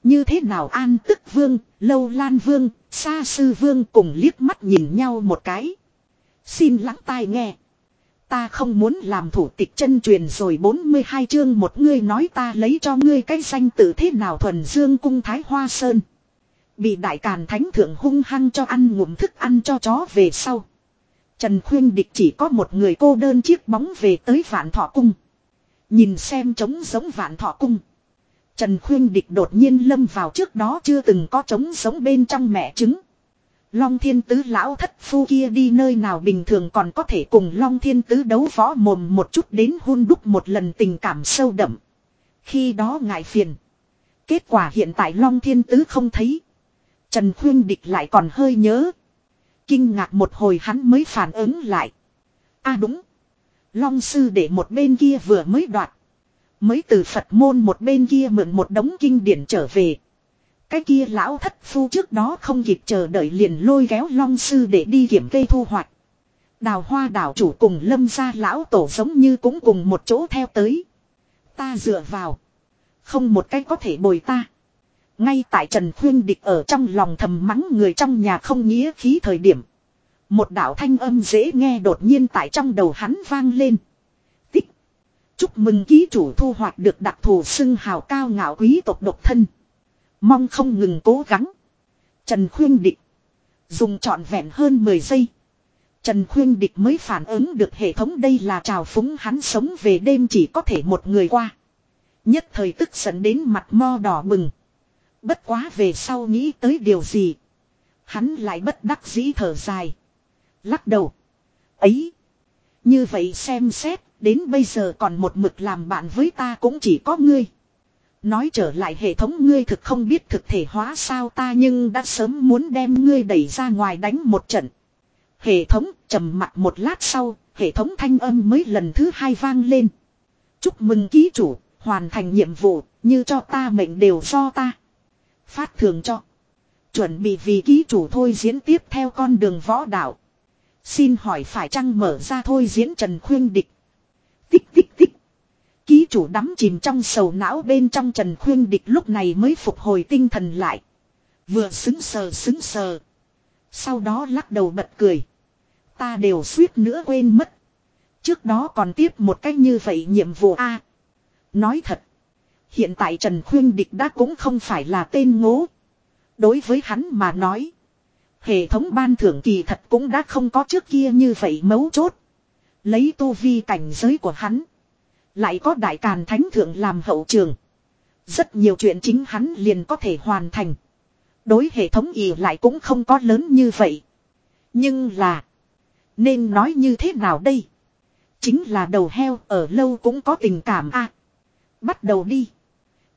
Như thế nào an tức vương, lâu lan vương, xa sư vương cùng liếc mắt nhìn nhau một cái. Xin lắng tai nghe. Ta không muốn làm thủ tịch chân truyền rồi 42 chương một ngươi nói ta lấy cho ngươi cái danh tự thế nào thuần dương cung thái hoa sơn. Bị đại càn thánh thượng hung hăng cho ăn ngụm thức ăn cho chó về sau. Trần Khuyên Địch chỉ có một người cô đơn chiếc bóng về tới vạn thọ cung. Nhìn xem trống giống vạn thọ cung. Trần Khuyên Địch đột nhiên lâm vào trước đó chưa từng có trống sống bên trong mẹ trứng. Long thiên tứ lão thất phu kia đi nơi nào bình thường còn có thể cùng Long thiên tứ đấu võ mồm một chút đến hôn đúc một lần tình cảm sâu đậm. Khi đó ngại phiền. Kết quả hiện tại Long thiên tứ không thấy. Trần Khuyên Địch lại còn hơi nhớ. Kinh ngạc một hồi hắn mới phản ứng lại. a à đúng. Long sư để một bên kia vừa mới đoạt. Mới từ Phật môn một bên kia mượn một đống kinh điển trở về. Cái kia lão thất phu trước đó không kịp chờ đợi liền lôi kéo long sư để đi kiểm cây thu hoạch. Đào hoa đảo chủ cùng lâm gia lão tổ giống như cũng cùng một chỗ theo tới. Ta dựa vào. Không một cái có thể bồi ta. Ngay tại Trần Khuyên Địch ở trong lòng thầm mắng người trong nhà không nghĩa khí thời điểm. Một đạo thanh âm dễ nghe đột nhiên tại trong đầu hắn vang lên. Chúc mừng ký chủ thu hoạch được đặc thù xưng hào cao ngạo quý tộc độc thân. Mong không ngừng cố gắng. Trần Khuyên Địch. Dùng trọn vẹn hơn 10 giây. Trần Khuyên Địch mới phản ứng được hệ thống đây là trào phúng hắn sống về đêm chỉ có thể một người qua. Nhất thời tức giận đến mặt mo đỏ bừng. Bất quá về sau nghĩ tới điều gì. Hắn lại bất đắc dĩ thở dài. Lắc đầu. Ấy. Như vậy xem xét, đến bây giờ còn một mực làm bạn với ta cũng chỉ có ngươi. Nói trở lại hệ thống ngươi thực không biết thực thể hóa sao ta nhưng đã sớm muốn đem ngươi đẩy ra ngoài đánh một trận. Hệ thống trầm mặt một lát sau, hệ thống thanh âm mới lần thứ hai vang lên. Chúc mừng ký chủ, hoàn thành nhiệm vụ, như cho ta mệnh đều do ta. Phát thường cho. Chuẩn bị vì ký chủ thôi diễn tiếp theo con đường võ đạo. Xin hỏi phải chăng mở ra thôi diễn Trần Khuyên Địch. Tích tích tích. Ký chủ đắm chìm trong sầu não bên trong Trần Khuyên Địch lúc này mới phục hồi tinh thần lại. Vừa xứng sờ xứng sờ. Sau đó lắc đầu bật cười. Ta đều suýt nữa quên mất. Trước đó còn tiếp một cách như vậy nhiệm vụ A. nói thật. Hiện tại Trần Khuyên Địch đã cũng không phải là tên ngố. Đối với hắn mà nói. Hệ thống ban thưởng kỳ thật cũng đã không có trước kia như vậy mấu chốt. Lấy tu vi cảnh giới của hắn. Lại có đại càn thánh thượng làm hậu trường. Rất nhiều chuyện chính hắn liền có thể hoàn thành. Đối hệ thống ỉ lại cũng không có lớn như vậy. Nhưng là. Nên nói như thế nào đây? Chính là đầu heo ở lâu cũng có tình cảm a. bắt đầu đi.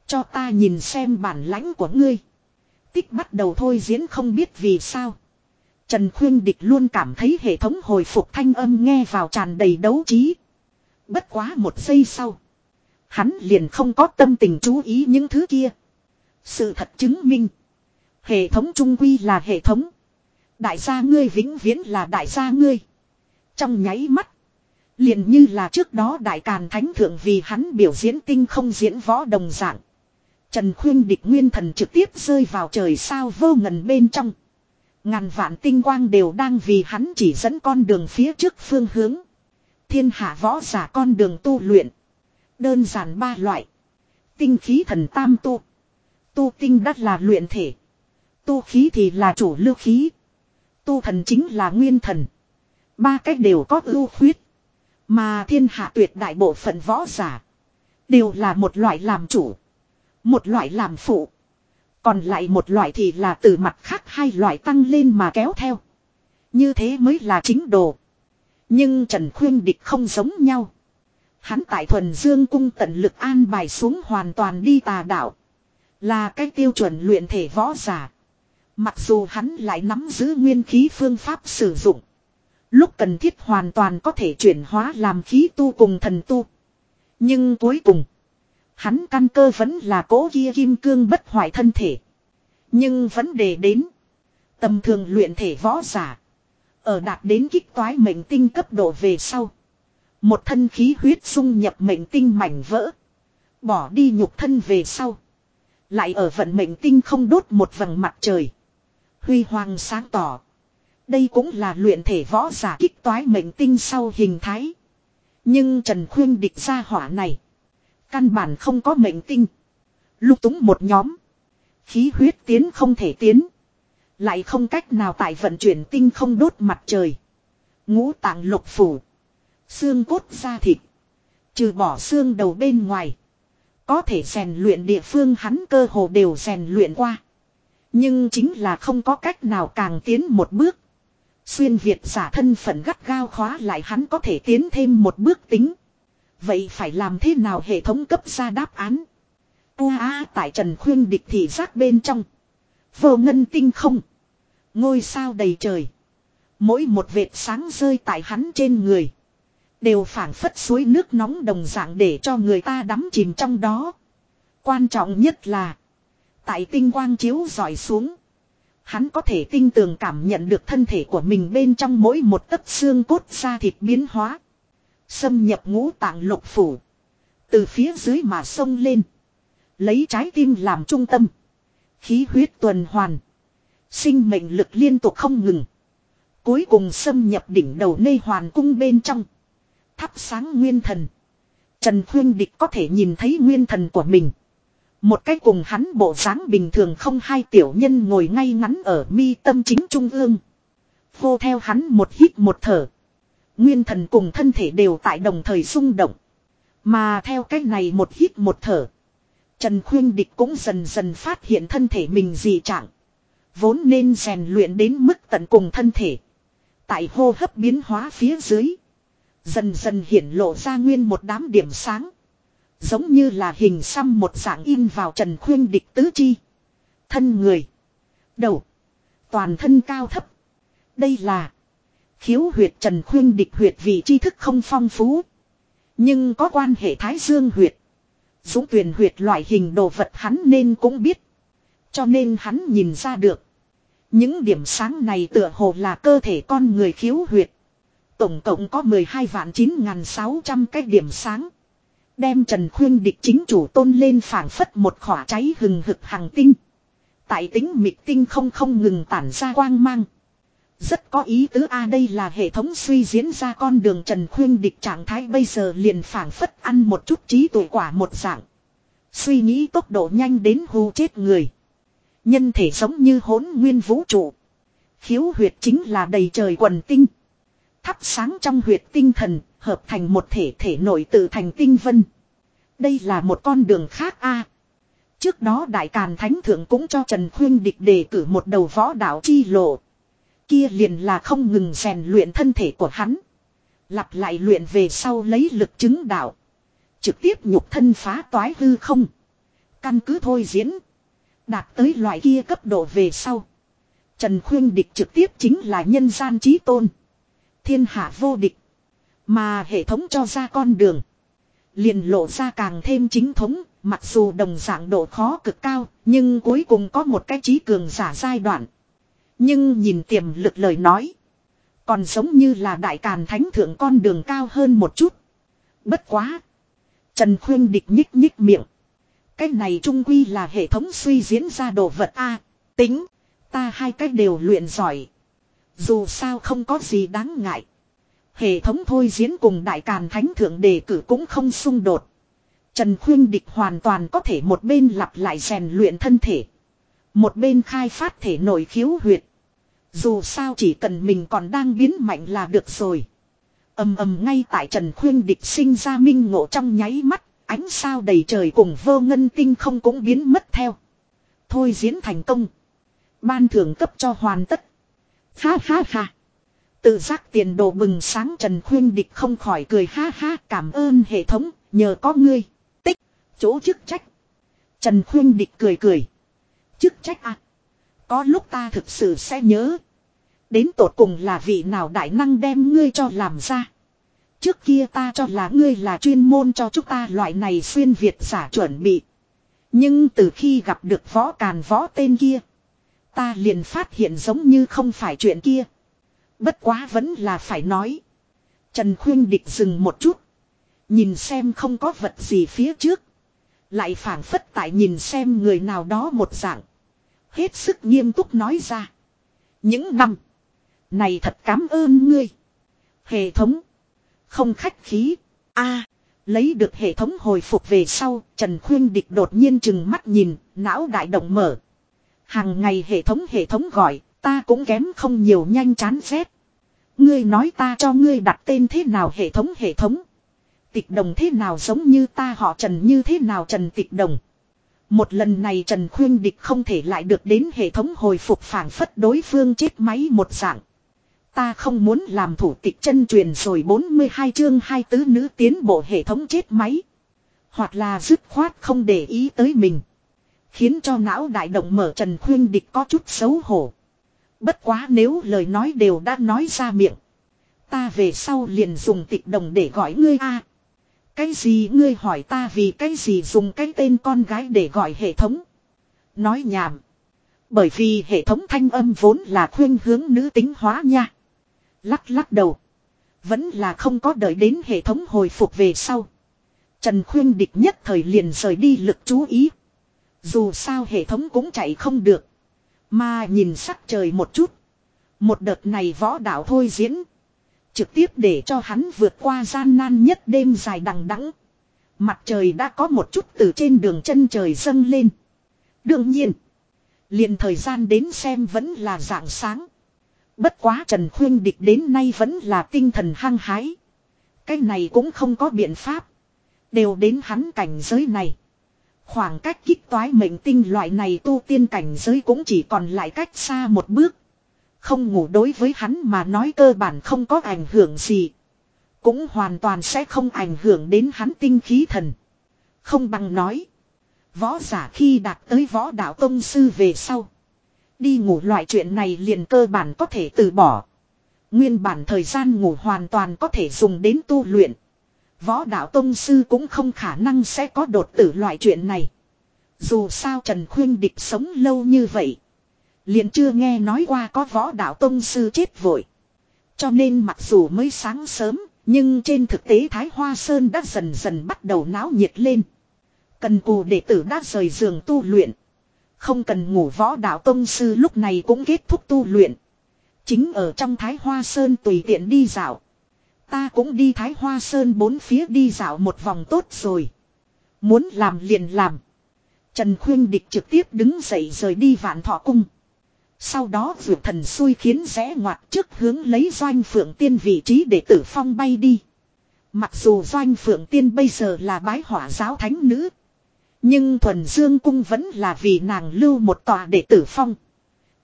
Cho ta nhìn xem bản lãnh của ngươi. Tích bắt đầu thôi diễn không biết vì sao. Trần Khuyên Địch luôn cảm thấy hệ thống hồi phục thanh âm nghe vào tràn đầy đấu trí. Bất quá một giây sau. Hắn liền không có tâm tình chú ý những thứ kia. Sự thật chứng minh. Hệ thống trung quy là hệ thống. Đại gia ngươi vĩnh viễn là đại gia ngươi. Trong nháy mắt. Liền như là trước đó đại càn thánh thượng vì hắn biểu diễn tinh không diễn võ đồng dạng. Trần khuyên địch nguyên thần trực tiếp rơi vào trời sao vô ngần bên trong. Ngàn vạn tinh quang đều đang vì hắn chỉ dẫn con đường phía trước phương hướng. Thiên hạ võ giả con đường tu luyện. Đơn giản ba loại. Tinh khí thần tam tu. Tu tinh đắt là luyện thể. Tu khí thì là chủ lưu khí. Tu thần chính là nguyên thần. Ba cách đều có ưu khuyết. Mà thiên hạ tuyệt đại bộ phận võ giả. Đều là một loại làm chủ. Một loại làm phụ. Còn lại một loại thì là từ mặt khác hai loại tăng lên mà kéo theo. Như thế mới là chính đồ. Nhưng Trần Khuyên Địch không giống nhau. Hắn tại thuần dương cung tận lực an bài xuống hoàn toàn đi tà đạo. Là cái tiêu chuẩn luyện thể võ giả. Mặc dù hắn lại nắm giữ nguyên khí phương pháp sử dụng. Lúc cần thiết hoàn toàn có thể chuyển hóa làm khí tu cùng thần tu. Nhưng cuối cùng. Hắn căn cơ vẫn là cố kia kim cương bất hoại thân thể. Nhưng vấn đề đến. Tầm thường luyện thể võ giả. Ở đạt đến kích toái mệnh tinh cấp độ về sau. Một thân khí huyết dung nhập mệnh tinh mảnh vỡ. Bỏ đi nhục thân về sau. Lại ở vận mệnh tinh không đốt một vầng mặt trời. Huy hoàng sáng tỏ. Đây cũng là luyện thể võ giả kích toái mệnh tinh sau hình thái. Nhưng Trần Khuyên địch ra hỏa này. Căn bản không có mệnh tinh. Lục túng một nhóm. Khí huyết tiến không thể tiến. Lại không cách nào tại vận chuyển tinh không đốt mặt trời. Ngũ tạng lục phủ. Xương cốt da thịt. Trừ bỏ xương đầu bên ngoài. Có thể rèn luyện địa phương hắn cơ hồ đều rèn luyện qua. Nhưng chính là không có cách nào càng tiến một bước. Xuyên Việt giả thân phận gắt gao khóa lại hắn có thể tiến thêm một bước tính. Vậy phải làm thế nào hệ thống cấp ra đáp án? Ua, tại Trần Khuyên địch thị giác bên trong. Vô ngân tinh không. Ngôi sao đầy trời. Mỗi một vệt sáng rơi tại hắn trên người. Đều phản phất suối nước nóng đồng dạng để cho người ta đắm chìm trong đó. Quan trọng nhất là. Tại tinh quang chiếu dọi xuống. Hắn có thể tinh tường cảm nhận được thân thể của mình bên trong mỗi một tấc xương cốt da thịt biến hóa. Xâm nhập ngũ tạng lục phủ. Từ phía dưới mà sông lên. Lấy trái tim làm trung tâm. Khí huyết tuần hoàn. Sinh mệnh lực liên tục không ngừng. Cuối cùng xâm nhập đỉnh đầu nơi hoàn cung bên trong. Thắp sáng nguyên thần. Trần Khuyên Địch có thể nhìn thấy nguyên thần của mình. Một cái cùng hắn bộ dáng bình thường không hai tiểu nhân ngồi ngay ngắn ở mi tâm chính trung ương. Vô theo hắn một hít một thở. Nguyên thần cùng thân thể đều tại đồng thời rung động. Mà theo cách này một hít một thở. Trần Khuyên Địch cũng dần dần phát hiện thân thể mình dị trạng. Vốn nên rèn luyện đến mức tận cùng thân thể. Tại hô hấp biến hóa phía dưới. Dần dần hiển lộ ra nguyên một đám điểm sáng. Giống như là hình xăm một dạng in vào Trần Khuyên địch tứ chi. Thân người. Đầu. Toàn thân cao thấp. Đây là. Khiếu huyệt Trần Khuyên địch huyệt vì tri thức không phong phú. Nhưng có quan hệ Thái Dương huyệt. Dũng tuyển huyệt loại hình đồ vật hắn nên cũng biết. Cho nên hắn nhìn ra được. Những điểm sáng này tựa hồ là cơ thể con người khiếu huyệt. Tổng cộng có 12 vạn 9.600 cái điểm sáng. Đem Trần Khuyên địch chính chủ tôn lên phảng phất một khỏa cháy hừng hực hàng tinh. Tại tính mịt tinh không không ngừng tản ra quang mang. Rất có ý tứ a đây là hệ thống suy diễn ra con đường Trần Khuyên địch trạng thái bây giờ liền phảng phất ăn một chút trí tuệ quả một dạng. Suy nghĩ tốc độ nhanh đến hù chết người. Nhân thể giống như hỗn nguyên vũ trụ. Khiếu huyệt chính là đầy trời quần tinh. Thắp sáng trong huyệt tinh thần, hợp thành một thể thể nội tự thành tinh vân. Đây là một con đường khác a. Trước đó Đại Càn Thánh Thượng cũng cho Trần Khuyên Địch đề cử một đầu võ đạo chi lộ. Kia liền là không ngừng rèn luyện thân thể của hắn. Lặp lại luyện về sau lấy lực chứng đạo. Trực tiếp nhục thân phá toái hư không. Căn cứ thôi diễn. Đạt tới loại kia cấp độ về sau. Trần Khuyên Địch trực tiếp chính là nhân gian trí tôn. Thiên hạ vô địch. Mà hệ thống cho ra con đường. Liền lộ ra càng thêm chính thống, mặc dù đồng dạng độ khó cực cao, nhưng cuối cùng có một cái trí cường giả giai đoạn. Nhưng nhìn tiềm lực lời nói. Còn giống như là đại càn thánh thượng con đường cao hơn một chút. Bất quá. Trần Khuyên địch nhích nhích miệng. Cái này trung quy là hệ thống suy diễn ra đồ vật A. tính. Ta hai cách đều luyện giỏi. Dù sao không có gì đáng ngại. Hệ thống thôi diễn cùng đại càn thánh thượng đề cử cũng không xung đột. Trần Khuyên Địch hoàn toàn có thể một bên lặp lại rèn luyện thân thể. Một bên khai phát thể nội khiếu huyệt. Dù sao chỉ cần mình còn đang biến mạnh là được rồi. ầm ầm ngay tại Trần Khuyên Địch sinh ra minh ngộ trong nháy mắt, ánh sao đầy trời cùng vô ngân tinh không cũng biến mất theo. Thôi diễn thành công. Ban thưởng cấp cho hoàn tất. Ha ha ha. Tự giác tiền đồ bừng sáng Trần Khuyên Địch không khỏi cười ha ha cảm ơn hệ thống, nhờ có ngươi. Tích, chỗ chức trách. Trần Khuyên Địch cười cười. Chức trách à? Có lúc ta thực sự sẽ nhớ. Đến tột cùng là vị nào đại năng đem ngươi cho làm ra. Trước kia ta cho là ngươi là chuyên môn cho chúng ta loại này xuyên Việt giả chuẩn bị. Nhưng từ khi gặp được võ càn võ tên kia. Ta liền phát hiện giống như không phải chuyện kia. Bất quá vẫn là phải nói. Trần Khuyên Địch dừng một chút. Nhìn xem không có vật gì phía trước. Lại phảng phất tại nhìn xem người nào đó một dạng. Hết sức nghiêm túc nói ra. Những năm. Này thật cảm ơn ngươi. Hệ thống. Không khách khí. a Lấy được hệ thống hồi phục về sau, Trần Khuyên Địch đột nhiên chừng mắt nhìn, não đại động mở. Hàng ngày hệ thống hệ thống gọi, ta cũng kém không nhiều nhanh chán rét. Ngươi nói ta cho ngươi đặt tên thế nào hệ thống hệ thống. Tịch đồng thế nào giống như ta họ Trần như thế nào Trần tịch đồng. Một lần này Trần Khuyên Địch không thể lại được đến hệ thống hồi phục phản phất đối phương chết máy một dạng. Ta không muốn làm thủ tịch chân truyền rồi 42 chương hai tứ nữ tiến bộ hệ thống chết máy. Hoặc là dứt khoát không để ý tới mình. Khiến cho não đại động mở Trần Khuyên Địch có chút xấu hổ. Bất quá nếu lời nói đều đã nói ra miệng. Ta về sau liền dùng tịch đồng để gọi ngươi a cái gì ngươi hỏi ta vì cái gì dùng cái tên con gái để gọi hệ thống. Nói nhảm. Bởi vì hệ thống thanh âm vốn là khuyên hướng nữ tính hóa nha. Lắc lắc đầu. Vẫn là không có đợi đến hệ thống hồi phục về sau. Trần khuyên địch nhất thời liền rời đi lực chú ý. Dù sao hệ thống cũng chạy không được. Mà nhìn sắc trời một chút. Một đợt này võ đạo thôi diễn. Trực tiếp để cho hắn vượt qua gian nan nhất đêm dài đằng đẵng. Mặt trời đã có một chút từ trên đường chân trời dâng lên. Đương nhiên. liền thời gian đến xem vẫn là dạng sáng. Bất quá Trần Khuyên Địch đến nay vẫn là tinh thần hăng hái. Cái này cũng không có biện pháp. Đều đến hắn cảnh giới này. Khoảng cách kích toái mệnh tinh loại này tu tiên cảnh giới cũng chỉ còn lại cách xa một bước. Không ngủ đối với hắn mà nói cơ bản không có ảnh hưởng gì. Cũng hoàn toàn sẽ không ảnh hưởng đến hắn tinh khí thần. Không bằng nói. Võ giả khi đạt tới võ đạo tông sư về sau. Đi ngủ loại chuyện này liền cơ bản có thể từ bỏ. Nguyên bản thời gian ngủ hoàn toàn có thể dùng đến tu luyện. Võ đạo tông sư cũng không khả năng sẽ có đột tử loại chuyện này. Dù sao Trần Khuyên Địch sống lâu như vậy. Liền chưa nghe nói qua có võ đạo tông sư chết vội. Cho nên mặc dù mới sáng sớm, nhưng trên thực tế Thái Hoa Sơn đã dần dần bắt đầu náo nhiệt lên. Cần cù đệ tử đã rời giường tu luyện. Không cần ngủ võ đạo tông sư lúc này cũng kết thúc tu luyện. Chính ở trong Thái Hoa Sơn tùy tiện đi dạo. Ta cũng đi Thái Hoa Sơn bốn phía đi dạo một vòng tốt rồi. Muốn làm liền làm. Trần Khuyên Địch trực tiếp đứng dậy rời đi vạn thọ cung. Sau đó vượt thần xui khiến rẽ ngoặt trước hướng lấy doanh phượng tiên vị trí để tử phong bay đi. Mặc dù doanh phượng tiên bây giờ là bái hỏa giáo thánh nữ. Nhưng thuần dương cung vẫn là vì nàng lưu một tòa để tử phong.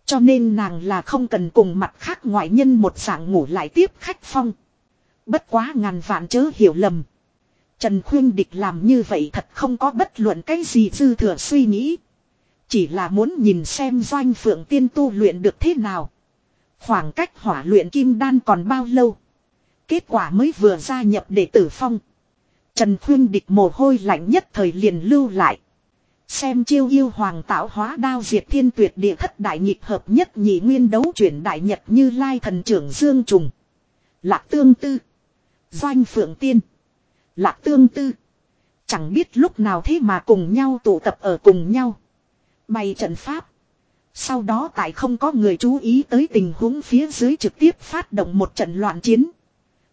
Cho nên nàng là không cần cùng mặt khác ngoại nhân một dạng ngủ lại tiếp khách phong. Bất quá ngàn vạn chớ hiểu lầm. Trần Khuyên Địch làm như vậy thật không có bất luận cái gì dư thừa suy nghĩ. Chỉ là muốn nhìn xem doanh phượng tiên tu luyện được thế nào. Khoảng cách hỏa luyện kim đan còn bao lâu. Kết quả mới vừa gia nhập đệ tử phong. Trần Khuyên Địch mồ hôi lạnh nhất thời liền lưu lại. Xem chiêu yêu hoàng tạo hóa đao diệt thiên tuyệt địa thất đại nhịp hợp nhất nhị nguyên đấu chuyển đại nhật như lai thần trưởng dương trùng. Lạc tương tư. Doanh phượng tiên. Lạc tương tư. Chẳng biết lúc nào thế mà cùng nhau tụ tập ở cùng nhau. Bày trận pháp. Sau đó tại không có người chú ý tới tình huống phía dưới trực tiếp phát động một trận loạn chiến.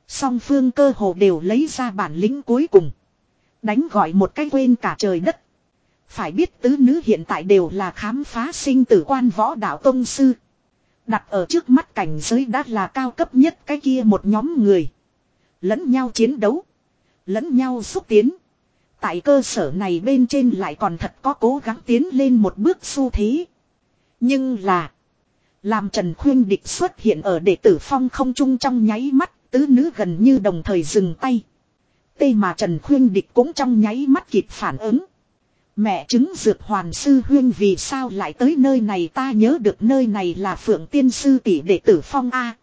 Song phương cơ hồ đều lấy ra bản lĩnh cuối cùng. Đánh gọi một cái quên cả trời đất. Phải biết tứ nữ hiện tại đều là khám phá sinh tử quan võ đạo tông sư. Đặt ở trước mắt cảnh giới đã là cao cấp nhất cái kia một nhóm người. Lẫn nhau chiến đấu. Lẫn nhau xúc tiến. Tại cơ sở này bên trên lại còn thật có cố gắng tiến lên một bước xu thế. Nhưng là. Làm Trần Khuyên Địch xuất hiện ở đệ tử phong không trung trong nháy mắt. Tứ nữ gần như đồng thời dừng tay. Tê mà Trần Khuyên Địch cũng trong nháy mắt kịp phản ứng. Mẹ chứng dược hoàn sư huyên vì sao lại tới nơi này ta nhớ được nơi này là phượng tiên sư tỷ đệ tử phong A.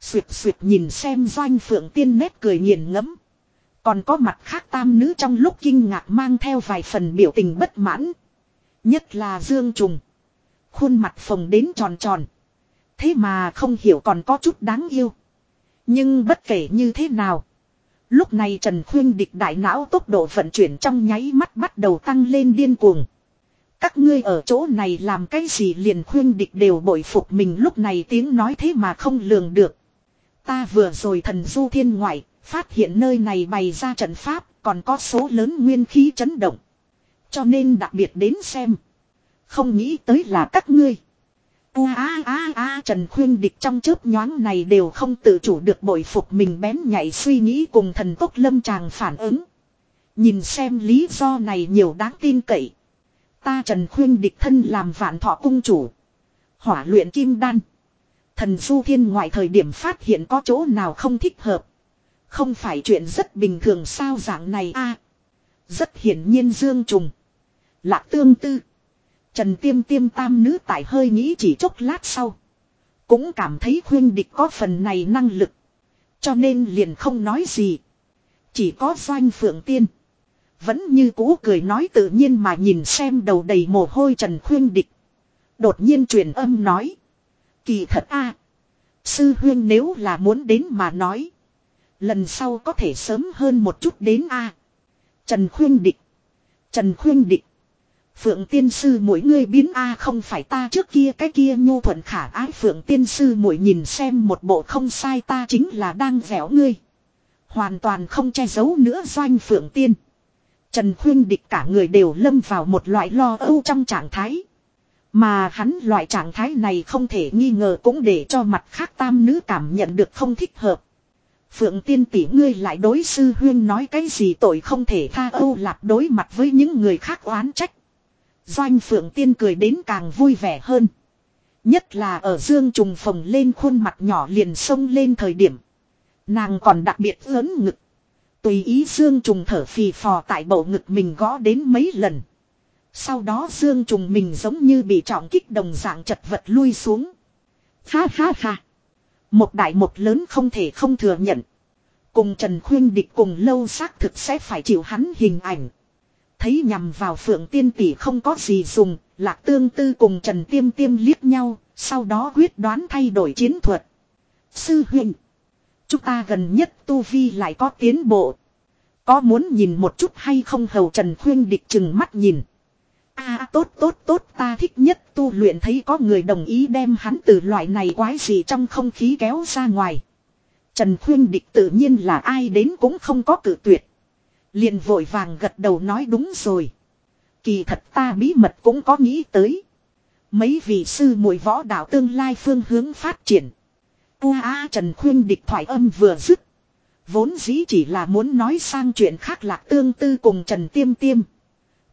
Xuyệt xuyệt nhìn xem doanh phượng tiên nét cười nghiền ngẫm còn có mặt khác tam nữ trong lúc kinh ngạc mang theo vài phần biểu tình bất mãn. Nhất là Dương Trùng. Khuôn mặt phồng đến tròn tròn. Thế mà không hiểu còn có chút đáng yêu. Nhưng bất kể như thế nào. Lúc này Trần Khuyên địch đại não tốc độ vận chuyển trong nháy mắt bắt đầu tăng lên điên cuồng. Các ngươi ở chỗ này làm cái gì liền khuyên địch đều bội phục mình lúc này tiếng nói thế mà không lường được. Ta vừa rồi thần du thiên ngoại, phát hiện nơi này bày ra trận pháp, còn có số lớn nguyên khí chấn động. Cho nên đặc biệt đến xem. Không nghĩ tới là các ngươi. A a a a Trần Khuyên Địch trong chớp nhoáng này đều không tự chủ được bội phục mình bén nhạy suy nghĩ cùng thần tốc lâm tràng phản ứng. Nhìn xem lý do này nhiều đáng tin cậy. Ta Trần Khuyên Địch thân làm vạn thọ cung chủ. Hỏa luyện kim đan. Thần du thiên ngoại thời điểm phát hiện có chỗ nào không thích hợp. Không phải chuyện rất bình thường sao dạng này a Rất hiển nhiên Dương Trùng. Lạc tương tư. Trần tiêm tiêm tam nữ tại hơi nghĩ chỉ chốc lát sau. Cũng cảm thấy khuyên địch có phần này năng lực. Cho nên liền không nói gì. Chỉ có doanh phượng tiên. Vẫn như cũ cười nói tự nhiên mà nhìn xem đầu đầy mồ hôi trần khuyên địch. Đột nhiên truyền âm nói. Kỳ thật a Sư huyên nếu là muốn đến mà nói. Lần sau có thể sớm hơn một chút đến a Trần khuyên địch. Trần khuyên địch. Phượng tiên sư mỗi người biến a không phải ta trước kia, cái kia nhu thuận khả ái phượng tiên sư mỗi nhìn xem một bộ không sai ta chính là đang dẻo ngươi. Hoàn toàn không che giấu nữa doanh phượng tiên. Trần khuyên địch cả người đều lâm vào một loại lo âu trong trạng thái. Mà hắn loại trạng thái này không thể nghi ngờ cũng để cho mặt khác tam nữ cảm nhận được không thích hợp. Phượng tiên tỷ ngươi lại đối sư huyên nói cái gì tội không thể tha âu lạc đối mặt với những người khác oán trách. Doanh Phượng Tiên cười đến càng vui vẻ hơn. Nhất là ở Dương Trùng phồng lên khuôn mặt nhỏ liền sông lên thời điểm. Nàng còn đặc biệt lớn ngực. Tùy ý Dương Trùng thở phì phò tại bộ ngực mình gõ đến mấy lần. Sau đó Dương Trùng mình giống như bị trọng kích đồng dạng chật vật lui xuống. Ha ha ha. Một đại một lớn không thể không thừa nhận. Cùng Trần Khuyên Địch cùng lâu xác thực sẽ phải chịu hắn hình ảnh. Thấy nhằm vào phượng tiên tỷ không có gì dùng, lạc tương tư cùng Trần Tiêm Tiêm liếc nhau, sau đó quyết đoán thay đổi chiến thuật. Sư huynh, chúng ta gần nhất tu vi lại có tiến bộ. Có muốn nhìn một chút hay không hầu Trần Khuyên địch chừng mắt nhìn a, tốt tốt tốt, ta thích nhất tu luyện thấy có người đồng ý đem hắn từ loại này quái gì trong không khí kéo ra ngoài. Trần Khuyên địch tự nhiên là ai đến cũng không có cử tuyệt liền vội vàng gật đầu nói đúng rồi. Kỳ thật ta bí mật cũng có nghĩ tới. Mấy vị sư muội võ đạo tương lai phương hướng phát triển. U a, Trần Khuyên địch thoại âm vừa dứt. Vốn dĩ chỉ là muốn nói sang chuyện khác lạc tương tư cùng Trần Tiêm Tiêm.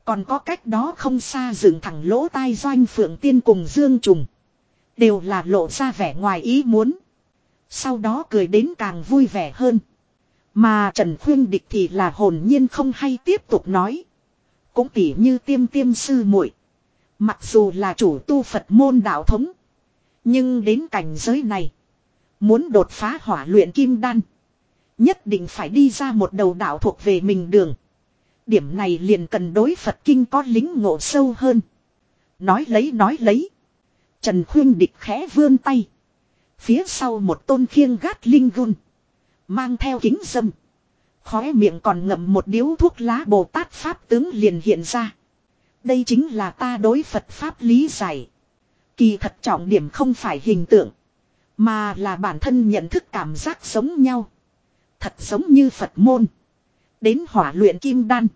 Còn có cách đó không xa dựng thẳng lỗ tai doanh phượng tiên cùng Dương Trùng. Đều là lộ ra vẻ ngoài ý muốn. Sau đó cười đến càng vui vẻ hơn. Mà Trần Khuyên Địch thì là hồn nhiên không hay tiếp tục nói. Cũng tỉ như tiêm tiêm sư muội Mặc dù là chủ tu Phật môn đạo thống. Nhưng đến cảnh giới này. Muốn đột phá hỏa luyện kim đan. Nhất định phải đi ra một đầu đạo thuộc về mình đường. Điểm này liền cần đối Phật kinh có lính ngộ sâu hơn. Nói lấy nói lấy. Trần Khuyên Địch khẽ vươn tay. Phía sau một tôn khiêng gát linh gun. Mang theo kính dâm. Khóe miệng còn ngậm một điếu thuốc lá Bồ Tát Pháp tướng liền hiện ra. Đây chính là ta đối Phật Pháp lý giải. Kỳ thật trọng điểm không phải hình tượng. Mà là bản thân nhận thức cảm giác giống nhau. Thật giống như Phật môn. Đến hỏa luyện kim đan.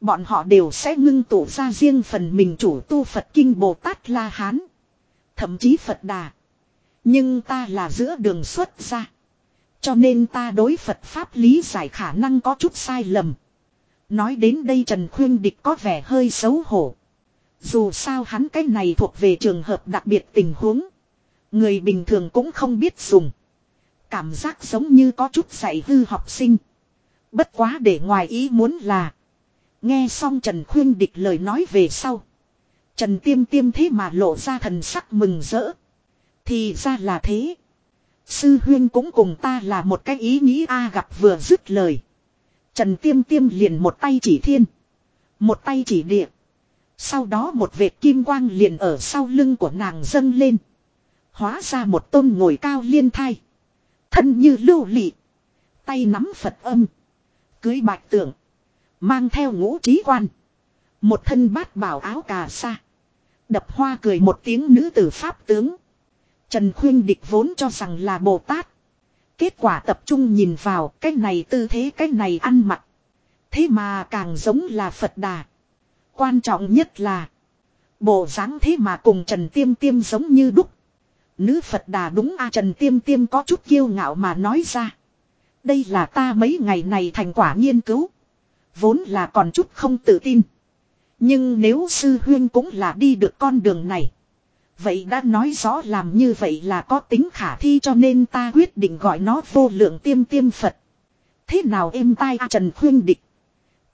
Bọn họ đều sẽ ngưng tụ ra riêng phần mình chủ tu Phật Kinh Bồ Tát La Hán. Thậm chí Phật Đà. Nhưng ta là giữa đường xuất ra. Cho nên ta đối Phật Pháp lý giải khả năng có chút sai lầm. Nói đến đây Trần Khuyên Địch có vẻ hơi xấu hổ. Dù sao hắn cái này thuộc về trường hợp đặc biệt tình huống. Người bình thường cũng không biết dùng. Cảm giác giống như có chút dạy hư học sinh. Bất quá để ngoài ý muốn là. Nghe xong Trần Khuyên Địch lời nói về sau. Trần Tiêm Tiêm thế mà lộ ra thần sắc mừng rỡ. Thì ra là thế. Sư huyên cũng cùng ta là một cái ý nghĩ a gặp vừa dứt lời. Trần tiêm tiêm liền một tay chỉ thiên. Một tay chỉ địa. Sau đó một vệt kim quang liền ở sau lưng của nàng dâng lên. Hóa ra một tôn ngồi cao liên thai. Thân như lưu lị. Tay nắm Phật âm. Cưới bạch tượng. Mang theo ngũ trí quan. Một thân bát bảo áo cà sa. Đập hoa cười một tiếng nữ tử pháp tướng. Trần Khuyên Địch vốn cho rằng là Bồ Tát. Kết quả tập trung nhìn vào, cái này tư thế, cái này ăn mặc. Thế mà càng giống là Phật Đà. Quan trọng nhất là. Bộ dáng thế mà cùng Trần Tiêm Tiêm giống như đúc. Nữ Phật Đà đúng a, Trần Tiêm Tiêm có chút kiêu ngạo mà nói ra. Đây là ta mấy ngày này thành quả nghiên cứu. Vốn là còn chút không tự tin. Nhưng nếu sư huyên cũng là đi được con đường này. Vậy đã nói rõ làm như vậy là có tính khả thi cho nên ta quyết định gọi nó vô lượng tiêm tiêm Phật. Thế nào êm tai Trần Khuyên Địch.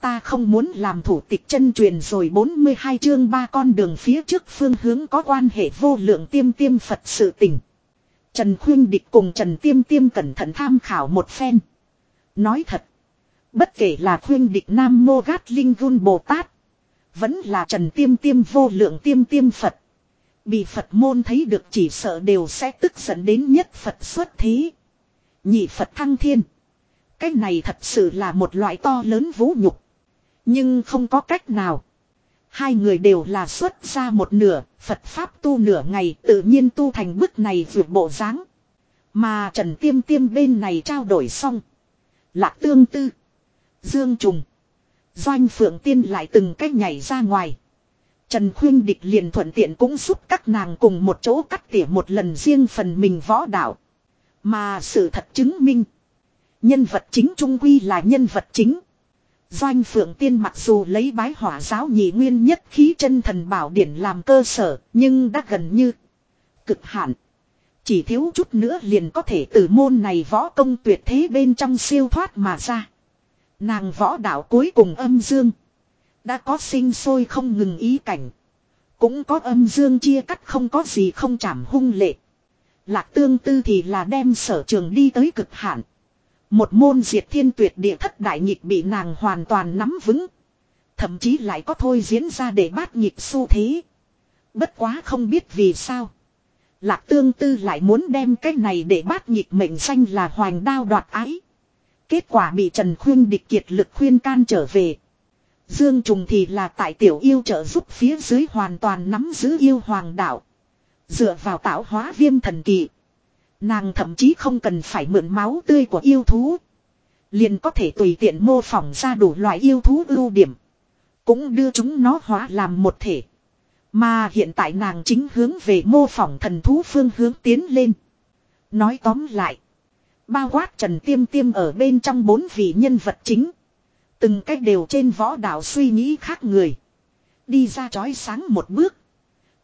Ta không muốn làm thủ tịch chân truyền rồi 42 chương ba con đường phía trước phương hướng có quan hệ vô lượng tiêm tiêm Phật sự tình. Trần Khuyên Địch cùng Trần Tiêm Tiêm cẩn thận tham khảo một phen. Nói thật. Bất kể là Khuyên Địch Nam Mô Gát Linh Gun Bồ Tát. Vẫn là Trần Tiêm Tiêm vô lượng tiêm tiêm Phật. Bị Phật môn thấy được chỉ sợ đều sẽ tức giận đến nhất Phật xuất thí. Nhị Phật thăng thiên. Cái này thật sự là một loại to lớn vũ nhục. Nhưng không có cách nào. Hai người đều là xuất ra một nửa, Phật Pháp tu nửa ngày tự nhiên tu thành bức này vượt bộ dáng Mà Trần Tiêm Tiêm bên này trao đổi xong. Lạc tương tư. Dương Trùng. Doanh Phượng Tiên lại từng cách nhảy ra ngoài. Trần Khuyên Địch liền thuận tiện cũng giúp các nàng cùng một chỗ cắt tỉa một lần riêng phần mình võ đạo. Mà sự thật chứng minh. Nhân vật chính trung quy là nhân vật chính. Doanh Phượng Tiên mặc dù lấy bái hỏa giáo nhị nguyên nhất khí chân thần bảo điển làm cơ sở, nhưng đã gần như cực hạn. Chỉ thiếu chút nữa liền có thể từ môn này võ công tuyệt thế bên trong siêu thoát mà ra. Nàng võ đạo cuối cùng âm dương. Đã có sinh sôi không ngừng ý cảnh. Cũng có âm dương chia cắt không có gì không chảm hung lệ. Lạc tương tư thì là đem sở trường đi tới cực hạn. Một môn diệt thiên tuyệt địa thất đại nhịp bị nàng hoàn toàn nắm vững. Thậm chí lại có thôi diễn ra để bát nhịp xu thế. Bất quá không biết vì sao. Lạc tương tư lại muốn đem cái này để bát nhịp mệnh danh là hoành đao đoạt ái. Kết quả bị Trần Khuyên địch kiệt lực khuyên can trở về. Dương Trùng thì là tại tiểu yêu trợ giúp phía dưới hoàn toàn nắm giữ yêu hoàng đạo. Dựa vào tạo hóa viêm thần kỳ. Nàng thậm chí không cần phải mượn máu tươi của yêu thú. Liền có thể tùy tiện mô phỏng ra đủ loại yêu thú ưu điểm. Cũng đưa chúng nó hóa làm một thể. Mà hiện tại nàng chính hướng về mô phỏng thần thú phương hướng tiến lên. Nói tóm lại. Bao quát trần tiêm tiêm ở bên trong bốn vị nhân vật chính. Từng cách đều trên võ đạo suy nghĩ khác người. Đi ra chói sáng một bước.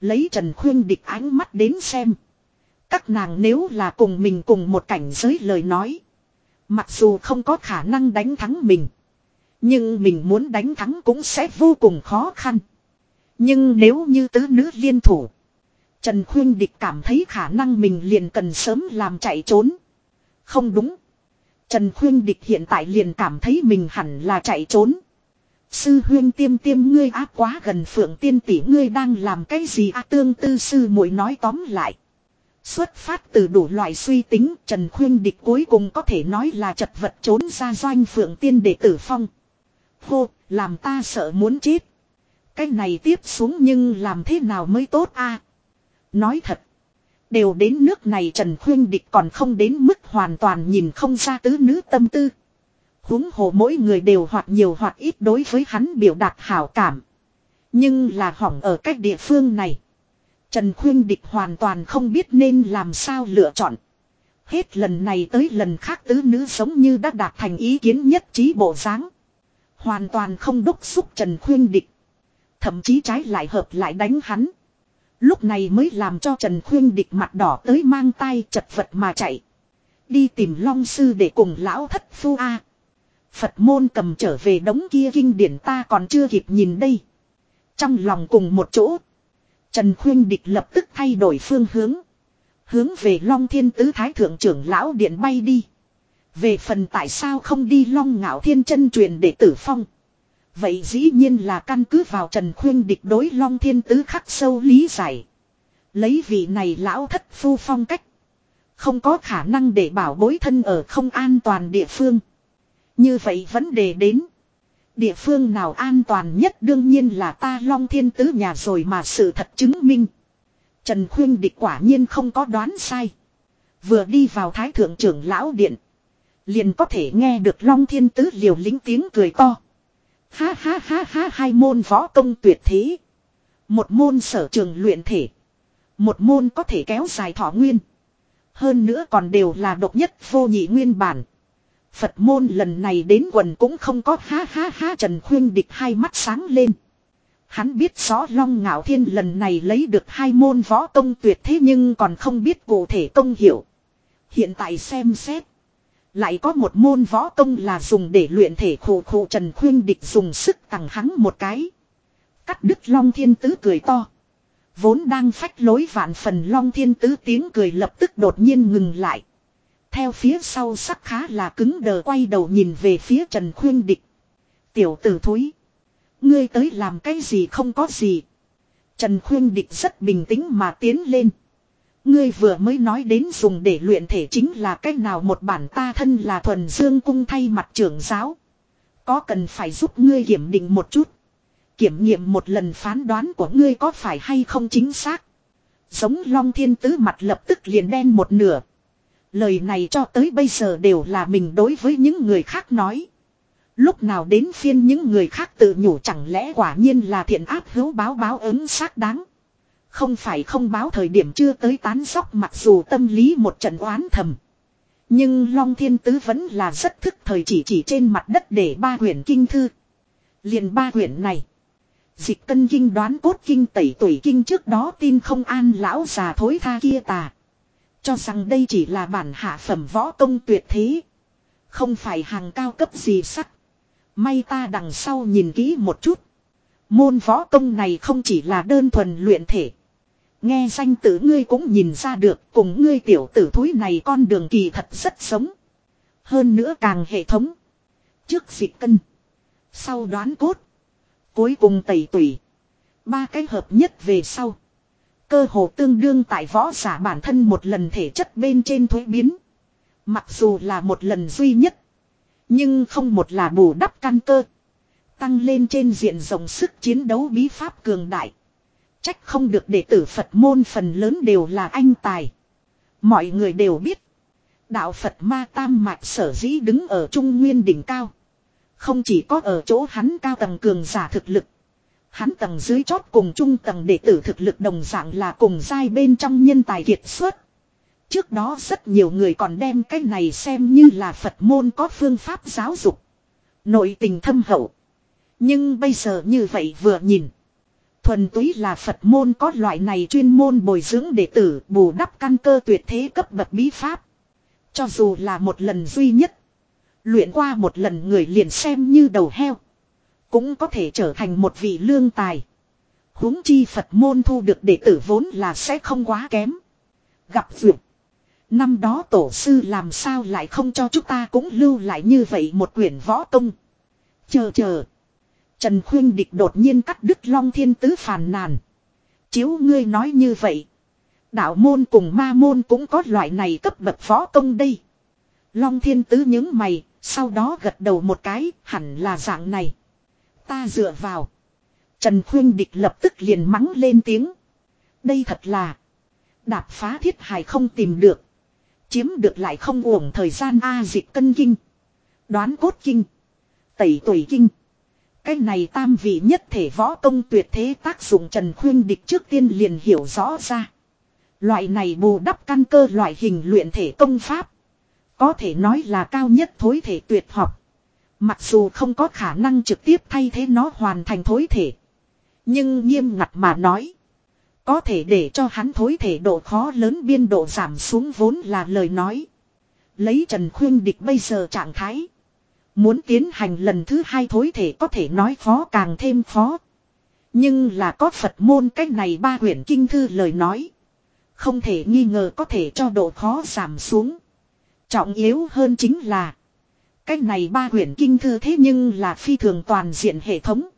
Lấy Trần Khuyên địch ánh mắt đến xem. Các nàng nếu là cùng mình cùng một cảnh giới lời nói. Mặc dù không có khả năng đánh thắng mình. Nhưng mình muốn đánh thắng cũng sẽ vô cùng khó khăn. Nhưng nếu như tứ nữ liên thủ. Trần Khuyên Địch cảm thấy khả năng mình liền cần sớm làm chạy trốn. Không đúng. Trần Khuyên Địch hiện tại liền cảm thấy mình hẳn là chạy trốn. Sư huyên tiêm tiêm ngươi áp quá gần phượng tiên tỷ, ngươi đang làm cái gì a tương tư sư muội nói tóm lại. Xuất phát từ đủ loại suy tính Trần Khuyên Địch cuối cùng có thể nói là chật vật trốn ra doanh phượng tiên để tử phong. Hô, làm ta sợ muốn chết. Cái này tiếp xuống nhưng làm thế nào mới tốt a? Nói thật. Đều đến nước này Trần Khuyên Địch còn không đến mức hoàn toàn nhìn không ra tứ nữ tâm tư. huống hồ mỗi người đều hoặc nhiều hoặc ít đối với hắn biểu đạt hảo cảm. Nhưng là hỏng ở cách địa phương này. Trần Khuyên Địch hoàn toàn không biết nên làm sao lựa chọn. Hết lần này tới lần khác tứ nữ giống như đã đạt thành ý kiến nhất trí bộ dáng. Hoàn toàn không đúc xúc Trần Khuyên Địch. Thậm chí trái lại hợp lại đánh hắn. Lúc này mới làm cho Trần Khuyên Địch mặt đỏ tới mang tay chật vật mà chạy. Đi tìm Long Sư để cùng lão thất phu A. Phật môn cầm trở về đống kia kinh điển ta còn chưa kịp nhìn đây. Trong lòng cùng một chỗ. Trần Khuyên Địch lập tức thay đổi phương hướng. Hướng về Long Thiên Tứ Thái Thượng trưởng Lão Điện bay đi. Về phần tại sao không đi Long Ngạo Thiên chân truyền để tử phong. Vậy dĩ nhiên là căn cứ vào Trần Khuyên Địch đối Long Thiên Tứ khắc sâu lý giải. Lấy vị này lão thất phu phong cách. Không có khả năng để bảo bối thân ở không an toàn địa phương. Như vậy vấn đề đến. Địa phương nào an toàn nhất đương nhiên là ta long thiên tứ nhà rồi mà sự thật chứng minh. Trần Khuyên Địch quả nhiên không có đoán sai. Vừa đi vào thái thượng trưởng lão điện. Liền có thể nghe được long thiên tứ liều lính tiếng cười to. Ha ha ha ha, hai môn võ công tuyệt thế. Một môn sở trường luyện thể. Một môn có thể kéo dài thọ nguyên. Hơn nữa còn đều là độc nhất vô nhị nguyên bản. Phật môn lần này đến quần cũng không có ha ha ha Trần Khuyên Địch hai mắt sáng lên. Hắn biết rõ Long Ngạo Thiên lần này lấy được hai môn võ công tuyệt thế nhưng còn không biết cụ thể công hiệu. Hiện tại xem xét. Lại có một môn võ công là dùng để luyện thể khổ khổ Trần Khuyên Địch dùng sức tặng hắn một cái. Cắt đứt Long Thiên Tứ cười to. Vốn đang phách lối vạn phần Long Thiên Tứ tiếng cười lập tức đột nhiên ngừng lại. Theo phía sau sắc khá là cứng đờ quay đầu nhìn về phía Trần Khuyên Địch. Tiểu tử thúi. Ngươi tới làm cái gì không có gì. Trần Khuyên Địch rất bình tĩnh mà tiến lên. Ngươi vừa mới nói đến dùng để luyện thể chính là cách nào một bản ta thân là thuần dương cung thay mặt trưởng giáo. Có cần phải giúp ngươi kiểm định một chút. Kiểm nghiệm một lần phán đoán của ngươi có phải hay không chính xác. Giống long thiên tứ mặt lập tức liền đen một nửa. Lời này cho tới bây giờ đều là mình đối với những người khác nói. Lúc nào đến phiên những người khác tự nhủ chẳng lẽ quả nhiên là thiện áp hữu báo báo ứng xác đáng. Không phải không báo thời điểm chưa tới tán sóc mặc dù tâm lý một trận oán thầm. Nhưng Long Thiên Tứ vẫn là rất thức thời chỉ chỉ trên mặt đất để ba quyển kinh thư. liền ba quyển này. Dịch cân kinh đoán cốt kinh tẩy tuổi kinh trước đó tin không an lão già thối tha kia tà. Cho rằng đây chỉ là bản hạ phẩm võ công tuyệt thế. Không phải hàng cao cấp gì sắc. May ta đằng sau nhìn kỹ một chút. Môn võ công này không chỉ là đơn thuần luyện thể. Nghe danh tử ngươi cũng nhìn ra được cùng ngươi tiểu tử thúi này con đường kỳ thật rất sống. Hơn nữa càng hệ thống. Trước dịch cân. Sau đoán cốt. Cuối cùng tẩy tủy. Ba cái hợp nhất về sau. Cơ hồ tương đương tại võ giả bản thân một lần thể chất bên trên thuế biến. Mặc dù là một lần duy nhất. Nhưng không một là bù đắp căn cơ. Tăng lên trên diện rộng sức chiến đấu bí pháp cường đại. Trách không được đệ tử Phật môn phần lớn đều là anh tài. Mọi người đều biết. Đạo Phật ma tam mạch sở dĩ đứng ở trung nguyên đỉnh cao. Không chỉ có ở chỗ hắn cao tầng cường giả thực lực. Hắn tầng dưới chót cùng trung tầng đệ tử thực lực đồng dạng là cùng giai bên trong nhân tài kiệt xuất. Trước đó rất nhiều người còn đem cái này xem như là Phật môn có phương pháp giáo dục. Nội tình thâm hậu. Nhưng bây giờ như vậy vừa nhìn. Thuần túy là Phật môn có loại này chuyên môn bồi dưỡng đệ tử, bù đắp căn cơ tuyệt thế cấp bậc bí pháp. Cho dù là một lần duy nhất. Luyện qua một lần người liền xem như đầu heo. Cũng có thể trở thành một vị lương tài. huống chi Phật môn thu được đệ tử vốn là sẽ không quá kém. Gặp dược. Năm đó tổ sư làm sao lại không cho chúng ta cũng lưu lại như vậy một quyển võ tông. Chờ chờ. Trần Khuyên Địch đột nhiên cắt đứt Long Thiên Tứ phàn nàn. Chiếu ngươi nói như vậy. Đạo môn cùng ma môn cũng có loại này cấp bậc võ công đây. Long Thiên Tứ những mày, sau đó gật đầu một cái, hẳn là dạng này. Ta dựa vào. Trần Khuyên Địch lập tức liền mắng lên tiếng. Đây thật là. Đạp phá thiết hài không tìm được. Chiếm được lại không uổng thời gian A dịch cân kinh. Đoán cốt kinh. Tẩy tuổi kinh. Cái này tam vị nhất thể võ công tuyệt thế tác dụng Trần Khuyên Địch trước tiên liền hiểu rõ ra. Loại này bù đắp căn cơ loại hình luyện thể công pháp. Có thể nói là cao nhất thối thể tuyệt học. Mặc dù không có khả năng trực tiếp thay thế nó hoàn thành thối thể. Nhưng nghiêm ngặt mà nói. Có thể để cho hắn thối thể độ khó lớn biên độ giảm xuống vốn là lời nói. Lấy Trần Khuyên Địch bây giờ trạng thái. Muốn tiến hành lần thứ hai thối thể có thể nói khó càng thêm khó. Nhưng là có Phật môn cách này ba quyển kinh thư lời nói. Không thể nghi ngờ có thể cho độ khó giảm xuống. Trọng yếu hơn chính là. Cách này ba quyển kinh thư thế nhưng là phi thường toàn diện hệ thống.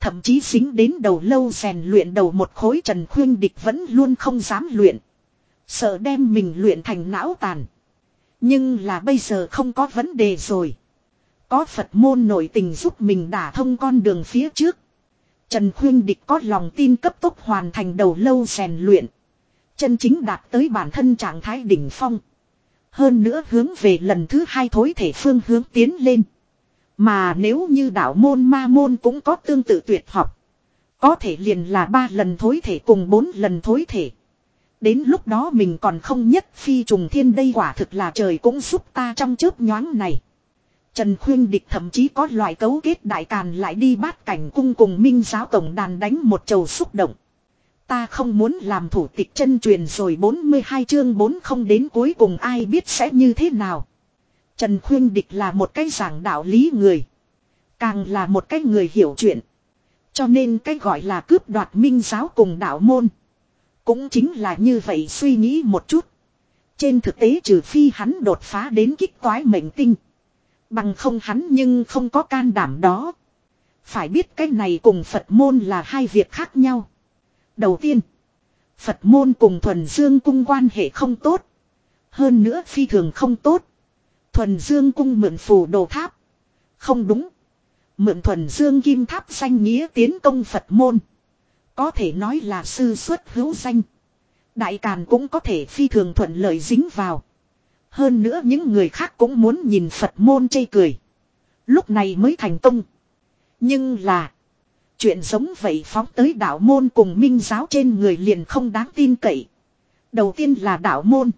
Thậm chí dính đến đầu lâu rèn luyện đầu một khối trần khuyên địch vẫn luôn không dám luyện. Sợ đem mình luyện thành não tàn. Nhưng là bây giờ không có vấn đề rồi. có Phật môn nội tình giúp mình đả thông con đường phía trước. Trần Khuyên Địch có lòng tin cấp tốc hoàn thành đầu lâu rèn luyện. Chân chính đạt tới bản thân trạng thái đỉnh phong. Hơn nữa hướng về lần thứ hai thối thể phương hướng tiến lên. Mà nếu như đạo môn ma môn cũng có tương tự tuyệt học. Có thể liền là ba lần thối thể cùng bốn lần thối thể. Đến lúc đó mình còn không nhất phi trùng thiên đây quả thực là trời cũng giúp ta trong chớp nhoáng này. Trần Khuyên Địch thậm chí có loại cấu kết đại càn lại đi bát cảnh cung cùng minh giáo tổng đàn đánh một chầu xúc động. Ta không muốn làm thủ tịch chân truyền rồi 42 chương 4 không đến cuối cùng ai biết sẽ như thế nào. Trần Khuyên Địch là một cái giảng đạo lý người. Càng là một cái người hiểu chuyện. Cho nên cái gọi là cướp đoạt minh giáo cùng đạo môn. Cũng chính là như vậy suy nghĩ một chút. Trên thực tế trừ phi hắn đột phá đến kích toái mệnh tinh. Bằng không hắn nhưng không có can đảm đó. Phải biết cái này cùng Phật môn là hai việc khác nhau. Đầu tiên, Phật môn cùng thuần dương cung quan hệ không tốt. Hơn nữa phi thường không tốt. Thuần dương cung mượn phù đồ tháp. Không đúng. Mượn thuần dương kim tháp danh nghĩa tiến công Phật môn. Có thể nói là sư xuất hữu danh. Đại Càn cũng có thể phi thường thuận lợi dính vào. Hơn nữa những người khác cũng muốn nhìn Phật môn chây cười. Lúc này mới thành công. Nhưng là. Chuyện giống vậy phóng tới đạo môn cùng minh giáo trên người liền không đáng tin cậy. Đầu tiên là đạo môn.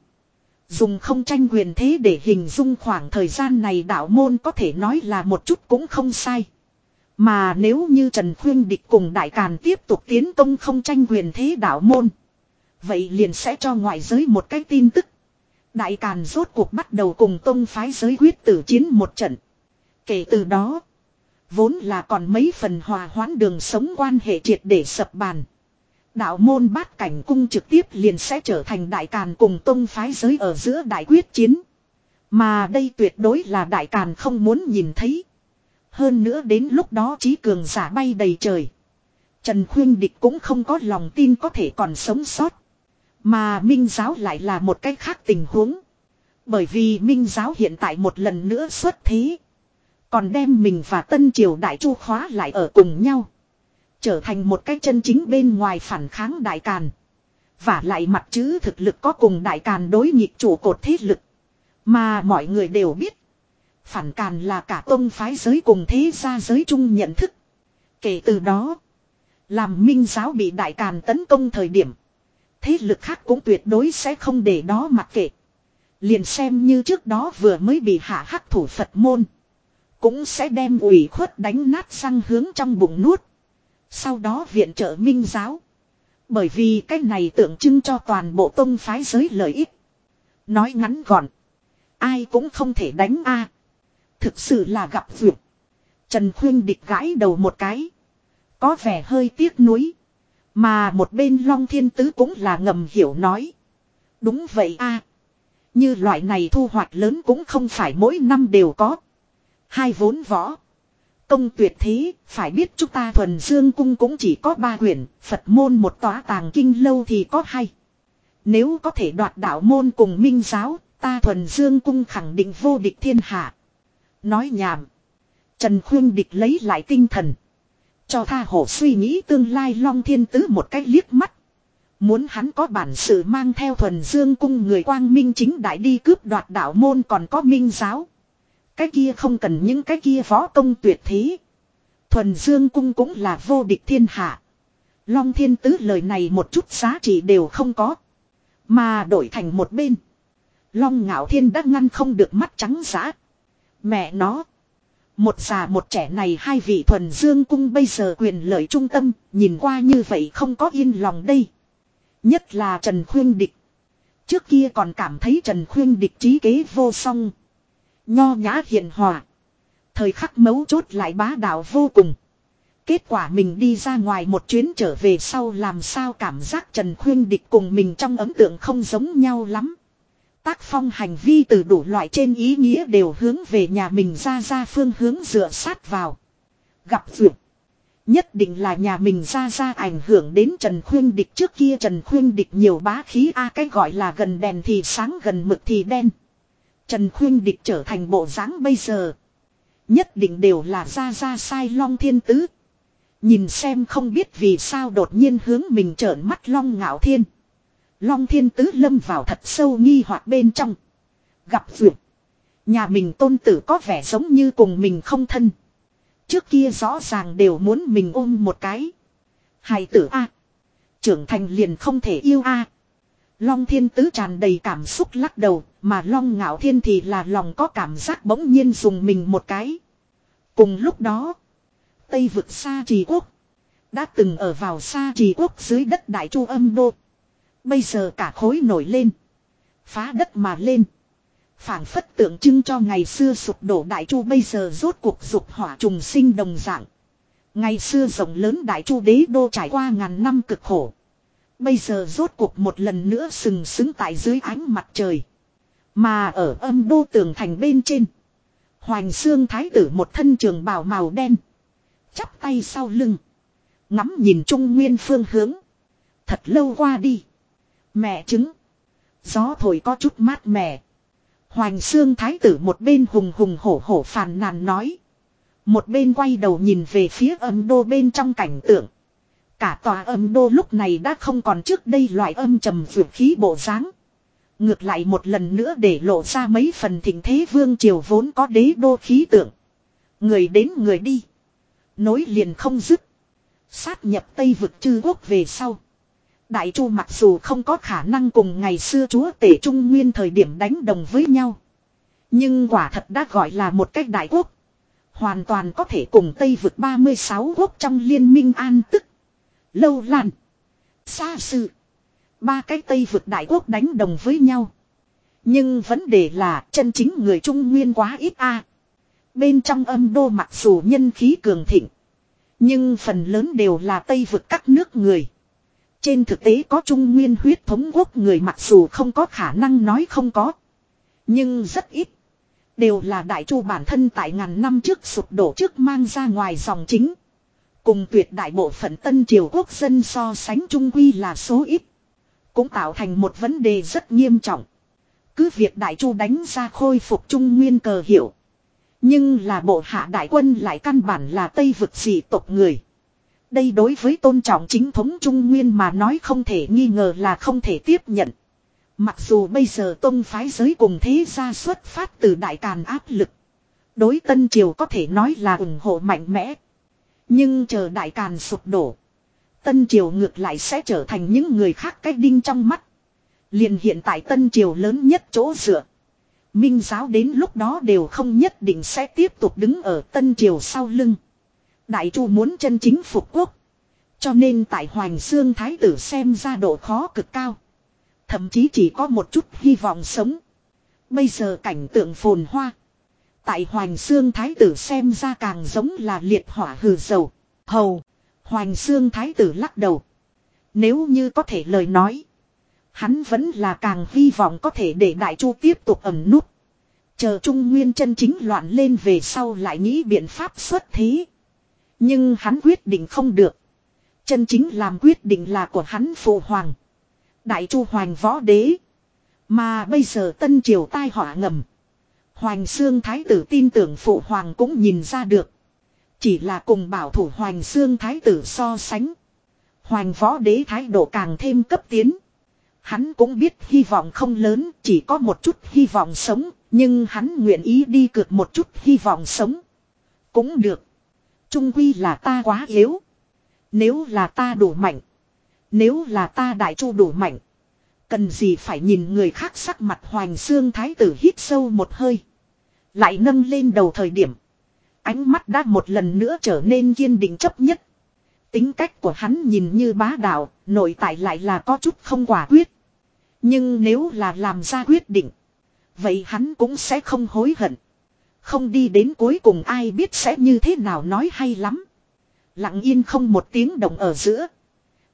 Dùng không tranh quyền thế để hình dung khoảng thời gian này đạo môn có thể nói là một chút cũng không sai. Mà nếu như Trần Khuyên Địch cùng Đại Càn tiếp tục tiến công không tranh quyền thế đạo môn. Vậy liền sẽ cho ngoại giới một cái tin tức. Đại Càn rốt cuộc bắt đầu cùng tông phái giới quyết tử chiến một trận. Kể từ đó, vốn là còn mấy phần hòa hoãn đường sống quan hệ triệt để sập bàn. Đạo môn bát cảnh cung trực tiếp liền sẽ trở thành đại càn cùng tông phái giới ở giữa đại quyết chiến. Mà đây tuyệt đối là đại càn không muốn nhìn thấy. Hơn nữa đến lúc đó trí cường giả bay đầy trời. Trần Khuyên Địch cũng không có lòng tin có thể còn sống sót. Mà Minh Giáo lại là một cách khác tình huống. Bởi vì Minh Giáo hiện tại một lần nữa xuất thế. Còn đem mình và Tân Triều Đại Chu khóa lại ở cùng nhau. Trở thành một cái chân chính bên ngoài phản kháng Đại Càn. Và lại mặt chữ thực lực có cùng Đại Càn đối nghịch chủ cột thế lực. Mà mọi người đều biết. Phản Càn là cả tông phái giới cùng thế gia giới chung nhận thức. Kể từ đó. Làm Minh Giáo bị Đại Càn tấn công thời điểm, thế lực khác cũng tuyệt đối sẽ không để đó mặc kệ. Liền xem như trước đó vừa mới bị hạ hắc thủ Phật môn. Cũng sẽ đem ủy khuất đánh nát sang hướng trong bụng nuốt. Sau đó viện trợ minh giáo. Bởi vì cái này tượng trưng cho toàn bộ tông phái giới lợi ích. Nói ngắn gọn. Ai cũng không thể đánh a Thực sự là gặp vượt. Trần Khuyên địch gãi đầu một cái. Có vẻ hơi tiếc nuối. Mà một bên Long Thiên Tứ cũng là ngầm hiểu nói. Đúng vậy a Như loại này thu hoạch lớn cũng không phải mỗi năm đều có. Hai vốn võ. Công tuyệt thế, phải biết chúng ta thuần dương cung cũng chỉ có ba quyển, Phật môn một tòa tàng kinh lâu thì có hai. Nếu có thể đoạt đạo môn cùng minh giáo, ta thuần dương cung khẳng định vô địch thiên hạ. Nói nhảm. Trần Khuyên Địch lấy lại tinh thần. Cho tha hổ suy nghĩ tương lai Long Thiên Tứ một cách liếc mắt. Muốn hắn có bản sự mang theo thuần dương cung người quang minh chính đại đi cướp đoạt đạo môn còn có minh giáo. Cái kia không cần những cái kia võ công tuyệt thế. Thuần dương cung cũng là vô địch thiên hạ. Long thiên tứ lời này một chút giá trị đều không có. Mà đổi thành một bên. Long ngạo thiên đã ngăn không được mắt trắng giã. Mẹ nó. Một già một trẻ này hai vị thuần dương cung bây giờ quyền lợi trung tâm, nhìn qua như vậy không có yên lòng đây. Nhất là Trần Khuyên Địch. Trước kia còn cảm thấy Trần Khuyên Địch trí kế vô song. Nho nhã hiền hòa. Thời khắc mấu chốt lại bá đạo vô cùng. Kết quả mình đi ra ngoài một chuyến trở về sau làm sao cảm giác Trần Khuyên Địch cùng mình trong ấn tượng không giống nhau lắm. Tác phong hành vi từ đủ loại trên ý nghĩa đều hướng về nhà mình ra ra phương hướng dựa sát vào. Gặp dược. Nhất định là nhà mình ra ra ảnh hưởng đến Trần Khuyên Địch trước kia Trần Khuyên Địch nhiều bá khí a, cái gọi là gần đèn thì sáng gần mực thì đen. Trần Khuyên Địch trở thành bộ dáng bây giờ. Nhất định đều là ra ra sai long thiên tứ. Nhìn xem không biết vì sao đột nhiên hướng mình trợn mắt long ngạo thiên. Long thiên tứ lâm vào thật sâu nghi hoặc bên trong. Gặp vượt. Nhà mình tôn tử có vẻ giống như cùng mình không thân. Trước kia rõ ràng đều muốn mình ôm một cái. Hài tử A. Trưởng thành liền không thể yêu A. Long thiên tứ tràn đầy cảm xúc lắc đầu, mà long ngạo thiên thì là lòng có cảm giác bỗng nhiên dùng mình một cái. Cùng lúc đó, Tây vực xa trì quốc, đã từng ở vào xa trì quốc dưới đất đại chu âm đô. Bây giờ cả khối nổi lên, phá đất mà lên. phảng phất tượng trưng cho ngày xưa sụp đổ đại chu bây giờ rốt cuộc dục hỏa trùng sinh đồng dạng. Ngày xưa rộng lớn đại chu đế đô trải qua ngàn năm cực khổ. Bây giờ rốt cuộc một lần nữa sừng sững tại dưới ánh mặt trời. Mà ở âm đô tường thành bên trên. Hoành xương thái tử một thân trường bào màu đen. Chắp tay sau lưng. Ngắm nhìn trung nguyên phương hướng. Thật lâu qua đi. Mẹ chứng. Gió thổi có chút mát mẻ. Hoành xương thái tử một bên hùng hùng hổ hổ phàn nàn nói. Một bên quay đầu nhìn về phía âm đô bên trong cảnh tượng. Cả tòa âm đô lúc này đã không còn trước đây loại âm trầm vượt khí bộ dáng Ngược lại một lần nữa để lộ ra mấy phần thịnh thế vương triều vốn có đế đô khí tượng. Người đến người đi. Nối liền không dứt. Sát nhập Tây vực chư quốc về sau. Đại chu mặc dù không có khả năng cùng ngày xưa chúa tể trung nguyên thời điểm đánh đồng với nhau. Nhưng quả thật đã gọi là một cách đại quốc. Hoàn toàn có thể cùng Tây vực 36 quốc trong liên minh an tức. Lâu lan. Xa sự. Ba cái Tây vực đại quốc đánh đồng với nhau. Nhưng vấn đề là chân chính người Trung Nguyên quá ít a. Bên trong âm đô mặc dù nhân khí cường thịnh. Nhưng phần lớn đều là Tây vực các nước người. Trên thực tế có Trung Nguyên huyết thống quốc người mặc dù không có khả năng nói không có. Nhưng rất ít. Đều là đại chu bản thân tại ngàn năm trước sụp đổ trước mang ra ngoài dòng chính. Cùng tuyệt đại bộ phận tân triều quốc dân so sánh trung quy là số ít. Cũng tạo thành một vấn đề rất nghiêm trọng. Cứ việc đại chu đánh ra khôi phục trung nguyên cờ hiệu. Nhưng là bộ hạ đại quân lại căn bản là Tây vực dị tộc người. Đây đối với tôn trọng chính thống Trung Nguyên mà nói không thể nghi ngờ là không thể tiếp nhận. Mặc dù bây giờ tôn phái giới cùng thế gia xuất phát từ đại càn áp lực. Đối tân triều có thể nói là ủng hộ mạnh mẽ. Nhưng chờ đại càn sụp đổ. Tân triều ngược lại sẽ trở thành những người khác cách đinh trong mắt. liền hiện tại tân triều lớn nhất chỗ dựa. Minh giáo đến lúc đó đều không nhất định sẽ tiếp tục đứng ở tân triều sau lưng. Đại chu muốn chân chính phục quốc. Cho nên tại Hoàng Sương Thái tử xem ra độ khó cực cao. Thậm chí chỉ có một chút hy vọng sống. Bây giờ cảnh tượng phồn hoa. Tại Hoàng Sương Thái tử xem ra càng giống là liệt hỏa hừ dầu. Hầu. Hoàng Sương Thái tử lắc đầu. Nếu như có thể lời nói. Hắn vẫn là càng hy vọng có thể để Đại Chu tiếp tục ẩn nút. Chờ Trung Nguyên chân chính loạn lên về sau lại nghĩ biện pháp xuất thế. Nhưng hắn quyết định không được. Chân chính làm quyết định là của hắn phụ hoàng. Đại Chu Hoàng Võ Đế. Mà bây giờ Tân Triều tai họa ngầm. Hoàng Sương Thái tử tin tưởng phụ hoàng cũng nhìn ra được. Chỉ là cùng bảo thủ Hoàng Sương Thái tử so sánh. Hoàng Võ Đế thái độ càng thêm cấp tiến. Hắn cũng biết hy vọng không lớn, chỉ có một chút hy vọng sống, nhưng hắn nguyện ý đi cược một chút hy vọng sống. Cũng được. Trung quy là ta quá yếu. Nếu là ta đủ mạnh. Nếu là ta đại chu đủ mạnh. Cần gì phải nhìn người khác sắc mặt hoành xương thái tử hít sâu một hơi. Lại nâng lên đầu thời điểm. Ánh mắt đã một lần nữa trở nên kiên định chấp nhất. Tính cách của hắn nhìn như bá đạo, nội tại lại là có chút không quả quyết. Nhưng nếu là làm ra quyết định. Vậy hắn cũng sẽ không hối hận. Không đi đến cuối cùng ai biết sẽ như thế nào nói hay lắm. Lặng yên không một tiếng động ở giữa.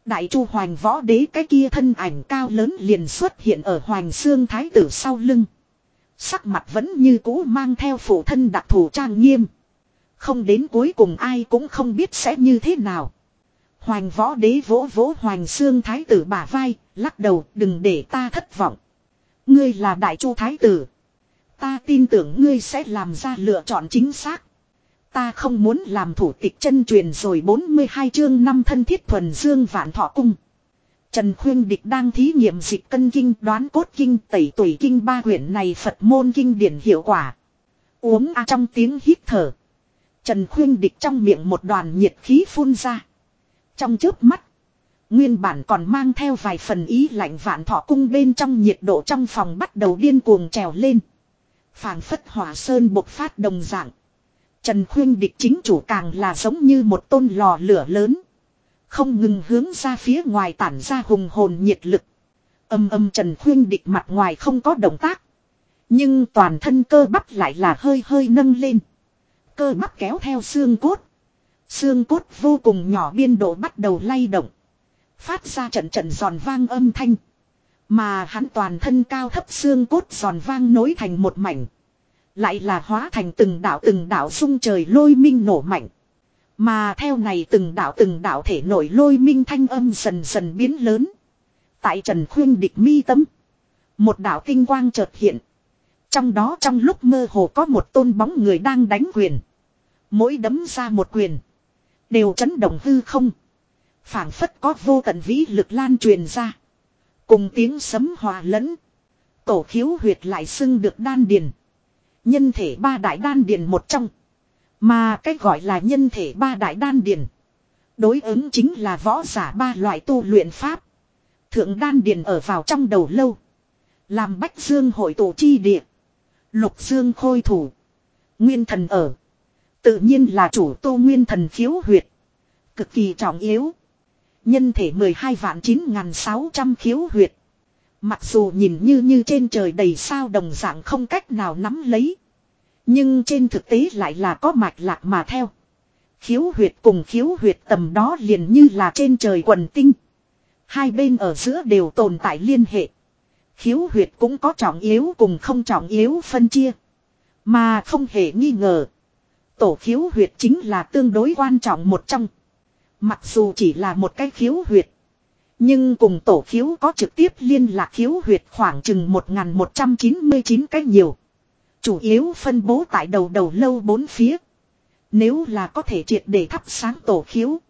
Đại chu hoàng võ đế cái kia thân ảnh cao lớn liền xuất hiện ở hoàng xương thái tử sau lưng. Sắc mặt vẫn như cũ mang theo phụ thân đặc thù trang nghiêm. Không đến cuối cùng ai cũng không biết sẽ như thế nào. Hoàng võ đế vỗ vỗ hoàng xương thái tử bả vai, lắc đầu đừng để ta thất vọng. Ngươi là đại chu thái tử. Ta tin tưởng ngươi sẽ làm ra lựa chọn chính xác. Ta không muốn làm thủ tịch chân truyền rồi 42 chương năm thân thiết thuần dương vạn thọ cung. Trần Khuyên Địch đang thí nghiệm dịch cân kinh, đoán cốt kinh, tẩy tuổi kinh, ba quyển này Phật môn kinh điển hiệu quả. Uống a trong tiếng hít thở. Trần Khuyên Địch trong miệng một đoàn nhiệt khí phun ra. Trong trước mắt. Nguyên bản còn mang theo vài phần ý lạnh vạn thọ cung bên trong nhiệt độ trong phòng bắt đầu điên cuồng trèo lên. phảng phất hỏa sơn bộc phát đồng dạng. Trần Khuyên Địch chính chủ càng là giống như một tôn lò lửa lớn. Không ngừng hướng ra phía ngoài tản ra hùng hồn nhiệt lực. Âm âm Trần Khuyên Địch mặt ngoài không có động tác. Nhưng toàn thân cơ bắp lại là hơi hơi nâng lên. Cơ bắp kéo theo xương cốt. Xương cốt vô cùng nhỏ biên độ bắt đầu lay động. Phát ra trận trận giòn vang âm thanh. Mà hắn toàn thân cao thấp xương cốt giòn vang nối thành một mảnh. Lại là hóa thành từng đạo từng đạo sung trời lôi minh nổ mạnh. Mà theo này từng đạo từng đạo thể nổi lôi minh thanh âm dần dần biến lớn. Tại Trần Khuyên địch mi tâm. Một đạo tinh quang chợt hiện. Trong đó trong lúc mơ hồ có một tôn bóng người đang đánh quyền. Mỗi đấm ra một quyền. Đều chấn động hư không. phảng phất có vô tận vĩ lực lan truyền ra. Cùng tiếng sấm hòa lẫn. Tổ khiếu huyệt lại xưng được đan điền. Nhân thể ba đại đan điền một trong. Mà cách gọi là nhân thể ba đại đan điền. Đối ứng chính là võ giả ba loại tu luyện pháp. Thượng đan điền ở vào trong đầu lâu. Làm bách dương hội tổ chi địa. Lục dương khôi thủ. Nguyên thần ở. Tự nhiên là chủ tu nguyên thần khiếu huyệt. Cực kỳ trọng yếu. Nhân thể 12 vạn 9.600 khiếu huyệt. Mặc dù nhìn như như trên trời đầy sao đồng dạng không cách nào nắm lấy. Nhưng trên thực tế lại là có mạch lạc mà theo. Khiếu huyệt cùng khiếu huyệt tầm đó liền như là trên trời quần tinh. Hai bên ở giữa đều tồn tại liên hệ. Khiếu huyệt cũng có trọng yếu cùng không trọng yếu phân chia. Mà không hề nghi ngờ. Tổ khiếu huyệt chính là tương đối quan trọng một trong. Mặc dù chỉ là một cái khiếu huyệt. Nhưng cùng tổ khiếu có trực tiếp liên lạc khiếu huyệt khoảng chừng 1199 cái nhiều. Chủ yếu phân bố tại đầu đầu lâu bốn phía. Nếu là có thể triệt để thắp sáng tổ khiếu.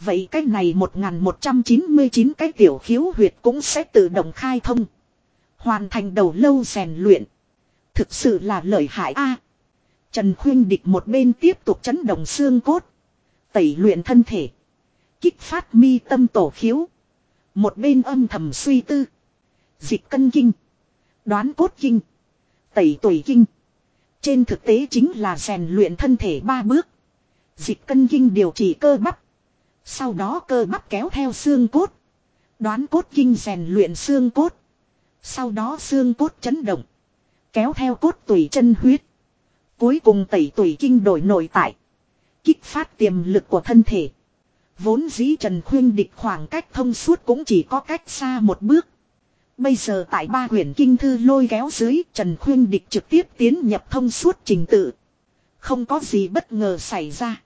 Vậy cái này 1199 cái tiểu khiếu huyệt cũng sẽ tự động khai thông. Hoàn thành đầu lâu rèn luyện. Thực sự là lợi hại a. Trần Khuyên Địch một bên tiếp tục chấn động xương cốt. Tẩy luyện thân thể. Kích phát mi tâm tổ khiếu. Một bên âm thầm suy tư. Dịch cân kinh. Đoán cốt kinh. Tẩy tuổi kinh. Trên thực tế chính là rèn luyện thân thể ba bước. Dịch cân kinh điều trị cơ bắp. Sau đó cơ bắp kéo theo xương cốt. Đoán cốt kinh rèn luyện xương cốt. Sau đó xương cốt chấn động. Kéo theo cốt tủy chân huyết. Cuối cùng tẩy tủy kinh đổi nội tại. Kích phát tiềm lực của thân thể. Vốn dĩ Trần Khuyên địch khoảng cách thông suốt cũng chỉ có cách xa một bước. Bây giờ tại ba quyển kinh thư lôi kéo dưới, Trần Khuyên địch trực tiếp tiến nhập thông suốt trình tự. Không có gì bất ngờ xảy ra.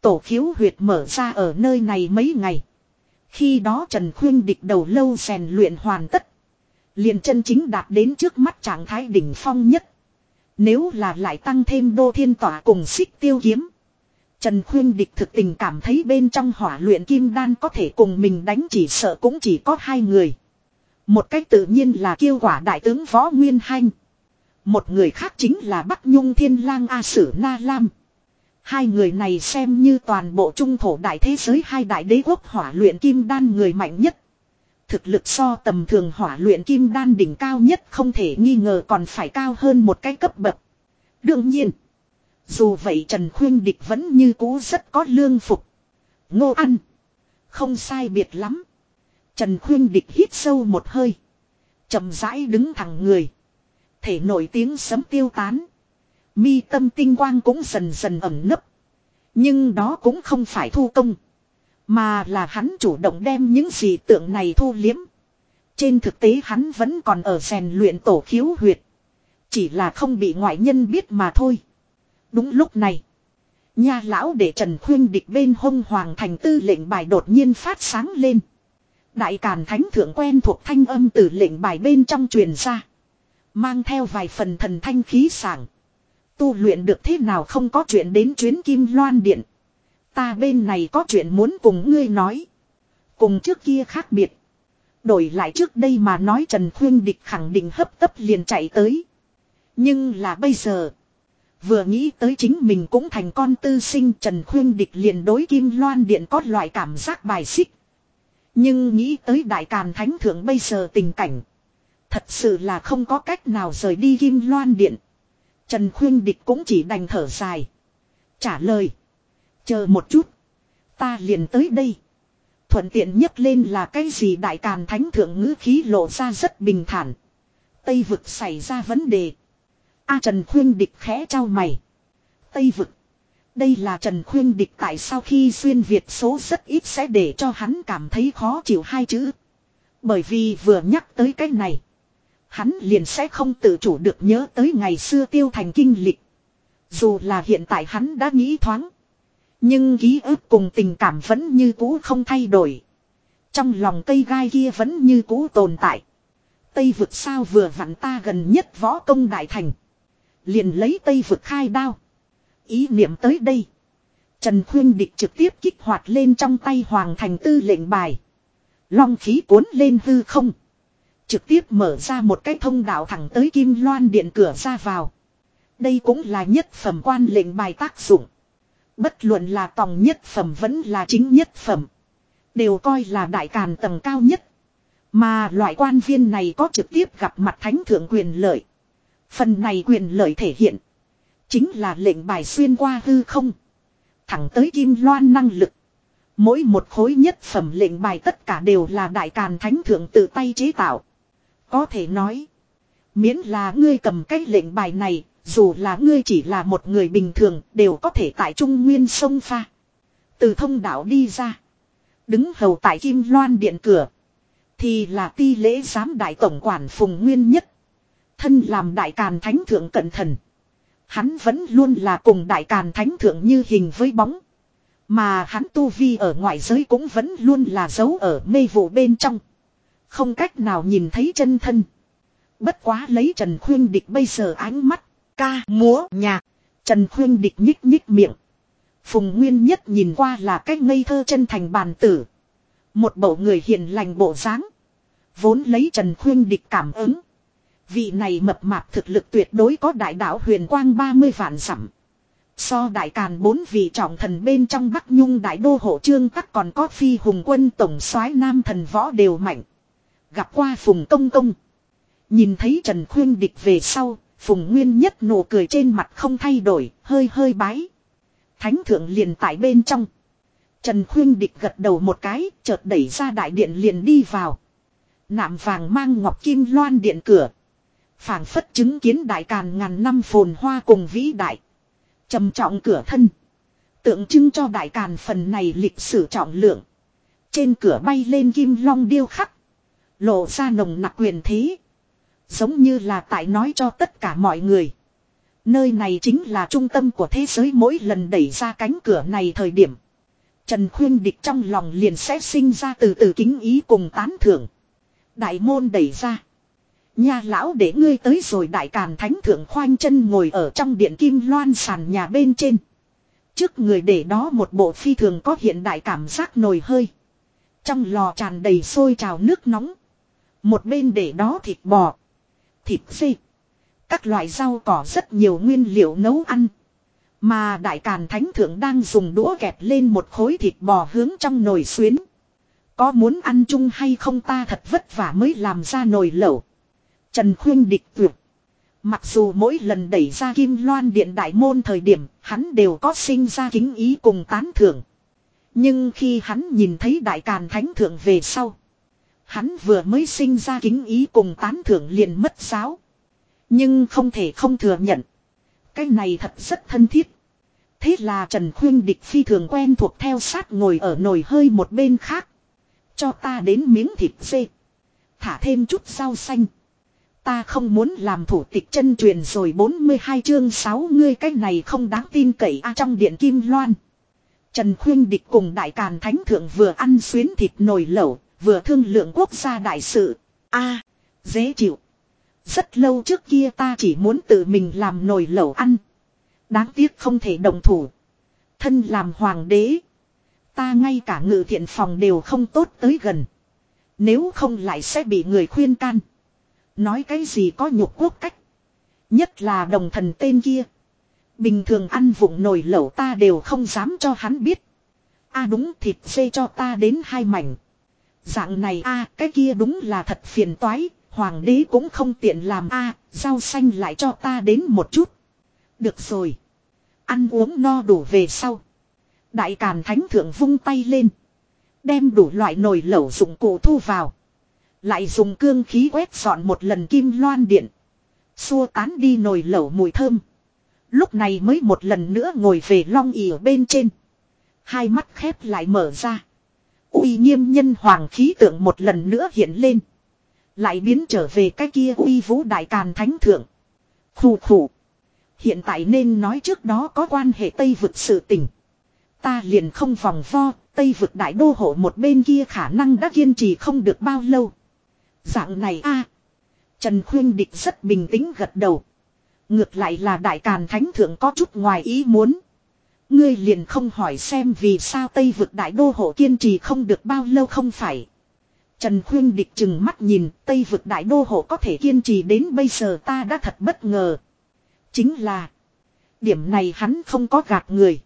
Tổ khiếu huyệt mở ra ở nơi này mấy ngày. Khi đó Trần Khuyên địch đầu lâu rèn luyện hoàn tất. Liền chân chính đạt đến trước mắt trạng thái đỉnh phong nhất. Nếu là lại tăng thêm đô thiên tỏa cùng xích tiêu kiếm. Trần Khuyên Địch thực tình cảm thấy bên trong hỏa luyện kim đan có thể cùng mình đánh chỉ sợ cũng chỉ có hai người. Một cách tự nhiên là kêu quả đại tướng Võ Nguyên Hanh. Một người khác chính là Bắc Nhung Thiên Lang A Sử Na Lam. Hai người này xem như toàn bộ trung thổ đại thế giới hai đại đế quốc hỏa luyện kim đan người mạnh nhất. Thực lực so tầm thường hỏa luyện kim đan đỉnh cao nhất không thể nghi ngờ còn phải cao hơn một cái cấp bậc. Đương nhiên. Dù vậy Trần Khuyên Địch vẫn như cũ rất có lương phục. Ngô ăn. Không sai biệt lắm. Trần Khuyên Địch hít sâu một hơi. chậm rãi đứng thẳng người. Thể nổi tiếng sấm tiêu tán. Mi tâm tinh quang cũng dần dần ẩm nấp. Nhưng đó cũng không phải thu công. Mà là hắn chủ động đem những gì tượng này thu liếm. Trên thực tế hắn vẫn còn ở rèn luyện tổ khiếu huyệt. Chỉ là không bị ngoại nhân biết mà thôi. Đúng lúc này. Nha lão để Trần Khuyên địch bên hông hoàng thành tư lệnh bài đột nhiên phát sáng lên. Đại Càn Thánh Thượng quen thuộc thanh âm từ lệnh bài bên trong truyền ra. Mang theo vài phần thần thanh khí sảng. Tu luyện được thế nào không có chuyện đến chuyến kim loan điện. Ta bên này có chuyện muốn cùng ngươi nói. Cùng trước kia khác biệt. Đổi lại trước đây mà nói Trần Khuyên Địch khẳng định hấp tấp liền chạy tới. Nhưng là bây giờ. Vừa nghĩ tới chính mình cũng thành con tư sinh Trần Khuyên Địch liền đối Kim Loan Điện có loại cảm giác bài xích. Nhưng nghĩ tới Đại Càn Thánh Thượng bây giờ tình cảnh. Thật sự là không có cách nào rời đi Kim Loan Điện. Trần Khuyên Địch cũng chỉ đành thở dài. Trả lời. Chờ một chút. Ta liền tới đây. Thuận tiện nhất lên là cái gì Đại Càn Thánh Thượng ngữ khí lộ ra rất bình thản. Tây vực xảy ra vấn đề. A Trần Khuyên Địch khẽ trao mày. Tây vực. Đây là Trần Khuyên Địch tại sao khi xuyên Việt số rất ít sẽ để cho hắn cảm thấy khó chịu hai chữ. Bởi vì vừa nhắc tới cái này. Hắn liền sẽ không tự chủ được nhớ tới ngày xưa tiêu thành kinh lịch. Dù là hiện tại hắn đã nghĩ thoáng. Nhưng ký ức cùng tình cảm vẫn như cũ không thay đổi. Trong lòng cây gai kia vẫn như cũ tồn tại. Tây vực sao vừa vặn ta gần nhất võ công đại thành. Liền lấy Tây vực khai đao. Ý niệm tới đây. Trần Khuyên Địch trực tiếp kích hoạt lên trong tay Hoàng Thành Tư lệnh bài. Long khí cuốn lên hư không. Trực tiếp mở ra một cái thông đạo thẳng tới Kim Loan Điện cửa ra vào. Đây cũng là nhất phẩm quan lệnh bài tác dụng. Bất luận là tòng nhất phẩm vẫn là chính nhất phẩm. Đều coi là đại càn tầng cao nhất. Mà loại quan viên này có trực tiếp gặp mặt thánh thượng quyền lợi. Phần này quyền lợi thể hiện. Chính là lệnh bài xuyên qua hư không. Thẳng tới kim loan năng lực. Mỗi một khối nhất phẩm lệnh bài tất cả đều là đại càn thánh thượng tự tay chế tạo. Có thể nói. Miễn là ngươi cầm cái lệnh bài này. Dù là ngươi chỉ là một người bình thường, đều có thể tại trung nguyên sông pha. Từ thông đạo đi ra. Đứng hầu tại kim loan điện cửa. Thì là ti lễ giám đại tổng quản phùng nguyên nhất. Thân làm đại càn thánh thượng cận thần. Hắn vẫn luôn là cùng đại càn thánh thượng như hình với bóng. Mà hắn tu vi ở ngoại giới cũng vẫn luôn là giấu ở mê vụ bên trong. Không cách nào nhìn thấy chân thân. Bất quá lấy Trần Khuyên Địch bây giờ ánh mắt, ca, múa, nhạc. Trần Khuyên Địch nhích nhích miệng. Phùng Nguyên Nhất nhìn qua là cách ngây thơ chân thành bàn tử. Một bộ người hiền lành bộ dáng. Vốn lấy Trần Khuyên Địch cảm ứng. Vị này mập mạp thực lực tuyệt đối có đại đạo huyền quang 30 vạn dặm. So đại càn bốn vị trọng thần bên trong Bắc Nhung đại đô hộ trương tắc còn có phi hùng quân tổng soái nam thần võ đều mạnh. Gặp qua phùng công công. Nhìn thấy Trần Khuyên địch về sau, phùng nguyên nhất nụ cười trên mặt không thay đổi, hơi hơi bái. Thánh thượng liền tại bên trong. Trần Khuyên địch gật đầu một cái, chợt đẩy ra đại điện liền đi vào. Nạm vàng mang ngọc kim loan điện cửa phảng phất chứng kiến đại càn ngàn năm phồn hoa cùng vĩ đại. trầm trọng cửa thân. Tượng trưng cho đại càn phần này lịch sử trọng lượng. Trên cửa bay lên kim long điêu khắc. Lộ ra nồng nặc quyền thế. Giống như là tại nói cho tất cả mọi người. Nơi này chính là trung tâm của thế giới mỗi lần đẩy ra cánh cửa này thời điểm. Trần Khuyên Địch trong lòng liền sẽ sinh ra từ từ kính ý cùng tán thưởng. Đại môn đẩy ra. Nhà lão để ngươi tới rồi đại càn thánh thượng khoanh chân ngồi ở trong điện kim loan sàn nhà bên trên. Trước người để đó một bộ phi thường có hiện đại cảm giác nồi hơi. Trong lò tràn đầy sôi trào nước nóng. Một bên để đó thịt bò, thịt dê, các loại rau cỏ rất nhiều nguyên liệu nấu ăn. Mà đại càn thánh thượng đang dùng đũa kẹp lên một khối thịt bò hướng trong nồi xuyến. Có muốn ăn chung hay không ta thật vất vả mới làm ra nồi lẩu. Trần Khuyên địch tuyệt. Mặc dù mỗi lần đẩy ra kim loan điện đại môn thời điểm, hắn đều có sinh ra kính ý cùng tán thưởng. Nhưng khi hắn nhìn thấy đại càn thánh thượng về sau, hắn vừa mới sinh ra kính ý cùng tán thưởng liền mất giáo. Nhưng không thể không thừa nhận. Cái này thật rất thân thiết. Thế là Trần Khuyên địch phi thường quen thuộc theo sát ngồi ở nồi hơi một bên khác. Cho ta đến miếng thịt dê. Thả thêm chút rau xanh. Ta không muốn làm thủ tịch chân truyền rồi 42 chương 6 ngươi cái này không đáng tin cậy a trong điện kim loan. Trần Khuyên Địch cùng Đại Càn Thánh Thượng vừa ăn xuyến thịt nồi lẩu, vừa thương lượng quốc gia đại sự. a dễ chịu. Rất lâu trước kia ta chỉ muốn tự mình làm nồi lẩu ăn. Đáng tiếc không thể đồng thủ. Thân làm hoàng đế. Ta ngay cả ngự thiện phòng đều không tốt tới gần. Nếu không lại sẽ bị người khuyên can. Nói cái gì có nhục quốc cách. Nhất là đồng thần tên kia. Bình thường ăn vụng nồi lẩu ta đều không dám cho hắn biết. a đúng thịt xê cho ta đến hai mảnh. Dạng này a, cái kia đúng là thật phiền toái. Hoàng đế cũng không tiện làm a, rau xanh lại cho ta đến một chút. Được rồi. Ăn uống no đủ về sau. Đại Càn Thánh Thượng vung tay lên. Đem đủ loại nồi lẩu dụng cụ thu vào. Lại dùng cương khí quét dọn một lần kim loan điện. Xua tán đi nồi lẩu mùi thơm. Lúc này mới một lần nữa ngồi về long ỉ ở bên trên. Hai mắt khép lại mở ra. uy nghiêm nhân hoàng khí tượng một lần nữa hiện lên. Lại biến trở về cái kia uy vũ đại càn thánh thượng. Khủ khủ. Hiện tại nên nói trước đó có quan hệ Tây vực sự tình. Ta liền không vòng vo, Tây vực đại đô hộ một bên kia khả năng đã kiên trì không được bao lâu. Dạng này a Trần Khuyên Địch rất bình tĩnh gật đầu. Ngược lại là đại càn thánh thượng có chút ngoài ý muốn. Ngươi liền không hỏi xem vì sao Tây vực đại đô hộ kiên trì không được bao lâu không phải. Trần Khuyên Địch chừng mắt nhìn, Tây vực đại đô hộ có thể kiên trì đến bây giờ ta đã thật bất ngờ. Chính là. Điểm này hắn không có gạt người.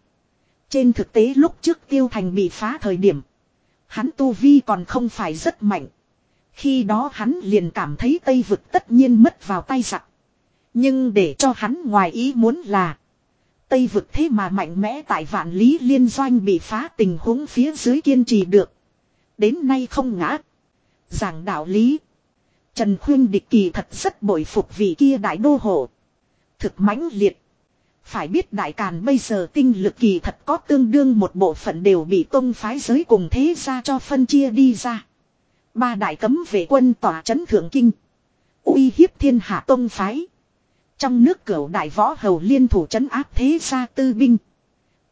Trên thực tế lúc trước tiêu thành bị phá thời điểm. Hắn tu vi còn không phải rất mạnh. Khi đó hắn liền cảm thấy Tây vực tất nhiên mất vào tay giặc. Nhưng để cho hắn ngoài ý muốn là. Tây vực thế mà mạnh mẽ tại vạn lý liên doanh bị phá tình huống phía dưới kiên trì được. Đến nay không ngã. Giảng đạo lý. Trần Khuyên Địch Kỳ thật rất bội phục vị kia đại đô hộ. Thực mãnh liệt. Phải biết đại càn bây giờ tinh lực kỳ thật có tương đương một bộ phận đều bị tông phái giới cùng thế ra cho phân chia đi ra. Ba đại cấm vệ quân tỏa chấn thượng kinh. uy hiếp thiên hạ tông phái. Trong nước cửu đại võ hầu liên thủ chấn áp thế gia tư binh.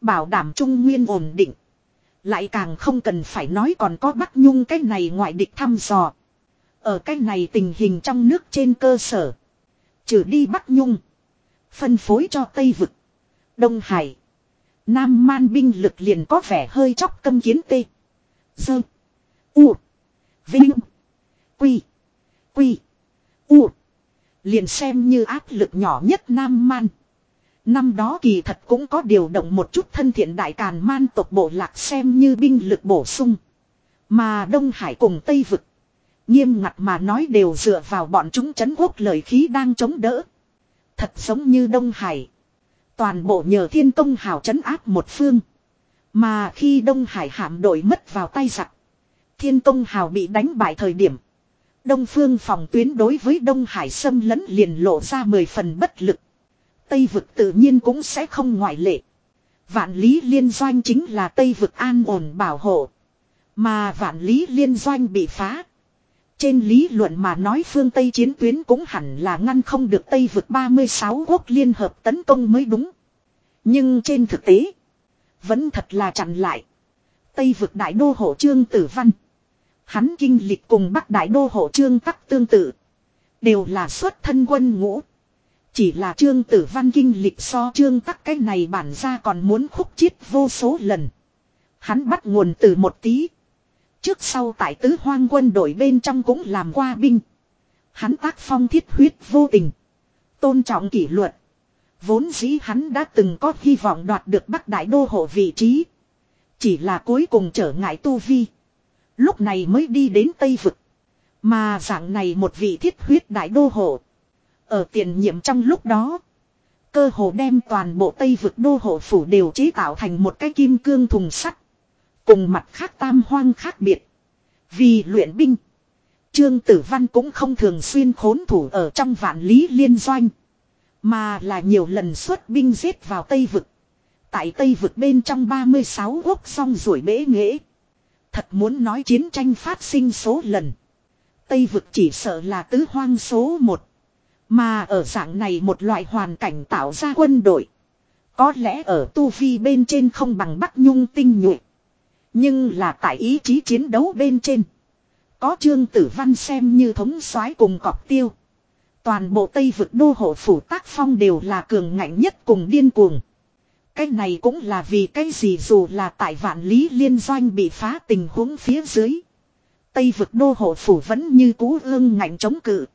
Bảo đảm trung nguyên ổn định. Lại càng không cần phải nói còn có Bắc Nhung cái này ngoại địch thăm dò. Ở cái này tình hình trong nước trên cơ sở. Trừ đi Bắc Nhung. Phân phối cho Tây Vực. Đông Hải. Nam man binh lực liền có vẻ hơi chóc câm kiến tê. Dơ. U. Vinh. Quy. Quy. U. Liền xem như áp lực nhỏ nhất Nam Man. Năm đó kỳ thật cũng có điều động một chút thân thiện đại càn man tộc bộ lạc xem như binh lực bổ sung. Mà Đông Hải cùng Tây Vực. Nghiêm ngặt mà nói đều dựa vào bọn chúng chấn quốc lời khí đang chống đỡ. Thật giống như Đông Hải. Toàn bộ nhờ thiên công hào chấn áp một phương. Mà khi Đông Hải hạm đội mất vào tay giặc. Thiên công hào bị đánh bại thời điểm. Đông phương phòng tuyến đối với Đông Hải xâm lấn liền lộ ra mười phần bất lực. Tây vực tự nhiên cũng sẽ không ngoại lệ. Vạn lý liên doanh chính là Tây vực an ổn bảo hộ. Mà vạn lý liên doanh bị phá. Trên lý luận mà nói phương Tây chiến tuyến cũng hẳn là ngăn không được Tây vực 36 quốc liên hợp tấn công mới đúng. Nhưng trên thực tế, vẫn thật là chặn lại. Tây vực đại đô hộ trương tử văn. Hắn kinh lịch cùng Bắc Đại Đô Hộ Trương Tắc tương tự. Đều là xuất thân quân ngũ. Chỉ là Trương Tử Văn kinh lịch so Trương Tắc cái này bản ra còn muốn khúc chiết vô số lần. Hắn bắt nguồn từ một tí. Trước sau tại tứ hoang quân đội bên trong cũng làm qua binh. Hắn tác phong thiết huyết vô tình. Tôn trọng kỷ luật. Vốn dĩ hắn đã từng có hy vọng đoạt được Bắc Đại Đô Hộ vị trí. Chỉ là cuối cùng trở ngại tu vi. Lúc này mới đi đến Tây Vực. Mà dạng này một vị thiết huyết đại đô hộ. Ở tiền nhiệm trong lúc đó. Cơ hồ đem toàn bộ Tây Vực đô hộ phủ đều chế tạo thành một cái kim cương thùng sắt. Cùng mặt khác tam hoang khác biệt. Vì luyện binh. Trương Tử Văn cũng không thường xuyên khốn thủ ở trong vạn lý liên doanh. Mà là nhiều lần xuất binh giết vào Tây Vực. Tại Tây Vực bên trong 36 quốc song rủi bế nghệ. Thật muốn nói chiến tranh phát sinh số lần. Tây vực chỉ sợ là tứ hoang số một. Mà ở dạng này một loại hoàn cảnh tạo ra quân đội. Có lẽ ở tu vi bên trên không bằng Bắc Nhung tinh nhuệ. Nhưng là tại ý chí chiến đấu bên trên. Có trương tử văn xem như thống soái cùng cọc tiêu. Toàn bộ Tây vực đô hộ phủ tác phong đều là cường ngạnh nhất cùng điên cuồng. Cái này cũng là vì cái gì dù là tại vạn lý liên doanh bị phá tình huống phía dưới. Tây vực đô hộ phủ vẫn như cú ương ngạnh chống cự.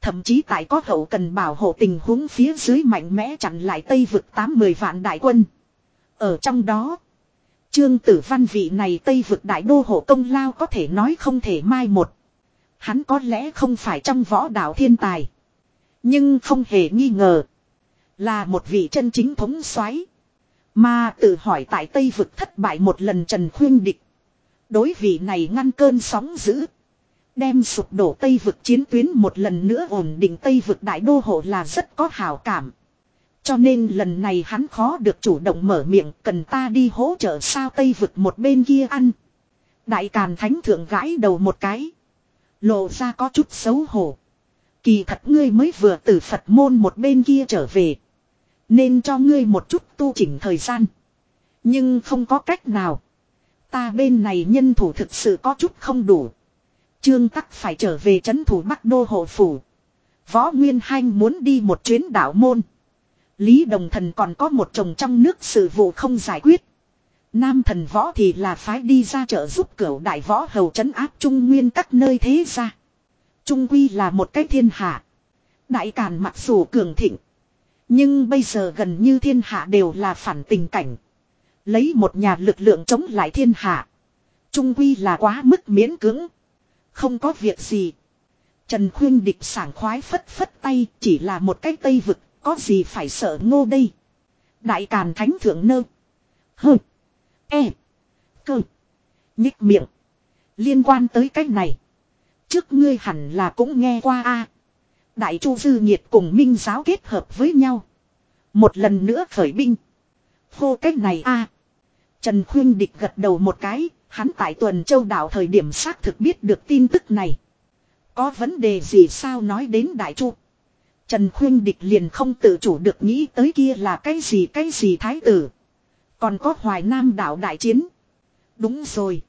Thậm chí tại có hậu cần bảo hộ tình huống phía dưới mạnh mẽ chặn lại Tây vực 80 vạn đại quân. Ở trong đó, Trương tử văn vị này Tây vực đại đô hộ công lao có thể nói không thể mai một. Hắn có lẽ không phải trong võ đạo thiên tài. Nhưng không hề nghi ngờ. Là một vị chân chính thống soái mà tự hỏi tại Tây vực thất bại một lần Trần Khuyên Địch. Đối vị này ngăn cơn sóng dữ. Đem sụp đổ Tây vực chiến tuyến một lần nữa ổn định Tây vực đại đô hộ là rất có hảo cảm. Cho nên lần này hắn khó được chủ động mở miệng, cần ta đi hỗ trợ sao Tây vực một bên kia ăn. Đại Càn Thánh Thượng gãi đầu một cái. Lộ ra có chút xấu hổ. Kỳ thật ngươi mới vừa từ Phật môn một bên kia trở về. Nên cho ngươi một chút tu chỉnh thời gian. Nhưng không có cách nào. Ta bên này nhân thủ thực sự có chút không đủ. Trương Tắc phải trở về chấn thủ Bắc Đô Hộ Phủ. Võ Nguyên Hanh muốn đi một chuyến đảo môn. Lý Đồng Thần còn có một chồng trong nước sự vụ không giải quyết. Nam thần võ thì là phái đi ra trợ giúp cửu đại võ hầu chấn áp trung nguyên các nơi thế ra. Trung quy là một cái thiên hạ. Đại càn mặc dù cường thịnh. Nhưng bây giờ gần như thiên hạ đều là phản tình cảnh. Lấy một nhà lực lượng chống lại thiên hạ. Trung quy là quá mức miễn cưỡng. Không có việc gì. Trần Khuyên Địch sảng khoái phất phất tay, chỉ là một cái tây vực. Có gì phải sợ ngô đây. Đại Càn Thánh Thượng Nơ. Hơ. E. Cơ. Nhích miệng. Liên quan tới cách này. Trước ngươi hẳn là cũng nghe qua a Đại Chu Dư Nhiệt cùng Minh giáo kết hợp với nhau. Một lần nữa khởi binh. Khô cách này a Trần Khuyên Địch gật đầu một cái, hắn tại tuần châu đảo thời điểm xác thực biết được tin tức này. Có vấn đề gì sao nói đến Đại Chu? Trần Khuyên Địch liền không tự chủ được nghĩ tới kia là cái gì cái gì thái tử. Còn có Hoài Nam đảo đại chiến. Đúng rồi.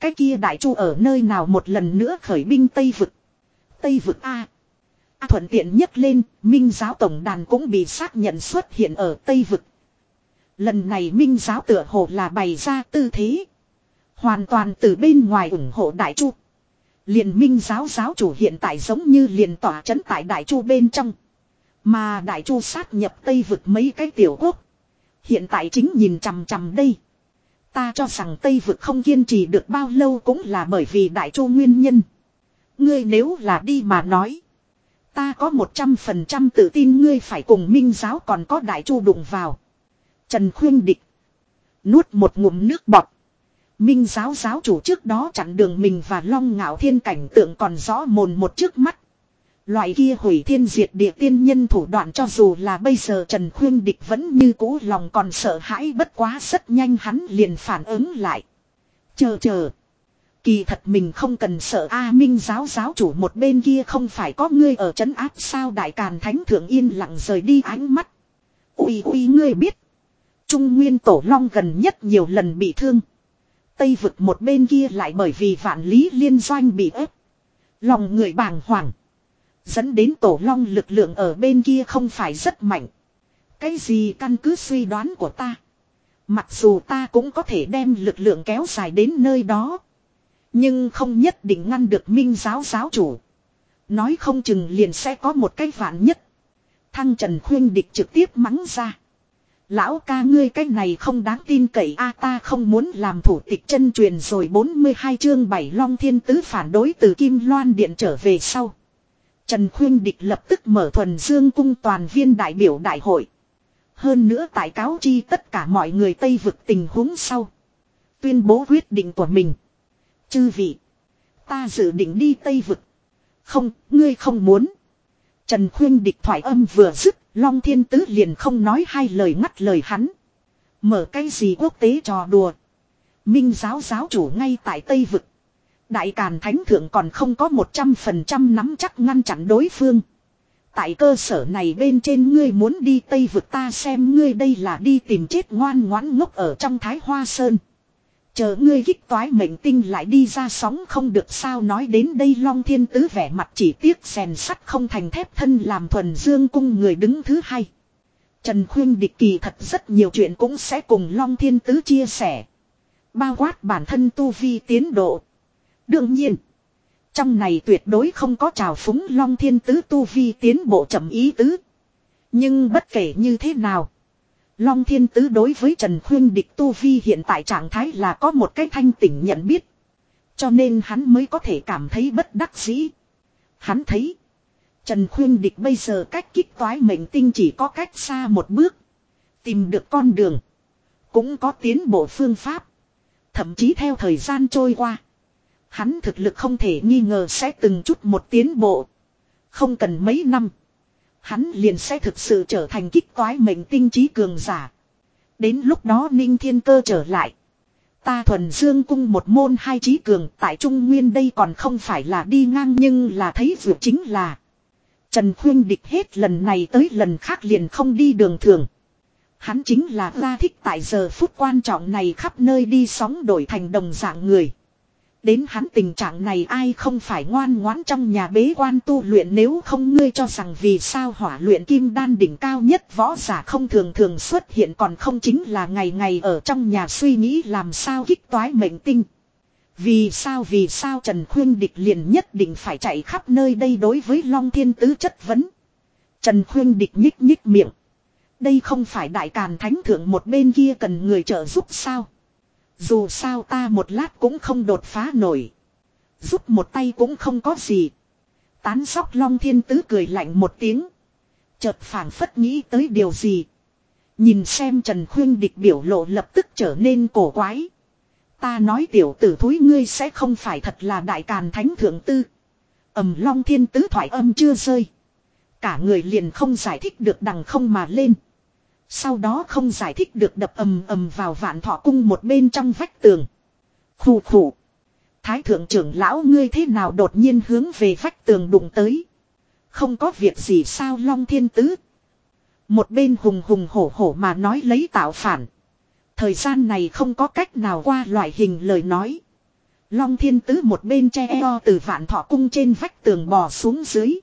Cái kia đại chu ở nơi nào một lần nữa khởi binh Tây Vực. Tây Vực A. Thuận tiện nhất lên, Minh giáo tổng đàn cũng bị xác nhận xuất hiện ở Tây Vực. Lần này Minh giáo tựa hồ là bày ra tư thế. Hoàn toàn từ bên ngoài ủng hộ đại chu. Liền Minh giáo giáo chủ hiện tại giống như liền tỏa chấn tại đại chu bên trong. Mà đại chu sát nhập Tây Vực mấy cái tiểu quốc. Hiện tại chính nhìn chằm chằm đây. Ta cho rằng Tây vực không kiên trì được bao lâu cũng là bởi vì đại chu nguyên nhân. Ngươi nếu là đi mà nói. Ta có một trăm phần trăm tự tin ngươi phải cùng minh giáo còn có đại chu đụng vào. Trần khuyên địch. Nuốt một ngụm nước bọt. Minh giáo giáo chủ trước đó chặn đường mình và long ngạo thiên cảnh tượng còn rõ mồn một trước mắt. Loại kia hủy thiên diệt địa tiên nhân thủ đoạn cho dù là bây giờ Trần Khuyên Địch vẫn như cũ lòng còn sợ hãi bất quá rất nhanh hắn liền phản ứng lại. Chờ chờ. Kỳ thật mình không cần sợ A Minh giáo giáo chủ một bên kia không phải có ngươi ở trấn áp sao đại càn thánh thượng yên lặng rời đi ánh mắt. Ui ui, ngươi biết. Trung Nguyên Tổ Long gần nhất nhiều lần bị thương. Tây vực một bên kia lại bởi vì vạn lý liên doanh bị ép. Lòng người bàng hoàng. Dẫn đến tổ long lực lượng ở bên kia không phải rất mạnh. Cái gì căn cứ suy đoán của ta. Mặc dù ta cũng có thể đem lực lượng kéo dài đến nơi đó. Nhưng không nhất định ngăn được minh giáo giáo chủ. Nói không chừng liền sẽ có một cái vạn nhất. Thăng Trần Khuyên Địch trực tiếp mắng ra. Lão ca ngươi cái này không đáng tin cậy a, ta không muốn làm thủ tịch chân truyền rồi 42 chương 7 Long Thiên Tứ phản đối từ Kim Loan Điện trở về sau. Trần Khuyên Địch lập tức mở thuần dương cung toàn viên đại biểu đại hội. Hơn nữa tại cáo chi tất cả mọi người Tây vực tình huống sau. Tuyên bố quyết định của mình. Chư vị. Ta dự định đi Tây vực. Không, ngươi không muốn. Trần Khuyên Địch thoại âm vừa dứt, Long Thiên Tứ liền không nói hai lời ngắt lời hắn. Mở cái gì quốc tế trò đùa. Minh giáo giáo chủ ngay tại Tây vực. Đại Càn Thánh Thượng còn không có 100% nắm chắc ngăn chặn đối phương. Tại cơ sở này bên trên ngươi muốn đi Tây vực ta xem ngươi đây là đi tìm chết ngoan ngoãn ngốc ở trong Thái Hoa Sơn. Chờ ngươi kích toái mệnh tinh lại đi ra sóng không được sao nói đến đây long thiên tứ vẻ mặt chỉ tiếc rèn sắt không thành thép thân làm thuần dương cung người đứng thứ hai. Trần Khuyên địch kỳ thật rất nhiều chuyện cũng sẽ cùng long thiên tứ chia sẻ. Bao quát bản thân tu vi tiến độ. Đương nhiên. Trong này tuyệt đối không có trào phúng long thiên tứ tu vi tiến bộ chậm ý tứ. Nhưng bất kể như thế nào. Long thiên tứ đối với Trần Khuyên địch tu vi hiện tại trạng thái là có một cái thanh tỉnh nhận biết. Cho nên hắn mới có thể cảm thấy bất đắc dĩ. Hắn thấy. Trần Khuyên địch bây giờ cách kích toái mệnh tinh chỉ có cách xa một bước. Tìm được con đường. Cũng có tiến bộ phương pháp. Thậm chí theo thời gian trôi qua. Hắn thực lực không thể nghi ngờ sẽ từng chút một tiến bộ. Không cần mấy năm. Hắn liền sẽ thực sự trở thành kích toái mệnh tinh trí cường giả. Đến lúc đó Ninh Thiên Cơ trở lại. Ta thuần dương cung một môn hai trí cường tại Trung Nguyên đây còn không phải là đi ngang nhưng là thấy vượt chính là. Trần Khuyên địch hết lần này tới lần khác liền không đi đường thường. Hắn chính là ra thích tại giờ phút quan trọng này khắp nơi đi sóng đổi thành đồng dạng người. Đến hắn tình trạng này ai không phải ngoan ngoãn trong nhà bế quan tu luyện nếu không ngươi cho rằng vì sao hỏa luyện kim đan đỉnh cao nhất võ giả không thường thường xuất hiện còn không chính là ngày ngày ở trong nhà suy nghĩ làm sao kích toái mệnh tinh. Vì sao vì sao Trần Khuyên Địch liền nhất định phải chạy khắp nơi đây đối với Long Thiên Tứ chất vấn. Trần Khuyên Địch nhích nhích miệng. Đây không phải đại càn thánh thượng một bên kia cần người trợ giúp sao. Dù sao ta một lát cũng không đột phá nổi. Giúp một tay cũng không có gì. Tán sóc long thiên tứ cười lạnh một tiếng. Chợt phảng phất nghĩ tới điều gì. Nhìn xem Trần Khuyên địch biểu lộ lập tức trở nên cổ quái. Ta nói tiểu tử thúi ngươi sẽ không phải thật là đại càn thánh thượng tư. ầm long thiên tứ thoại âm chưa rơi. Cả người liền không giải thích được đằng không mà lên. Sau đó không giải thích được đập ầm ầm vào vạn thọ cung một bên trong vách tường. Khủ khủ. Thái thượng trưởng lão ngươi thế nào đột nhiên hướng về vách tường đụng tới. Không có việc gì sao long thiên tứ. Một bên hùng hùng hổ hổ mà nói lấy tạo phản. Thời gian này không có cách nào qua loại hình lời nói. Long thiên tứ một bên che eo từ vạn thọ cung trên vách tường bò xuống dưới.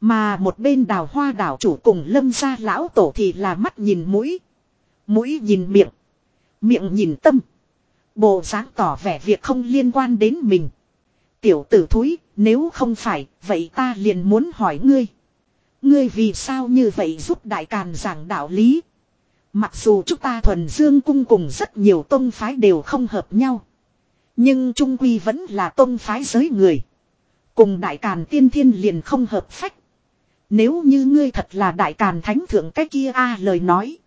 Mà một bên đào hoa đảo chủ cùng lâm gia lão tổ thì là mắt nhìn mũi. Mũi nhìn miệng. Miệng nhìn tâm. Bộ dáng tỏ vẻ việc không liên quan đến mình. Tiểu tử thúi, nếu không phải, vậy ta liền muốn hỏi ngươi. Ngươi vì sao như vậy giúp đại càn giảng đạo lý? Mặc dù chúng ta thuần dương cung cùng rất nhiều tôn phái đều không hợp nhau. Nhưng trung quy vẫn là tôn phái giới người. Cùng đại càn tiên thiên liền không hợp phách. Nếu như ngươi thật là đại càn thánh thượng cái kia a lời nói.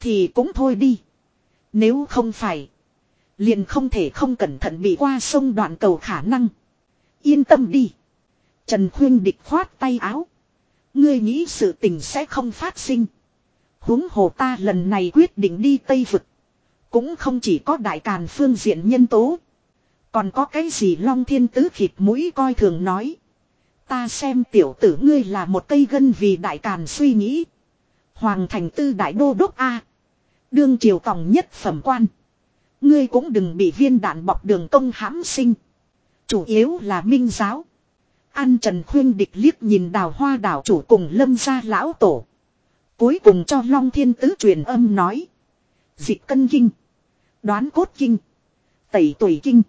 Thì cũng thôi đi. Nếu không phải. Liền không thể không cẩn thận bị qua sông đoạn cầu khả năng. Yên tâm đi. Trần Khuyên địch khoát tay áo. Ngươi nghĩ sự tình sẽ không phát sinh. huống hồ ta lần này quyết định đi Tây Vực. Cũng không chỉ có đại càn phương diện nhân tố. Còn có cái gì long thiên tứ khịt mũi coi thường nói. Ta xem tiểu tử ngươi là một cây gân vì đại càn suy nghĩ. Hoàng thành tư đại đô đốc A. Đương triều tòng nhất phẩm quan. Ngươi cũng đừng bị viên đạn bọc đường công hãm sinh. Chủ yếu là minh giáo. An Trần Khuyên địch liếc nhìn đào hoa đảo chủ cùng lâm gia lão tổ. Cuối cùng cho Long Thiên Tứ truyền âm nói. Dịch cân kinh. Đoán cốt kinh. Tẩy tuổi kinh.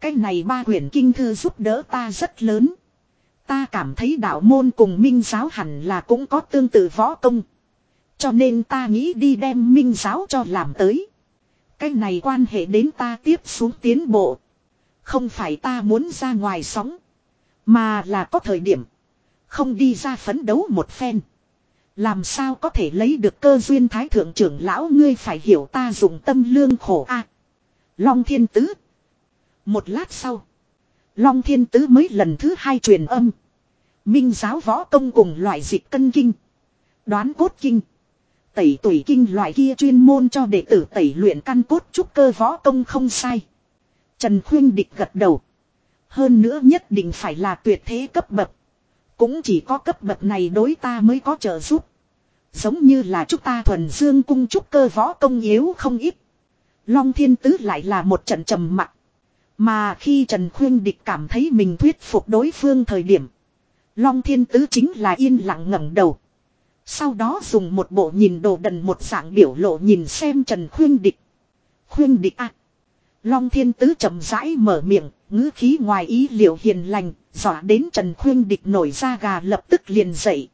Cái này ba quyển kinh thư giúp đỡ ta rất lớn. Ta cảm thấy đạo môn cùng minh giáo hẳn là cũng có tương tự võ công. Cho nên ta nghĩ đi đem minh giáo cho làm tới. Cái này quan hệ đến ta tiếp xuống tiến bộ. Không phải ta muốn ra ngoài sóng. Mà là có thời điểm. Không đi ra phấn đấu một phen. Làm sao có thể lấy được cơ duyên thái thượng trưởng lão ngươi phải hiểu ta dùng tâm lương khổ a Long thiên tứ. Một lát sau. Long thiên tứ mới lần thứ hai truyền âm. Minh giáo võ công cùng loại dịch cân kinh. Đoán cốt kinh. Tẩy tuổi kinh loại kia chuyên môn cho đệ tử tẩy luyện căn cốt trúc cơ võ công không sai. Trần Khuyên Địch gật đầu. Hơn nữa nhất định phải là tuyệt thế cấp bậc. Cũng chỉ có cấp bậc này đối ta mới có trợ giúp. Giống như là chúng ta thuần dương cung trúc cơ võ công yếu không ít. Long thiên tứ lại là một trận trầm mặc. Mà khi Trần Khuyên Địch cảm thấy mình thuyết phục đối phương thời điểm. Long thiên tứ chính là yên lặng ngẩng đầu. Sau đó dùng một bộ nhìn đồ đần một dạng biểu lộ nhìn xem Trần Khuyên Địch. Khuyên Địch à. Long thiên tứ chậm rãi mở miệng, ngữ khí ngoài ý liệu hiền lành, dọa đến Trần Khuyên Địch nổi ra gà lập tức liền dậy.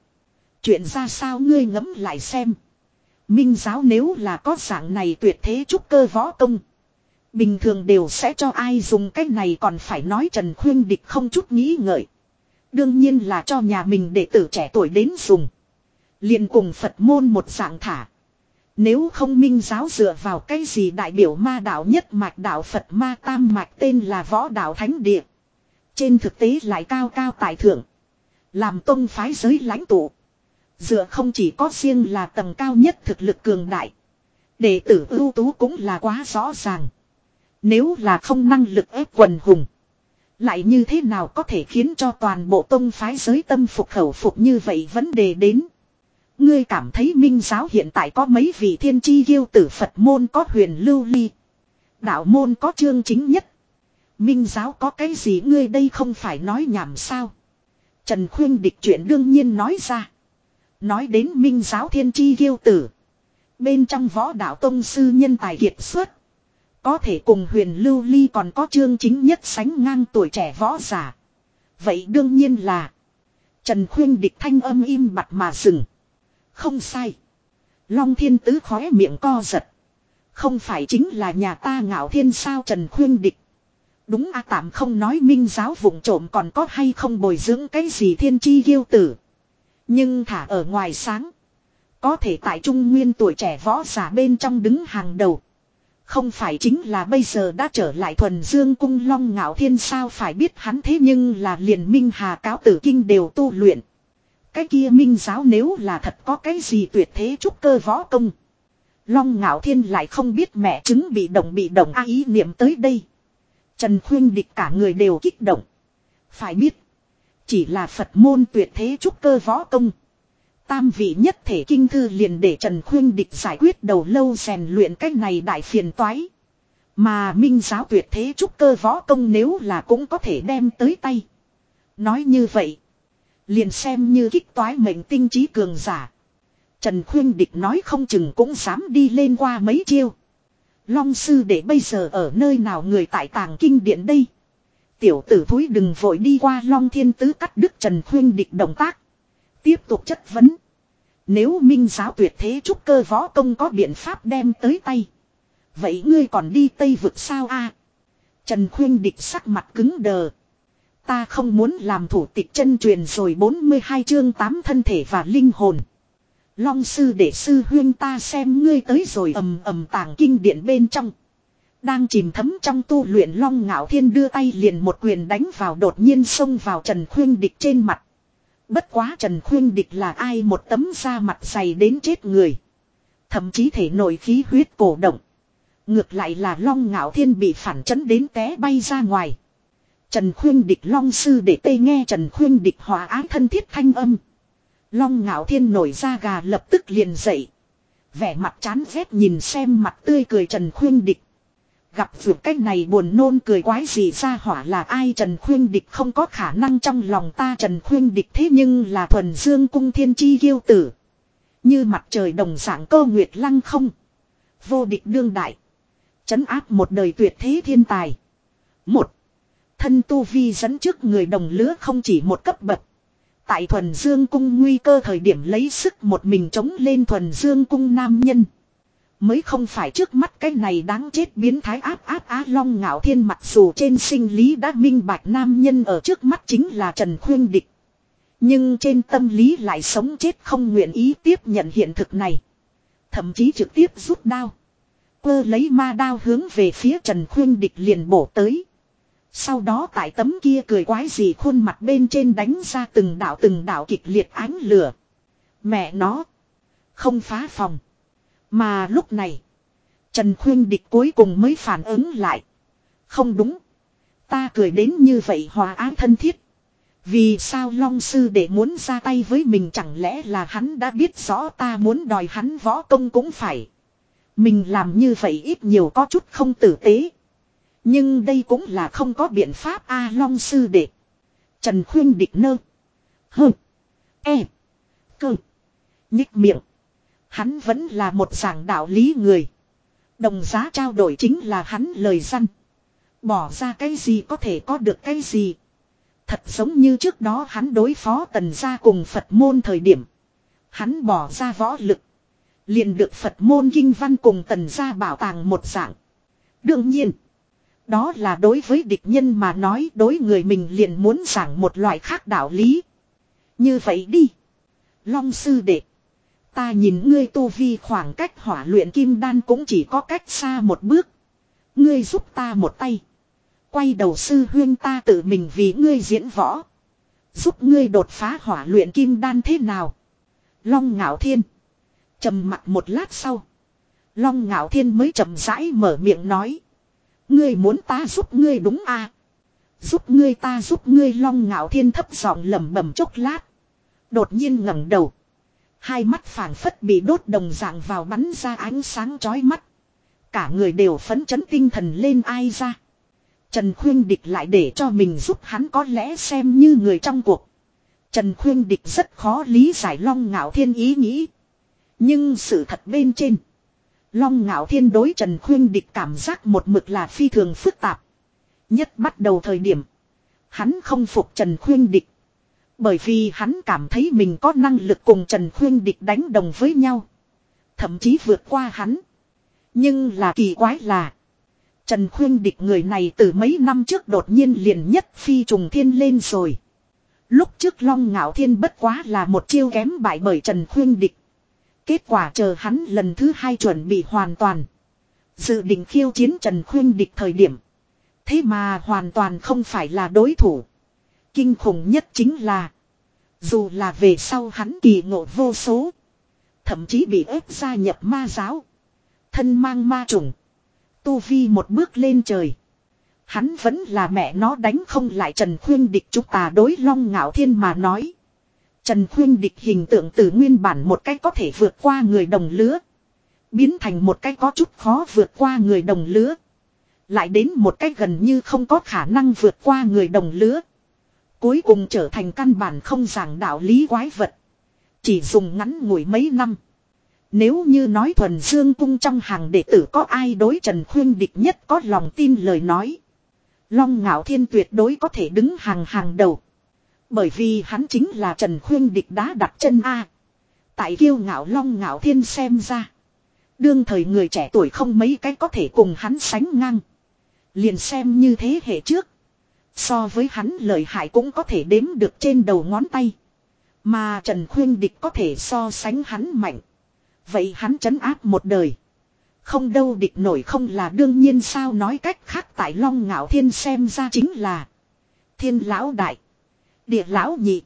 Chuyện ra sao ngươi ngẫm lại xem. Minh giáo nếu là có dạng này tuyệt thế trúc cơ võ công. Bình thường đều sẽ cho ai dùng cái này còn phải nói Trần Khuyên Địch không chút nghĩ ngợi. Đương nhiên là cho nhà mình đệ tử trẻ tuổi đến dùng. liền cùng Phật môn một dạng thả. Nếu không minh giáo dựa vào cái gì đại biểu ma đạo nhất mạch đạo Phật ma tam mạch tên là võ đạo thánh địa. Trên thực tế lại cao cao tài thượng. Làm tông phái giới lãnh tụ. Dựa không chỉ có riêng là tầng cao nhất thực lực cường đại. Đệ tử ưu tú cũng là quá rõ ràng. Nếu là không năng lực ép quần hùng. Lại như thế nào có thể khiến cho toàn bộ tông phái giới tâm phục khẩu phục như vậy vấn đề đến. Ngươi cảm thấy minh giáo hiện tại có mấy vị thiên chi yêu tử Phật môn có huyền lưu ly. Đạo môn có chương chính nhất. Minh giáo có cái gì ngươi đây không phải nói nhảm sao. Trần Khuyên địch chuyện đương nhiên nói ra. Nói đến minh giáo thiên chi yêu tử. Bên trong võ đạo tông sư nhân tài kiệt xuất. Có thể cùng huyền lưu ly còn có chương chính nhất sánh ngang tuổi trẻ võ giả. Vậy đương nhiên là. Trần khuyên địch thanh âm im bặt mà dừng. Không sai. Long thiên tứ khóe miệng co giật. Không phải chính là nhà ta ngạo thiên sao Trần khuyên địch. Đúng a tạm không nói minh giáo vụng trộm còn có hay không bồi dưỡng cái gì thiên chi yêu tử. Nhưng thả ở ngoài sáng. Có thể tại trung nguyên tuổi trẻ võ giả bên trong đứng hàng đầu. Không phải chính là bây giờ đã trở lại thuần dương cung long ngạo thiên sao phải biết hắn thế nhưng là liền minh hà cáo tử kinh đều tu luyện. Cái kia minh giáo nếu là thật có cái gì tuyệt thế trúc cơ võ công. Long ngạo thiên lại không biết mẹ chứng bị động bị động a ý niệm tới đây. Trần khuyên địch cả người đều kích động. Phải biết. Chỉ là Phật môn tuyệt thế trúc cơ võ công. Tam vị nhất thể kinh thư liền để Trần Khuyên Địch giải quyết đầu lâu rèn luyện cách này đại phiền toái. Mà minh giáo tuyệt thế trúc cơ võ công nếu là cũng có thể đem tới tay. Nói như vậy. Liền xem như kích toái mệnh tinh trí cường giả. Trần Khuyên Địch nói không chừng cũng dám đi lên qua mấy chiêu. Long sư để bây giờ ở nơi nào người tại tàng kinh điện đây. Tiểu tử thúi đừng vội đi qua Long Thiên Tứ cắt đứt Trần Khuyên Địch động tác. Tiếp tục chất vấn. Nếu minh giáo tuyệt thế trúc cơ võ công có biện pháp đem tới tay. Vậy ngươi còn đi Tây vực sao a? Trần Khuyên địch sắc mặt cứng đờ. Ta không muốn làm thủ tịch chân truyền rồi 42 chương 8 thân thể và linh hồn. Long sư để sư huyên ta xem ngươi tới rồi ầm ầm tàng kinh điện bên trong. Đang chìm thấm trong tu luyện long ngạo thiên đưa tay liền một quyền đánh vào đột nhiên xông vào Trần Khuyên địch trên mặt. Bất quá Trần Khuyên Địch là ai một tấm da mặt dày đến chết người. Thậm chí thể nổi khí huyết cổ động. Ngược lại là Long Ngạo Thiên bị phản chấn đến té bay ra ngoài. Trần Khuyên Địch Long Sư để tê nghe Trần Khuyên Địch hòa ái thân thiết thanh âm. Long Ngạo Thiên nổi ra gà lập tức liền dậy. Vẻ mặt chán ghét nhìn xem mặt tươi cười Trần Khuyên Địch. Gặp vượt cách này buồn nôn cười quái gì ra hỏa là ai Trần Khuyên Địch không có khả năng trong lòng ta Trần Khuyên Địch thế nhưng là thuần dương cung thiên chi yêu tử. Như mặt trời đồng dạng cơ nguyệt lăng không. Vô địch đương đại. Chấn áp một đời tuyệt thế thiên tài. Một. Thân tu vi dẫn trước người đồng lứa không chỉ một cấp bậc. Tại thuần dương cung nguy cơ thời điểm lấy sức một mình chống lên thuần dương cung nam nhân. Mới không phải trước mắt cái này đáng chết biến thái áp áp á long ngạo thiên mặc dù trên sinh lý đã minh bạch nam nhân ở trước mắt chính là Trần Khuyên Địch. Nhưng trên tâm lý lại sống chết không nguyện ý tiếp nhận hiện thực này. Thậm chí trực tiếp rút đao. Quơ lấy ma đao hướng về phía Trần Khuyên Địch liền bổ tới. Sau đó tại tấm kia cười quái gì khuôn mặt bên trên đánh ra từng đạo từng đạo kịch liệt ánh lửa. Mẹ nó. Không phá phòng. Mà lúc này, Trần Khuyên Địch cuối cùng mới phản ứng lại. Không đúng. Ta cười đến như vậy hòa ái thân thiết. Vì sao Long Sư để muốn ra tay với mình chẳng lẽ là hắn đã biết rõ ta muốn đòi hắn võ công cũng phải. Mình làm như vậy ít nhiều có chút không tử tế. Nhưng đây cũng là không có biện pháp A Long sư đệ. Trần Khuyên địch nơ. Hơ. E. Cơ. Nhích miệng. Hắn vẫn là một giảng đạo lý người. Đồng giá trao đổi chính là hắn lời răn. Bỏ ra cái gì có thể có được cái gì. Thật giống như trước đó hắn đối phó tần gia cùng Phật môn thời điểm. Hắn bỏ ra võ lực. Liền được Phật môn kinh văn cùng tần gia bảo tàng một dạng. Đương nhiên. Đó là đối với địch nhân mà nói đối người mình liền muốn giảng một loại khác đạo lý. Như vậy đi. Long sư đệ. Ta nhìn ngươi tu vi khoảng cách hỏa luyện kim đan cũng chỉ có cách xa một bước. Ngươi giúp ta một tay. Quay đầu sư huyên ta tự mình vì ngươi diễn võ. Giúp ngươi đột phá hỏa luyện kim đan thế nào. Long ngạo thiên. trầm mặt một lát sau. Long ngạo thiên mới chậm rãi mở miệng nói. Ngươi muốn ta giúp ngươi đúng à. Giúp ngươi ta giúp ngươi long ngạo thiên thấp giọng lẩm bẩm chốc lát. Đột nhiên ngẩng đầu. Hai mắt phảng phất bị đốt đồng dạng vào bắn ra ánh sáng chói mắt. Cả người đều phấn chấn tinh thần lên ai ra. Trần Khuyên Địch lại để cho mình giúp hắn có lẽ xem như người trong cuộc. Trần Khuyên Địch rất khó lý giải Long Ngạo Thiên ý nghĩ. Nhưng sự thật bên trên. Long Ngạo Thiên đối Trần Khuyên Địch cảm giác một mực là phi thường phức tạp. Nhất bắt đầu thời điểm. Hắn không phục Trần Khuyên Địch. Bởi vì hắn cảm thấy mình có năng lực cùng Trần Khuyên Địch đánh đồng với nhau. Thậm chí vượt qua hắn. Nhưng là kỳ quái là. Trần Khuyên Địch người này từ mấy năm trước đột nhiên liền nhất phi trùng thiên lên rồi. Lúc trước Long Ngạo Thiên bất quá là một chiêu kém bại bởi Trần Khuyên Địch. Kết quả chờ hắn lần thứ hai chuẩn bị hoàn toàn. Dự định khiêu chiến Trần Khuyên Địch thời điểm. Thế mà hoàn toàn không phải là đối thủ. Kinh khủng nhất chính là. Dù là về sau hắn kỳ ngộ vô số. Thậm chí bị ép gia nhập ma giáo. Thân mang ma trùng. Tu Vi một bước lên trời. Hắn vẫn là mẹ nó đánh không lại Trần Khuyên Địch chúng ta đối long ngạo thiên mà nói. Trần Khuyên Địch hình tượng từ nguyên bản một cách có thể vượt qua người đồng lứa. Biến thành một cách có chút khó vượt qua người đồng lứa. Lại đến một cách gần như không có khả năng vượt qua người đồng lứa. Cuối cùng trở thành căn bản không giảng đạo lý quái vật. Chỉ dùng ngắn ngủi mấy năm. Nếu như nói thuần dương cung trong hàng đệ tử có ai đối Trần Khuyên địch nhất có lòng tin lời nói. Long ngạo thiên tuyệt đối có thể đứng hàng hàng đầu. Bởi vì hắn chính là Trần Khuyên địch đã đặt chân A. Tại kiêu ngạo long ngạo thiên xem ra. Đương thời người trẻ tuổi không mấy cái có thể cùng hắn sánh ngang. Liền xem như thế hệ trước. So với hắn lợi hại cũng có thể đếm được trên đầu ngón tay. Mà Trần Khuyên Địch có thể so sánh hắn mạnh. Vậy hắn chấn áp một đời. Không đâu địch nổi không là đương nhiên sao nói cách khác tại Long Ngạo Thiên xem ra chính là Thiên Lão Đại, Địa Lão Nhị,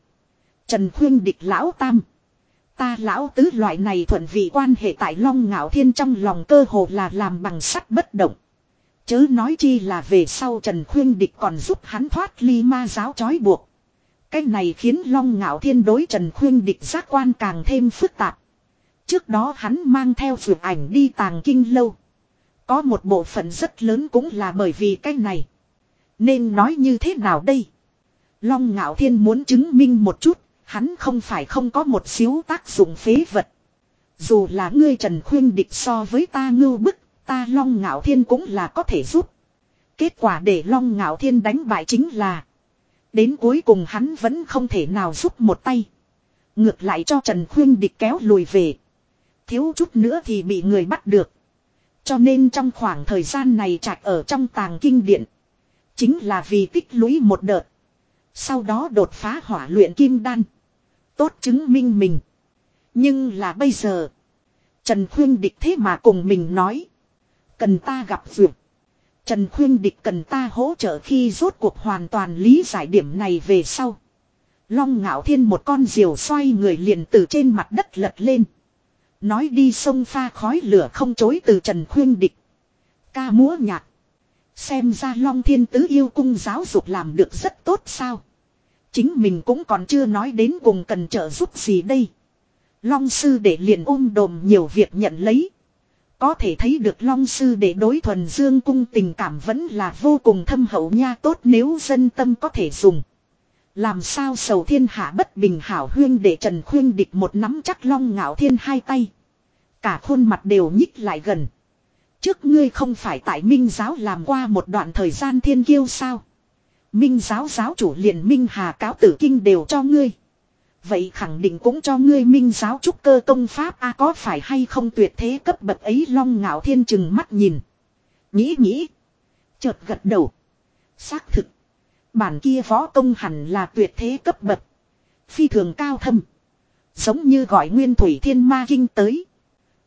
Trần Khuyên Địch Lão Tam Ta Lão Tứ loại này thuận vị quan hệ tại Long Ngạo Thiên trong lòng cơ hồ là làm bằng sắt bất động. Chớ nói chi là về sau Trần Khuyên Địch còn giúp hắn thoát ly ma giáo trói buộc. Cái này khiến Long Ngạo Thiên đối Trần Khuyên Địch giác quan càng thêm phức tạp. Trước đó hắn mang theo vượt ảnh đi tàng kinh lâu. Có một bộ phận rất lớn cũng là bởi vì cái này. Nên nói như thế nào đây? Long Ngạo Thiên muốn chứng minh một chút, hắn không phải không có một xíu tác dụng phế vật. Dù là ngươi Trần Khuyên Địch so với ta ngưu bức, Ta Long Ngạo Thiên cũng là có thể giúp. Kết quả để Long Ngạo Thiên đánh bại chính là. Đến cuối cùng hắn vẫn không thể nào giúp một tay. Ngược lại cho Trần Khuyên địch kéo lùi về. Thiếu chút nữa thì bị người bắt được. Cho nên trong khoảng thời gian này trạch ở trong tàng kinh điện. Chính là vì tích lũy một đợt. Sau đó đột phá hỏa luyện kim đan. Tốt chứng minh mình. Nhưng là bây giờ. Trần Khuyên địch thế mà cùng mình nói. Cần ta gặp dược. Trần Khuyên Địch cần ta hỗ trợ khi rốt cuộc hoàn toàn lý giải điểm này về sau. Long ngạo thiên một con diều xoay người liền từ trên mặt đất lật lên. Nói đi sông pha khói lửa không chối từ Trần Khuyên Địch. Ca múa nhạc. Xem ra Long Thiên Tứ yêu cung giáo dục làm được rất tốt sao. Chính mình cũng còn chưa nói đến cùng cần trợ giúp gì đây. Long sư để liền ôm đồm nhiều việc nhận lấy. Có thể thấy được Long Sư để đối thuần dương cung tình cảm vẫn là vô cùng thâm hậu nha tốt nếu dân tâm có thể dùng. Làm sao sầu thiên hạ bất bình hảo huyên để Trần Khuyên địch một nắm chắc long ngạo thiên hai tay. Cả khuôn mặt đều nhích lại gần. Trước ngươi không phải tại Minh giáo làm qua một đoạn thời gian thiên kiêu sao. Minh giáo giáo chủ liền Minh Hà cáo tử kinh đều cho ngươi. Vậy khẳng định cũng cho ngươi Minh giáo trúc cơ công pháp a có phải hay không tuyệt thế cấp bậc ấy long ngạo thiên chừng mắt nhìn. Nghĩ nghĩ. Chợt gật đầu. Xác thực. Bản kia võ công hẳn là tuyệt thế cấp bậc. Phi thường cao thâm. Giống như gọi nguyên thủy thiên ma kinh tới.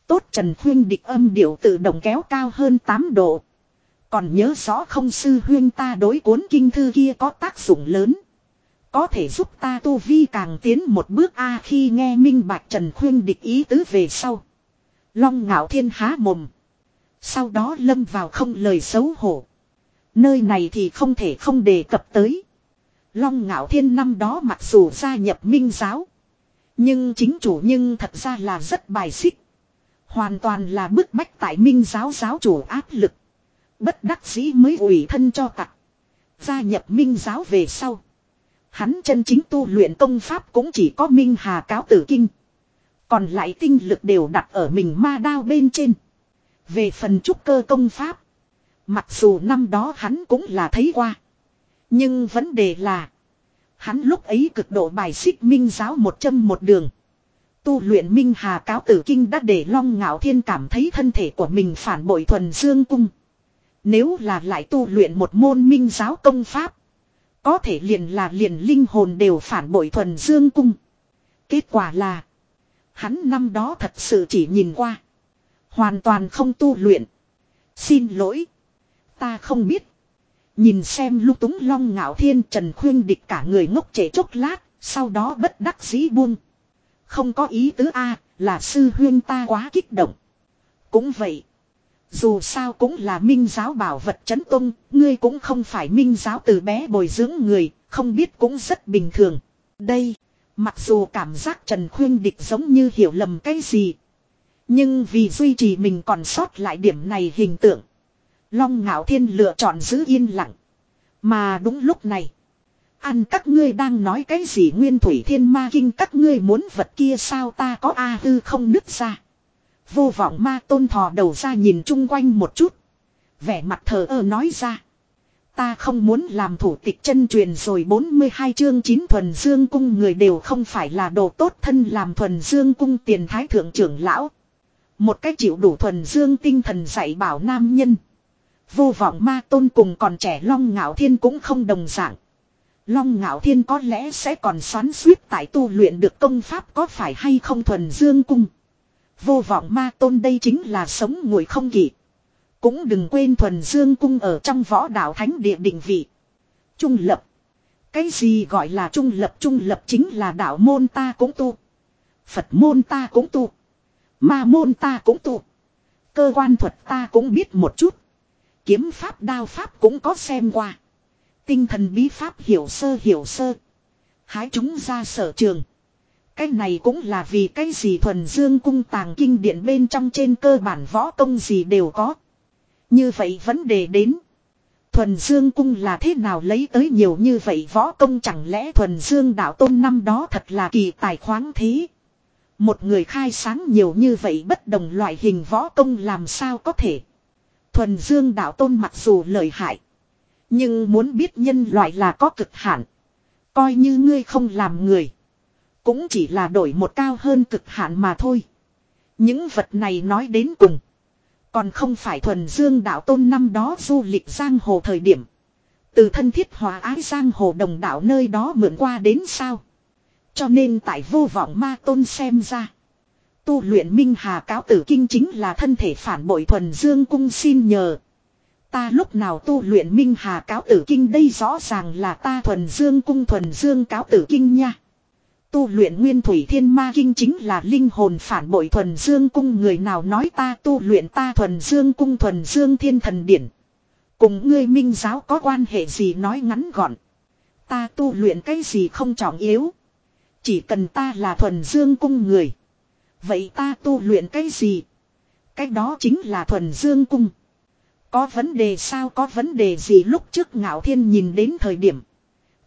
Tốt Trần khuyên địch âm điệu tự động kéo cao hơn 8 độ. Còn nhớ rõ không sư huyên ta đối cuốn kinh thư kia có tác dụng lớn. Có thể giúp ta tu vi càng tiến một bước a khi nghe minh bạch Trần Khuyên địch ý tứ về sau. Long ngạo thiên há mồm. Sau đó lâm vào không lời xấu hổ. Nơi này thì không thể không đề cập tới. Long ngạo thiên năm đó mặc dù gia nhập minh giáo. Nhưng chính chủ nhưng thật ra là rất bài xích. Hoàn toàn là bức bách tại minh giáo giáo chủ áp lực. Bất đắc dĩ mới ủy thân cho tặc. Gia nhập minh giáo về sau. Hắn chân chính tu luyện công pháp cũng chỉ có minh hà cáo tử kinh. Còn lại tinh lực đều đặt ở mình ma đao bên trên. Về phần trúc cơ công pháp. Mặc dù năm đó hắn cũng là thấy qua. Nhưng vấn đề là. Hắn lúc ấy cực độ bài xích minh giáo một châm một đường. Tu luyện minh hà cáo tử kinh đã để long ngạo thiên cảm thấy thân thể của mình phản bội thuần dương cung. Nếu là lại tu luyện một môn minh giáo công pháp. Có thể liền là liền linh hồn đều phản bội thuần dương cung. Kết quả là. Hắn năm đó thật sự chỉ nhìn qua. Hoàn toàn không tu luyện. Xin lỗi. Ta không biết. Nhìn xem lúc túng long ngạo thiên trần khuyên địch cả người ngốc trễ chốc lát. Sau đó bất đắc dĩ buông. Không có ý tứ A, là sư huyên ta quá kích động. Cũng vậy. Dù sao cũng là minh giáo bảo vật chấn tung, ngươi cũng không phải minh giáo từ bé bồi dưỡng người, không biết cũng rất bình thường. Đây, mặc dù cảm giác Trần Khuyên Địch giống như hiểu lầm cái gì. Nhưng vì duy trì mình còn sót lại điểm này hình tượng. Long Ngạo Thiên lựa chọn giữ yên lặng. Mà đúng lúc này. Ăn các ngươi đang nói cái gì nguyên thủy thiên ma kinh các ngươi muốn vật kia sao ta có A hư không nứt ra. Vô vọng ma tôn thò đầu ra nhìn chung quanh một chút. Vẻ mặt thờ ơ nói ra. Ta không muốn làm thủ tịch chân truyền rồi 42 chương 9 thuần dương cung người đều không phải là đồ tốt thân làm thuần dương cung tiền thái thượng trưởng lão. Một cách chịu đủ thuần dương tinh thần dạy bảo nam nhân. Vô vọng ma tôn cùng còn trẻ long ngạo thiên cũng không đồng dạng. Long ngạo thiên có lẽ sẽ còn xoắn suýt tại tu luyện được công pháp có phải hay không thuần dương cung. Vô vọng ma tôn đây chính là sống ngồi không kỵ. Cũng đừng quên thuần dương cung ở trong võ đạo thánh địa định vị. Trung lập. Cái gì gọi là trung lập trung lập chính là đạo môn ta cũng tu. Phật môn ta cũng tu. Ma môn ta cũng tu. Cơ quan thuật ta cũng biết một chút. Kiếm pháp đao pháp cũng có xem qua. Tinh thần bí pháp hiểu sơ hiểu sơ. Hái chúng ra sở trường. Cái này cũng là vì cái gì thuần dương cung tàng kinh điện bên trong trên cơ bản võ công gì đều có. Như vậy vấn đề đến. Thuần dương cung là thế nào lấy tới nhiều như vậy võ công chẳng lẽ thuần dương đạo tôn năm đó thật là kỳ tài khoáng thế. Một người khai sáng nhiều như vậy bất đồng loại hình võ công làm sao có thể. Thuần dương đạo tôn mặc dù lợi hại. Nhưng muốn biết nhân loại là có cực hạn. Coi như ngươi không làm người. Cũng chỉ là đổi một cao hơn cực hạn mà thôi. Những vật này nói đến cùng. Còn không phải thuần dương đạo tôn năm đó du lịch giang hồ thời điểm. Từ thân thiết hòa ái giang hồ đồng đạo nơi đó mượn qua đến sao. Cho nên tại vô vọng ma tôn xem ra. Tu luyện minh hà cáo tử kinh chính là thân thể phản bội thuần dương cung xin nhờ. Ta lúc nào tu luyện minh hà cáo tử kinh đây rõ ràng là ta thuần dương cung thuần dương cáo tử kinh nha. Tu luyện nguyên thủy thiên ma kinh chính là linh hồn phản bội thuần dương cung người nào nói ta tu luyện ta thuần dương cung, thuần dương thiên thần điển. Cùng ngươi minh giáo có quan hệ gì nói ngắn gọn. Ta tu luyện cái gì không trọng yếu. Chỉ cần ta là thuần dương cung người. Vậy ta tu luyện cái gì? cái đó chính là thuần dương cung. Có vấn đề sao có vấn đề gì lúc trước ngạo thiên nhìn đến thời điểm.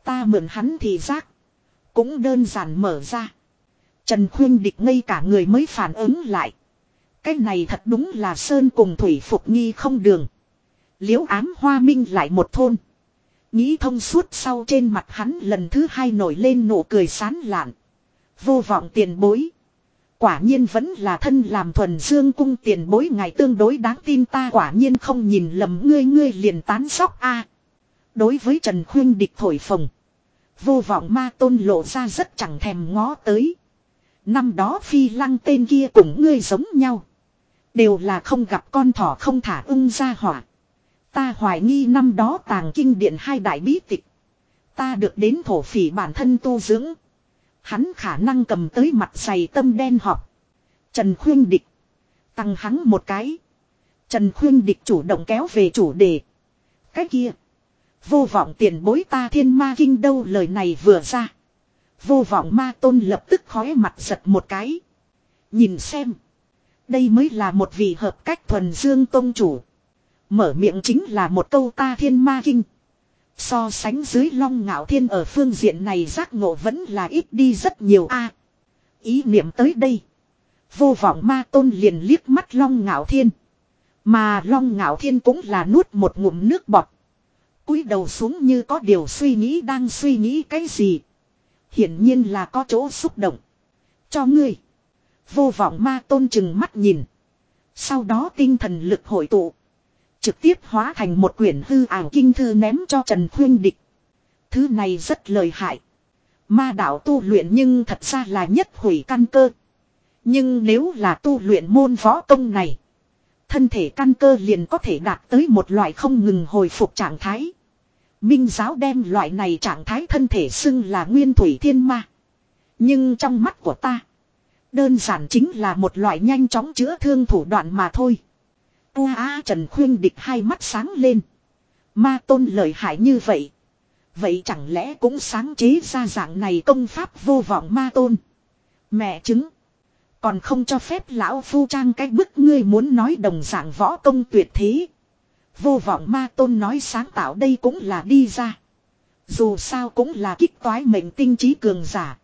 Ta mượn hắn thì giác. Cũng đơn giản mở ra. Trần Khuyên địch ngay cả người mới phản ứng lại. Cái này thật đúng là Sơn cùng Thủy Phục Nghi không đường. Liễu ám hoa minh lại một thôn. Nghĩ thông suốt sau trên mặt hắn lần thứ hai nổi lên nụ cười sán lạn. Vô vọng tiền bối. Quả nhiên vẫn là thân làm thuần dương cung tiền bối ngày tương đối đáng tin ta quả nhiên không nhìn lầm ngươi ngươi liền tán sóc a. đối với Trần Khuyên địch thổi phồng. Vô vọng ma tôn lộ ra rất chẳng thèm ngó tới. Năm đó phi lăng tên kia cùng ngươi giống nhau. Đều là không gặp con thỏ không thả ưng ra hỏa. Ta hoài nghi năm đó tàng kinh điện hai đại bí tịch. Ta được đến thổ phỉ bản thân tu dưỡng. Hắn khả năng cầm tới mặt dày tâm đen họp Trần khuyên địch. Tăng hắn một cái. Trần khuyên địch chủ động kéo về chủ đề. Cái kia. Vô vọng tiền bối ta thiên ma kinh đâu lời này vừa ra. Vô vọng ma tôn lập tức khói mặt giật một cái. Nhìn xem. Đây mới là một vị hợp cách thuần dương tôn chủ. Mở miệng chính là một câu ta thiên ma kinh. So sánh dưới long ngạo thiên ở phương diện này giác ngộ vẫn là ít đi rất nhiều a. ý niệm tới đây. Vô vọng ma tôn liền liếc mắt long ngạo thiên. Mà long ngạo thiên cũng là nuốt một ngụm nước bọt cúi đầu xuống như có điều suy nghĩ đang suy nghĩ cái gì. Hiển nhiên là có chỗ xúc động. Cho ngươi. Vô vọng ma tôn chừng mắt nhìn. Sau đó tinh thần lực hội tụ. Trực tiếp hóa thành một quyển hư ảo kinh thư ném cho Trần Khuyên Địch. Thứ này rất lợi hại. Ma đạo tu luyện nhưng thật ra là nhất hủy căn cơ. Nhưng nếu là tu luyện môn võ công này. Thân thể căn cơ liền có thể đạt tới một loại không ngừng hồi phục trạng thái. Minh giáo đem loại này trạng thái thân thể xưng là nguyên thủy thiên ma. Nhưng trong mắt của ta. Đơn giản chính là một loại nhanh chóng chữa thương thủ đoạn mà thôi. U á Trần Khuyên địch hai mắt sáng lên. Ma tôn lợi hại như vậy. Vậy chẳng lẽ cũng sáng chế ra dạng này công pháp vô vọng ma tôn. Mẹ chứng. Còn không cho phép lão phu trang cái bức ngươi muốn nói đồng dạng võ công tuyệt thế. Vô vọng ma tôn nói sáng tạo đây cũng là đi ra. Dù sao cũng là kích toái mệnh tinh trí cường giả.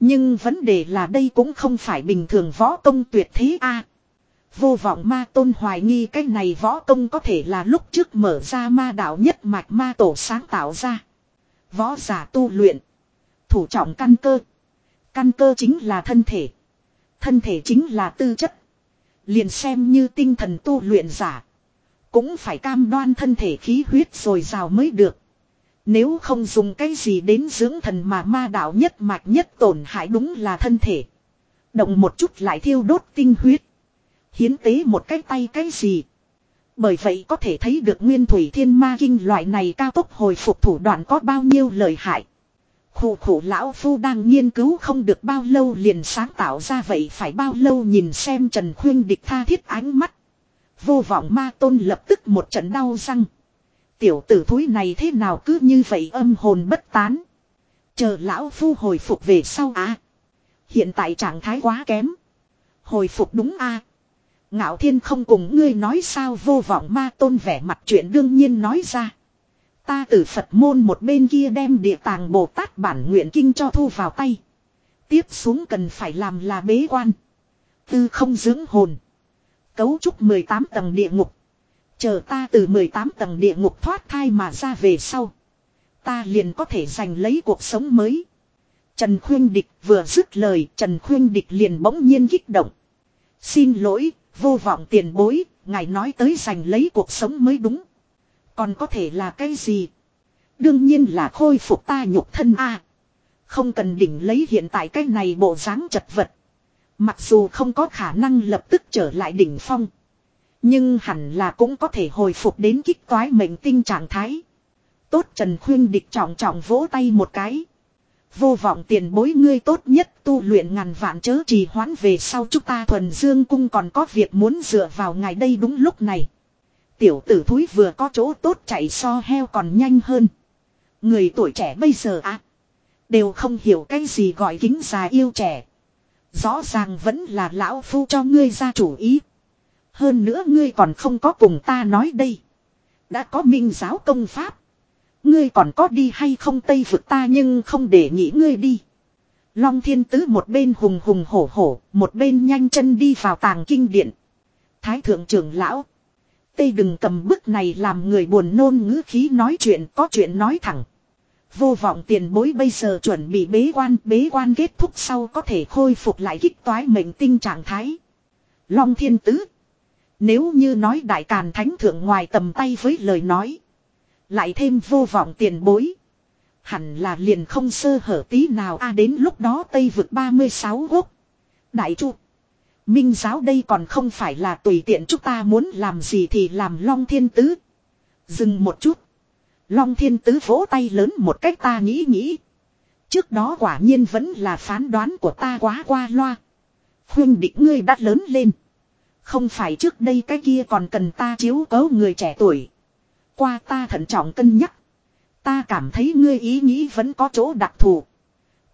Nhưng vấn đề là đây cũng không phải bình thường võ công tuyệt thế a. Vô vọng ma tôn hoài nghi cái này võ công có thể là lúc trước mở ra ma đạo nhất mạch ma tổ sáng tạo ra. Võ giả tu luyện. Thủ trọng căn cơ. Căn cơ chính là thân thể. Thân thể chính là tư chất. Liền xem như tinh thần tu luyện giả. Cũng phải cam đoan thân thể khí huyết rồi rào mới được. Nếu không dùng cái gì đến dưỡng thần mà ma đạo nhất mạch nhất tổn hại đúng là thân thể. Động một chút lại thiêu đốt tinh huyết. Hiến tế một cái tay cái gì. Bởi vậy có thể thấy được nguyên thủy thiên ma kinh loại này cao tốc hồi phục thủ đoạn có bao nhiêu lợi hại. Khủ khủ lão phu đang nghiên cứu không được bao lâu liền sáng tạo ra vậy phải bao lâu nhìn xem Trần Khuyên địch tha thiết ánh mắt. Vô vọng ma tôn lập tức một trận đau răng. Tiểu tử thúi này thế nào cứ như vậy âm hồn bất tán. Chờ lão phu hồi phục về sau à. Hiện tại trạng thái quá kém. Hồi phục đúng a Ngạo thiên không cùng ngươi nói sao vô vọng ma tôn vẻ mặt chuyện đương nhiên nói ra. Ta từ Phật môn một bên kia đem địa tàng Bồ Tát bản nguyện kinh cho thu vào tay. Tiếp xuống cần phải làm là bế quan. Tư không dưỡng hồn. Cấu trúc 18 tầng địa ngục. Chờ ta từ 18 tầng địa ngục thoát thai mà ra về sau. Ta liền có thể giành lấy cuộc sống mới. Trần Khuyên Địch vừa dứt lời Trần Khuyên Địch liền bỗng nhiên kích động. Xin lỗi, vô vọng tiền bối, ngài nói tới giành lấy cuộc sống mới đúng. Còn có thể là cái gì? Đương nhiên là khôi phục ta nhục thân a. không cần đỉnh lấy hiện tại cái này bộ dáng chật vật. Mặc dù không có khả năng lập tức trở lại đỉnh phong. Nhưng hẳn là cũng có thể hồi phục đến kích toái mệnh tinh trạng thái. Tốt Trần Khuyên địch trọng trọng vỗ tay một cái. Vô vọng tiền bối ngươi tốt nhất tu luyện ngàn vạn chớ trì hoãn về sau chúng ta thuần dương cung còn có việc muốn dựa vào ngài đây đúng lúc này. Tiểu tử thúi vừa có chỗ tốt chạy so heo còn nhanh hơn. Người tuổi trẻ bây giờ à. Đều không hiểu cái gì gọi kính già yêu trẻ. Rõ ràng vẫn là lão phu cho ngươi ra chủ ý. Hơn nữa ngươi còn không có cùng ta nói đây. Đã có minh giáo công pháp. Ngươi còn có đi hay không Tây vực ta nhưng không để nghĩ ngươi đi. Long thiên tứ một bên hùng hùng hổ hổ, một bên nhanh chân đi vào tàng kinh điện. Thái thượng trưởng lão. Tây đừng cầm bức này làm người buồn nôn ngữ khí nói chuyện có chuyện nói thẳng. Vô vọng tiền bối bây giờ chuẩn bị bế quan, bế quan kết thúc sau có thể khôi phục lại kích toái mệnh tinh trạng thái. Long thiên tứ. Nếu như nói đại càn thánh thượng ngoài tầm tay với lời nói. Lại thêm vô vọng tiền bối. Hẳn là liền không sơ hở tí nào a đến lúc đó Tây vực 36 quốc. Đại chu. Minh giáo đây còn không phải là tùy tiện chúng ta muốn làm gì thì làm long thiên tứ. Dừng một chút. Long thiên tứ vỗ tay lớn một cách ta nghĩ nghĩ. Trước đó quả nhiên vẫn là phán đoán của ta quá qua loa. Khuyên định ngươi đã lớn lên. Không phải trước đây cái kia còn cần ta chiếu cố người trẻ tuổi. Qua ta thận trọng cân nhắc. Ta cảm thấy ngươi ý nghĩ vẫn có chỗ đặc thù.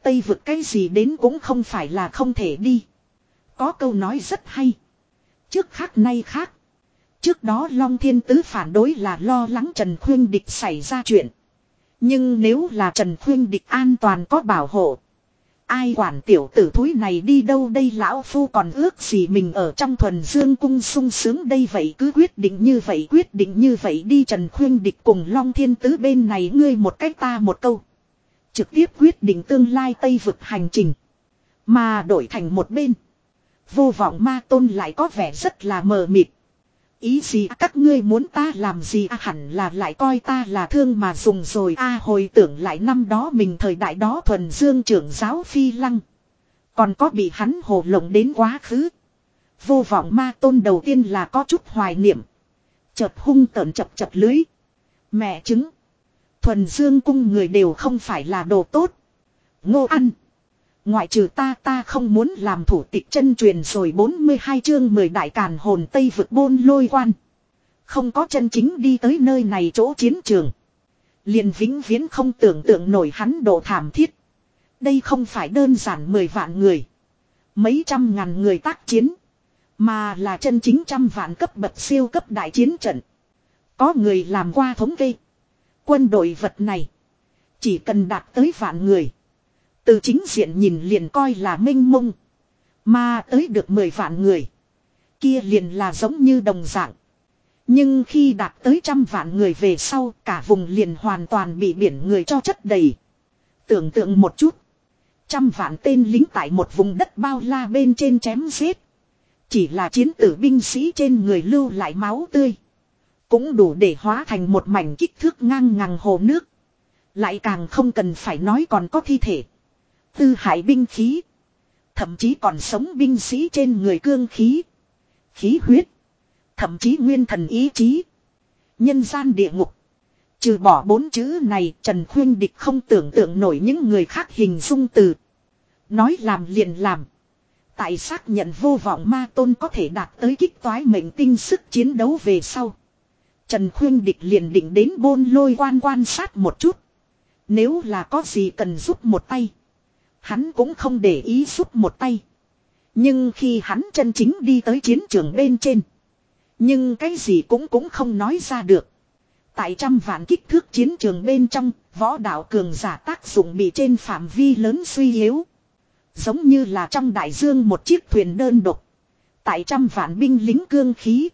Tây vực cái gì đến cũng không phải là không thể đi. Có câu nói rất hay. Trước khác nay khác. Trước đó Long Thiên Tứ phản đối là lo lắng Trần Khuyên Địch xảy ra chuyện. Nhưng nếu là Trần Khuyên Địch an toàn có bảo hộ. Ai quản tiểu tử thúi này đi đâu đây lão phu còn ước gì mình ở trong thuần dương cung sung sướng đây vậy cứ quyết định như vậy, quyết định như vậy đi Trần Khuyên Địch cùng Long Thiên Tứ bên này ngươi một cách ta một câu. Trực tiếp quyết định tương lai Tây vực hành trình. Mà đổi thành một bên. Vô vọng ma tôn lại có vẻ rất là mờ mịt. Ý gì à, các ngươi muốn ta làm gì à, hẳn là lại coi ta là thương mà dùng rồi a hồi tưởng lại năm đó mình thời đại đó thuần dương trưởng giáo phi lăng. Còn có bị hắn hồ lộng đến quá khứ. Vô vọng ma tôn đầu tiên là có chút hoài niệm. Chợt hung tợn chập chập lưới. Mẹ chứng. Thuần dương cung người đều không phải là đồ tốt. Ngô ăn. Ngoại trừ ta ta không muốn làm thủ tịch chân truyền rồi 42 chương 10 đại càn hồn Tây vực bôn lôi quan. Không có chân chính đi tới nơi này chỗ chiến trường. liền vĩnh viễn không tưởng tượng nổi hắn độ thảm thiết. Đây không phải đơn giản 10 vạn người. Mấy trăm ngàn người tác chiến. Mà là chân chính trăm vạn cấp bậc siêu cấp đại chiến trận. Có người làm qua thống kê. Quân đội vật này. Chỉ cần đạt tới vạn người từ chính diện nhìn liền coi là minh mông. Mà tới được 10 vạn người. Kia liền là giống như đồng dạng. Nhưng khi đạt tới trăm vạn người về sau, cả vùng liền hoàn toàn bị biển người cho chất đầy. Tưởng tượng một chút. Trăm vạn tên lính tại một vùng đất bao la bên trên chém giết. Chỉ là chiến tử binh sĩ trên người lưu lại máu tươi. Cũng đủ để hóa thành một mảnh kích thước ngang ngằng hồ nước. Lại càng không cần phải nói còn có thi thể. Tư hại binh khí. Thậm chí còn sống binh sĩ trên người cương khí. Khí huyết. Thậm chí nguyên thần ý chí. Nhân gian địa ngục. Trừ bỏ bốn chữ này, Trần Khuyên Địch không tưởng tượng nổi những người khác hình dung từ. Nói làm liền làm. Tại xác nhận vô vọng ma tôn có thể đạt tới kích toái mệnh tinh sức chiến đấu về sau. Trần Khuyên Địch liền định đến bôn lôi quan quan sát một chút. Nếu là có gì cần giúp một tay. Hắn cũng không để ý giúp một tay. Nhưng khi hắn chân chính đi tới chiến trường bên trên. Nhưng cái gì cũng cũng không nói ra được. Tại trăm vạn kích thước chiến trường bên trong, võ đạo cường giả tác dụng bị trên phạm vi lớn suy yếu. Giống như là trong đại dương một chiếc thuyền đơn độc. Tại trăm vạn binh lính cương khí,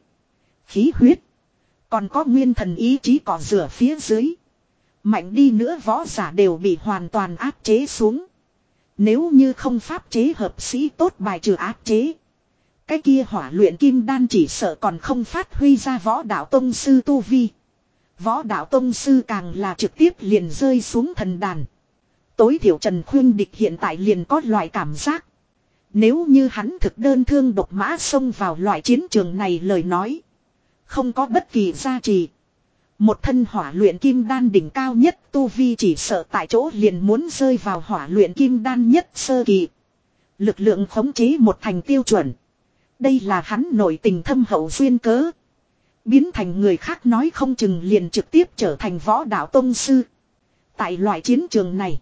khí huyết. Còn có nguyên thần ý chí cỏ rửa phía dưới. Mạnh đi nữa võ giả đều bị hoàn toàn áp chế xuống. Nếu như không pháp chế hợp sĩ tốt bài trừ áp chế. Cái kia hỏa luyện kim đan chỉ sợ còn không phát huy ra võ đạo tông sư tu vi. Võ đạo tông sư càng là trực tiếp liền rơi xuống thần đàn. Tối thiểu Trần Khuyên Địch hiện tại liền có loại cảm giác. Nếu như hắn thực đơn thương độc mã xông vào loại chiến trường này lời nói. Không có bất kỳ gia trì. Một thân hỏa luyện kim đan đỉnh cao nhất, tu vi chỉ sợ tại chỗ liền muốn rơi vào hỏa luyện kim đan nhất sơ kỳ. Lực lượng khống chế một thành tiêu chuẩn. Đây là hắn nội tình thâm hậu duyên cớ. Biến thành người khác nói không chừng liền trực tiếp trở thành võ đạo tông sư. Tại loại chiến trường này.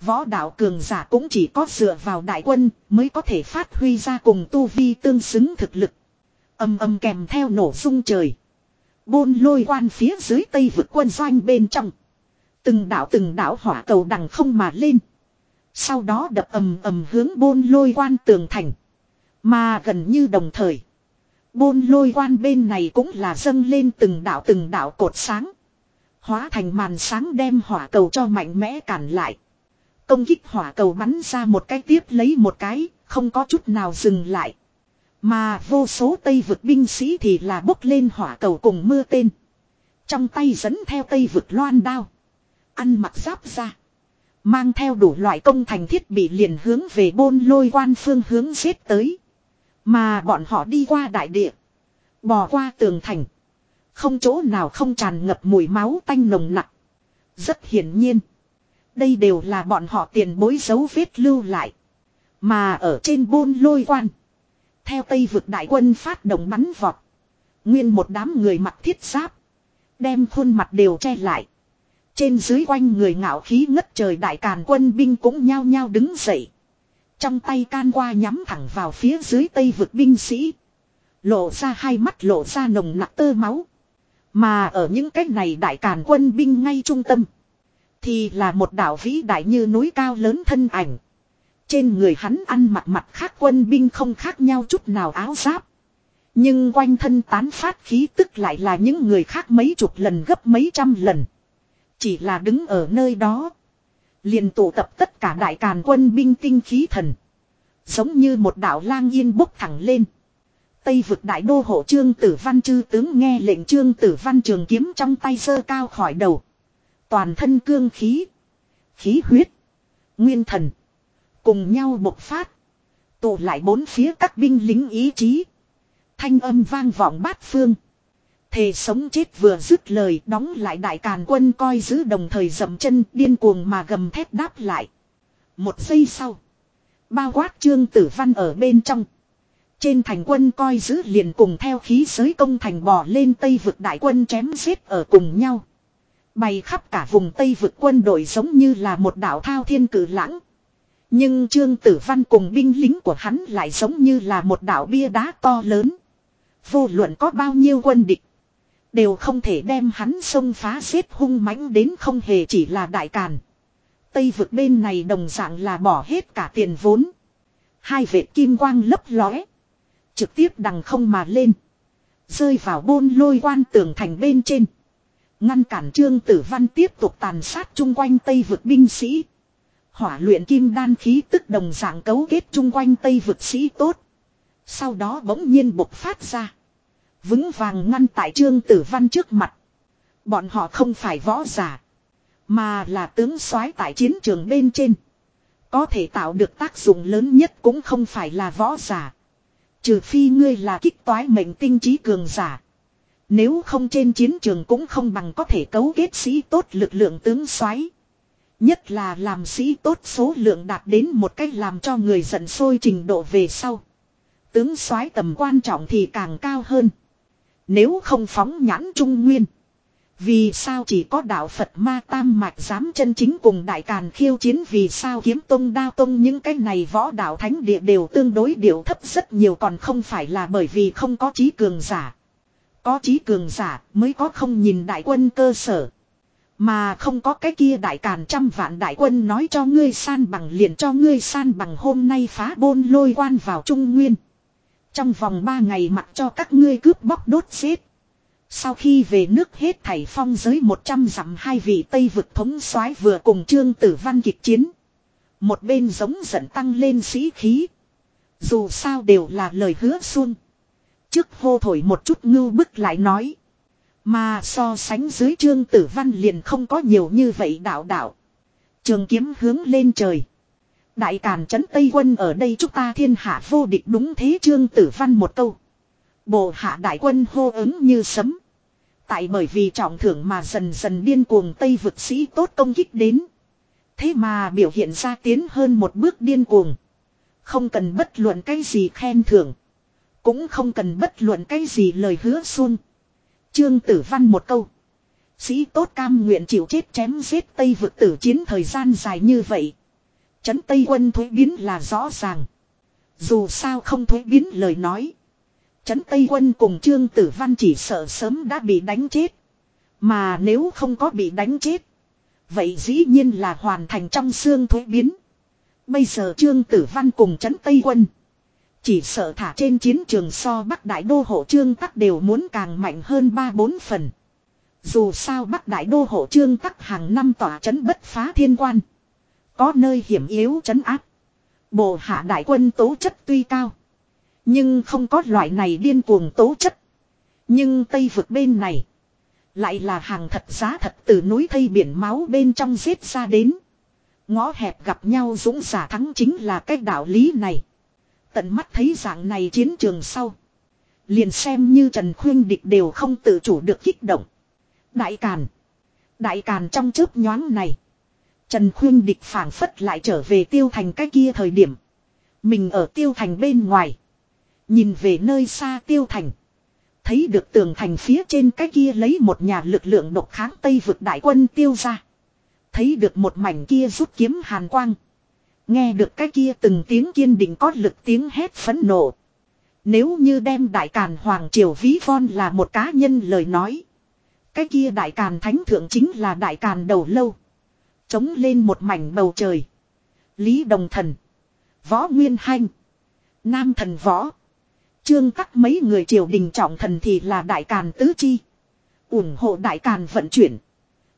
Võ đạo cường giả cũng chỉ có dựa vào đại quân mới có thể phát huy ra cùng tu vi tương xứng thực lực. Âm âm kèm theo nổ sung trời. Bôn lôi quan phía dưới tây vực quân doanh bên trong. Từng đảo từng đảo hỏa cầu đằng không mà lên. Sau đó đập ầm ầm hướng bôn lôi quan tường thành. Mà gần như đồng thời. Bôn lôi quan bên này cũng là dâng lên từng đảo từng đảo cột sáng. Hóa thành màn sáng đem hỏa cầu cho mạnh mẽ cản lại. Công kích hỏa cầu bắn ra một cái tiếp lấy một cái, không có chút nào dừng lại. Mà vô số Tây vực binh sĩ thì là bốc lên hỏa cầu cùng mưa tên. Trong tay dẫn theo Tây vực loan đao. Ăn mặc giáp ra. Mang theo đủ loại công thành thiết bị liền hướng về bôn lôi quan phương hướng xếp tới. Mà bọn họ đi qua đại địa. Bò qua tường thành. Không chỗ nào không tràn ngập mùi máu tanh nồng nặng. Rất hiển nhiên. Đây đều là bọn họ tiền bối dấu vết lưu lại. Mà ở trên bôn lôi quan. Theo Tây vực đại quân phát động bắn vọt. Nguyên một đám người mặc thiết giáp. Đem khuôn mặt đều che lại. Trên dưới quanh người ngạo khí ngất trời đại càn quân binh cũng nhao nhao đứng dậy. Trong tay can qua nhắm thẳng vào phía dưới tây vực binh sĩ. Lộ ra hai mắt, lộ ra nồng nặc tơ máu. Mà ở những cách này đại càn quân binh ngay trung tâm. Thì là một đảo vĩ đại như núi cao lớn thân ảnh. Trên người hắn ăn mặc mặt khác quân binh không khác nhau chút nào áo giáp. Nhưng quanh thân tán phát khí tức lại là những người khác mấy chục lần gấp mấy trăm lần. Chỉ là đứng ở nơi đó. Liền tụ tập tất cả đại càn quân binh tinh khí thần. Giống như một đảo lang yên bốc thẳng lên. Tây vực đại đô hộ trương tử văn chư tướng nghe lệnh trương tử văn trường kiếm trong tay sơ cao khỏi đầu. Toàn thân cương khí. Khí huyết. Nguyên thần. Cùng nhau bộc phát. Tụ lại bốn phía các binh lính ý chí. Thanh âm vang vọng bát phương. Thề sống chết vừa dứt lời đóng lại đại càn quân coi giữ đồng thời dậm chân điên cuồng mà gầm thét đáp lại. Một giây sau. Bao quát trương tử văn ở bên trong. Trên thành quân coi giữ liền cùng theo khí giới công thành bò lên tây vực đại quân chém giết ở cùng nhau. Bày khắp cả vùng tây vực quân đội giống như là một đảo thao thiên cử lãng. Nhưng Trương Tử Văn cùng binh lính của hắn lại giống như là một đảo bia đá to lớn. Vô luận có bao nhiêu quân địch. Đều không thể đem hắn xông phá xếp hung mãnh đến không hề chỉ là đại càn. Tây vực bên này đồng dạng là bỏ hết cả tiền vốn. Hai vệt kim quang lấp lóe. Trực tiếp đằng không mà lên. Rơi vào bôn lôi quan tường thành bên trên. Ngăn cản trương tử văn tiếp tục tàn sát chung quanh Tây vực binh sĩ. Hỏa luyện kim đan khí tức đồng dạng cấu kết chung quanh Tây vực sĩ tốt. Sau đó bỗng nhiên bộc phát ra. Vững vàng ngăn tại trương tử văn trước mặt. Bọn họ không phải võ giả. Mà là tướng soái tại chiến trường bên trên. Có thể tạo được tác dụng lớn nhất cũng không phải là võ giả. Trừ phi ngươi là kích toái mệnh tinh trí cường giả. Nếu không trên chiến trường cũng không bằng có thể cấu kết sĩ tốt lực lượng tướng soái Nhất là làm sĩ tốt số lượng đạt đến một cách làm cho người giận sôi trình độ về sau. Tướng soái tầm quan trọng thì càng cao hơn. Nếu không phóng nhãn trung nguyên. Vì sao chỉ có đạo Phật ma tam mạch dám chân chính cùng đại càn khiêu chiến vì sao kiếm tông đao tông những cái này võ đạo thánh địa đều tương đối điệu thấp rất nhiều còn không phải là bởi vì không có trí cường giả. Có trí cường giả mới có không nhìn đại quân cơ sở. Mà không có cái kia đại càn trăm vạn đại quân nói cho ngươi san bằng liền cho ngươi san bằng hôm nay phá bôn lôi quan vào Trung Nguyên. Trong vòng ba ngày mặc cho các ngươi cướp bóc đốt xếp. Sau khi về nước hết thảy phong giới 100 dặm hai vị Tây vực thống soái vừa cùng Trương Tử Văn kịch chiến. Một bên giống giận tăng lên sĩ khí. Dù sao đều là lời hứa xuân. Trước hô thổi một chút ngưu bức lại nói. Mà so sánh dưới Trương Tử Văn liền không có nhiều như vậy đạo đạo. Trường kiếm hướng lên trời. Đại Càn trấn Tây quân ở đây chúng ta thiên hạ vô địch đúng thế Trương Tử Văn một câu. Bộ hạ đại quân hô ứng như sấm. Tại bởi vì trọng thưởng mà dần dần điên cuồng Tây vực sĩ tốt công kích đến. Thế mà biểu hiện ra tiến hơn một bước điên cuồng. Không cần bất luận cái gì khen thưởng. Cũng không cần bất luận cái gì lời hứa xuân. Trương Tử Văn một câu. Sĩ tốt cam nguyện chịu chết chém giết Tây vực tử chiến thời gian dài như vậy. Chấn Tây quân thuế biến là rõ ràng. Dù sao không thuế biến lời nói. Chấn Tây Quân cùng Trương Tử Văn chỉ sợ sớm đã bị đánh chết. Mà nếu không có bị đánh chết. Vậy dĩ nhiên là hoàn thành trong xương thuế biến. Bây giờ Trương Tử Văn cùng Trấn Tây Quân. Chỉ sợ thả trên chiến trường so Bắc Đại Đô Hộ Trương Tắc đều muốn càng mạnh hơn 3-4 phần. Dù sao Bắc Đại Đô Hộ Trương Tắc hàng năm tỏa chấn bất phá thiên quan. Có nơi hiểm yếu chấn áp. Bộ hạ đại quân tố chất tuy cao. Nhưng không có loại này điên cuồng tố chất. Nhưng Tây vực bên này. Lại là hàng thật giá thật từ núi thây biển máu bên trong giết ra đến. Ngõ hẹp gặp nhau dũng giả thắng chính là cái đạo lý này. Tận mắt thấy dạng này chiến trường sau. Liền xem như Trần Khuyên Địch đều không tự chủ được kích động. Đại Càn. Đại Càn trong chớp nhoáng này. Trần Khuyên Địch phảng phất lại trở về tiêu thành cái kia thời điểm. Mình ở tiêu thành bên ngoài. Nhìn về nơi xa tiêu thành. Thấy được tường thành phía trên cái kia lấy một nhà lực lượng độc kháng Tây vực đại quân tiêu ra. Thấy được một mảnh kia rút kiếm hàn quang. Nghe được cái kia từng tiếng kiên định có lực tiếng hét phấn nộ. Nếu như đem đại càn hoàng triều ví von là một cá nhân lời nói. Cái kia đại càn thánh thượng chính là đại càn đầu lâu. Chống lên một mảnh bầu trời. Lý đồng thần. Võ Nguyên Hanh. Nam thần võ. Trương các mấy người triều đình trọng thần thì là đại càn tứ chi. ủng hộ đại càn vận chuyển.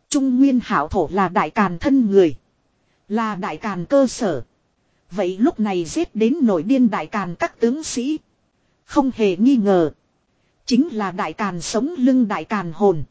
Trung Nguyên hảo thổ là đại càn thân người. Là đại càn cơ sở. Vậy lúc này giết đến nổi điên đại càn các tướng sĩ. Không hề nghi ngờ. Chính là đại càn sống lưng đại càn hồn.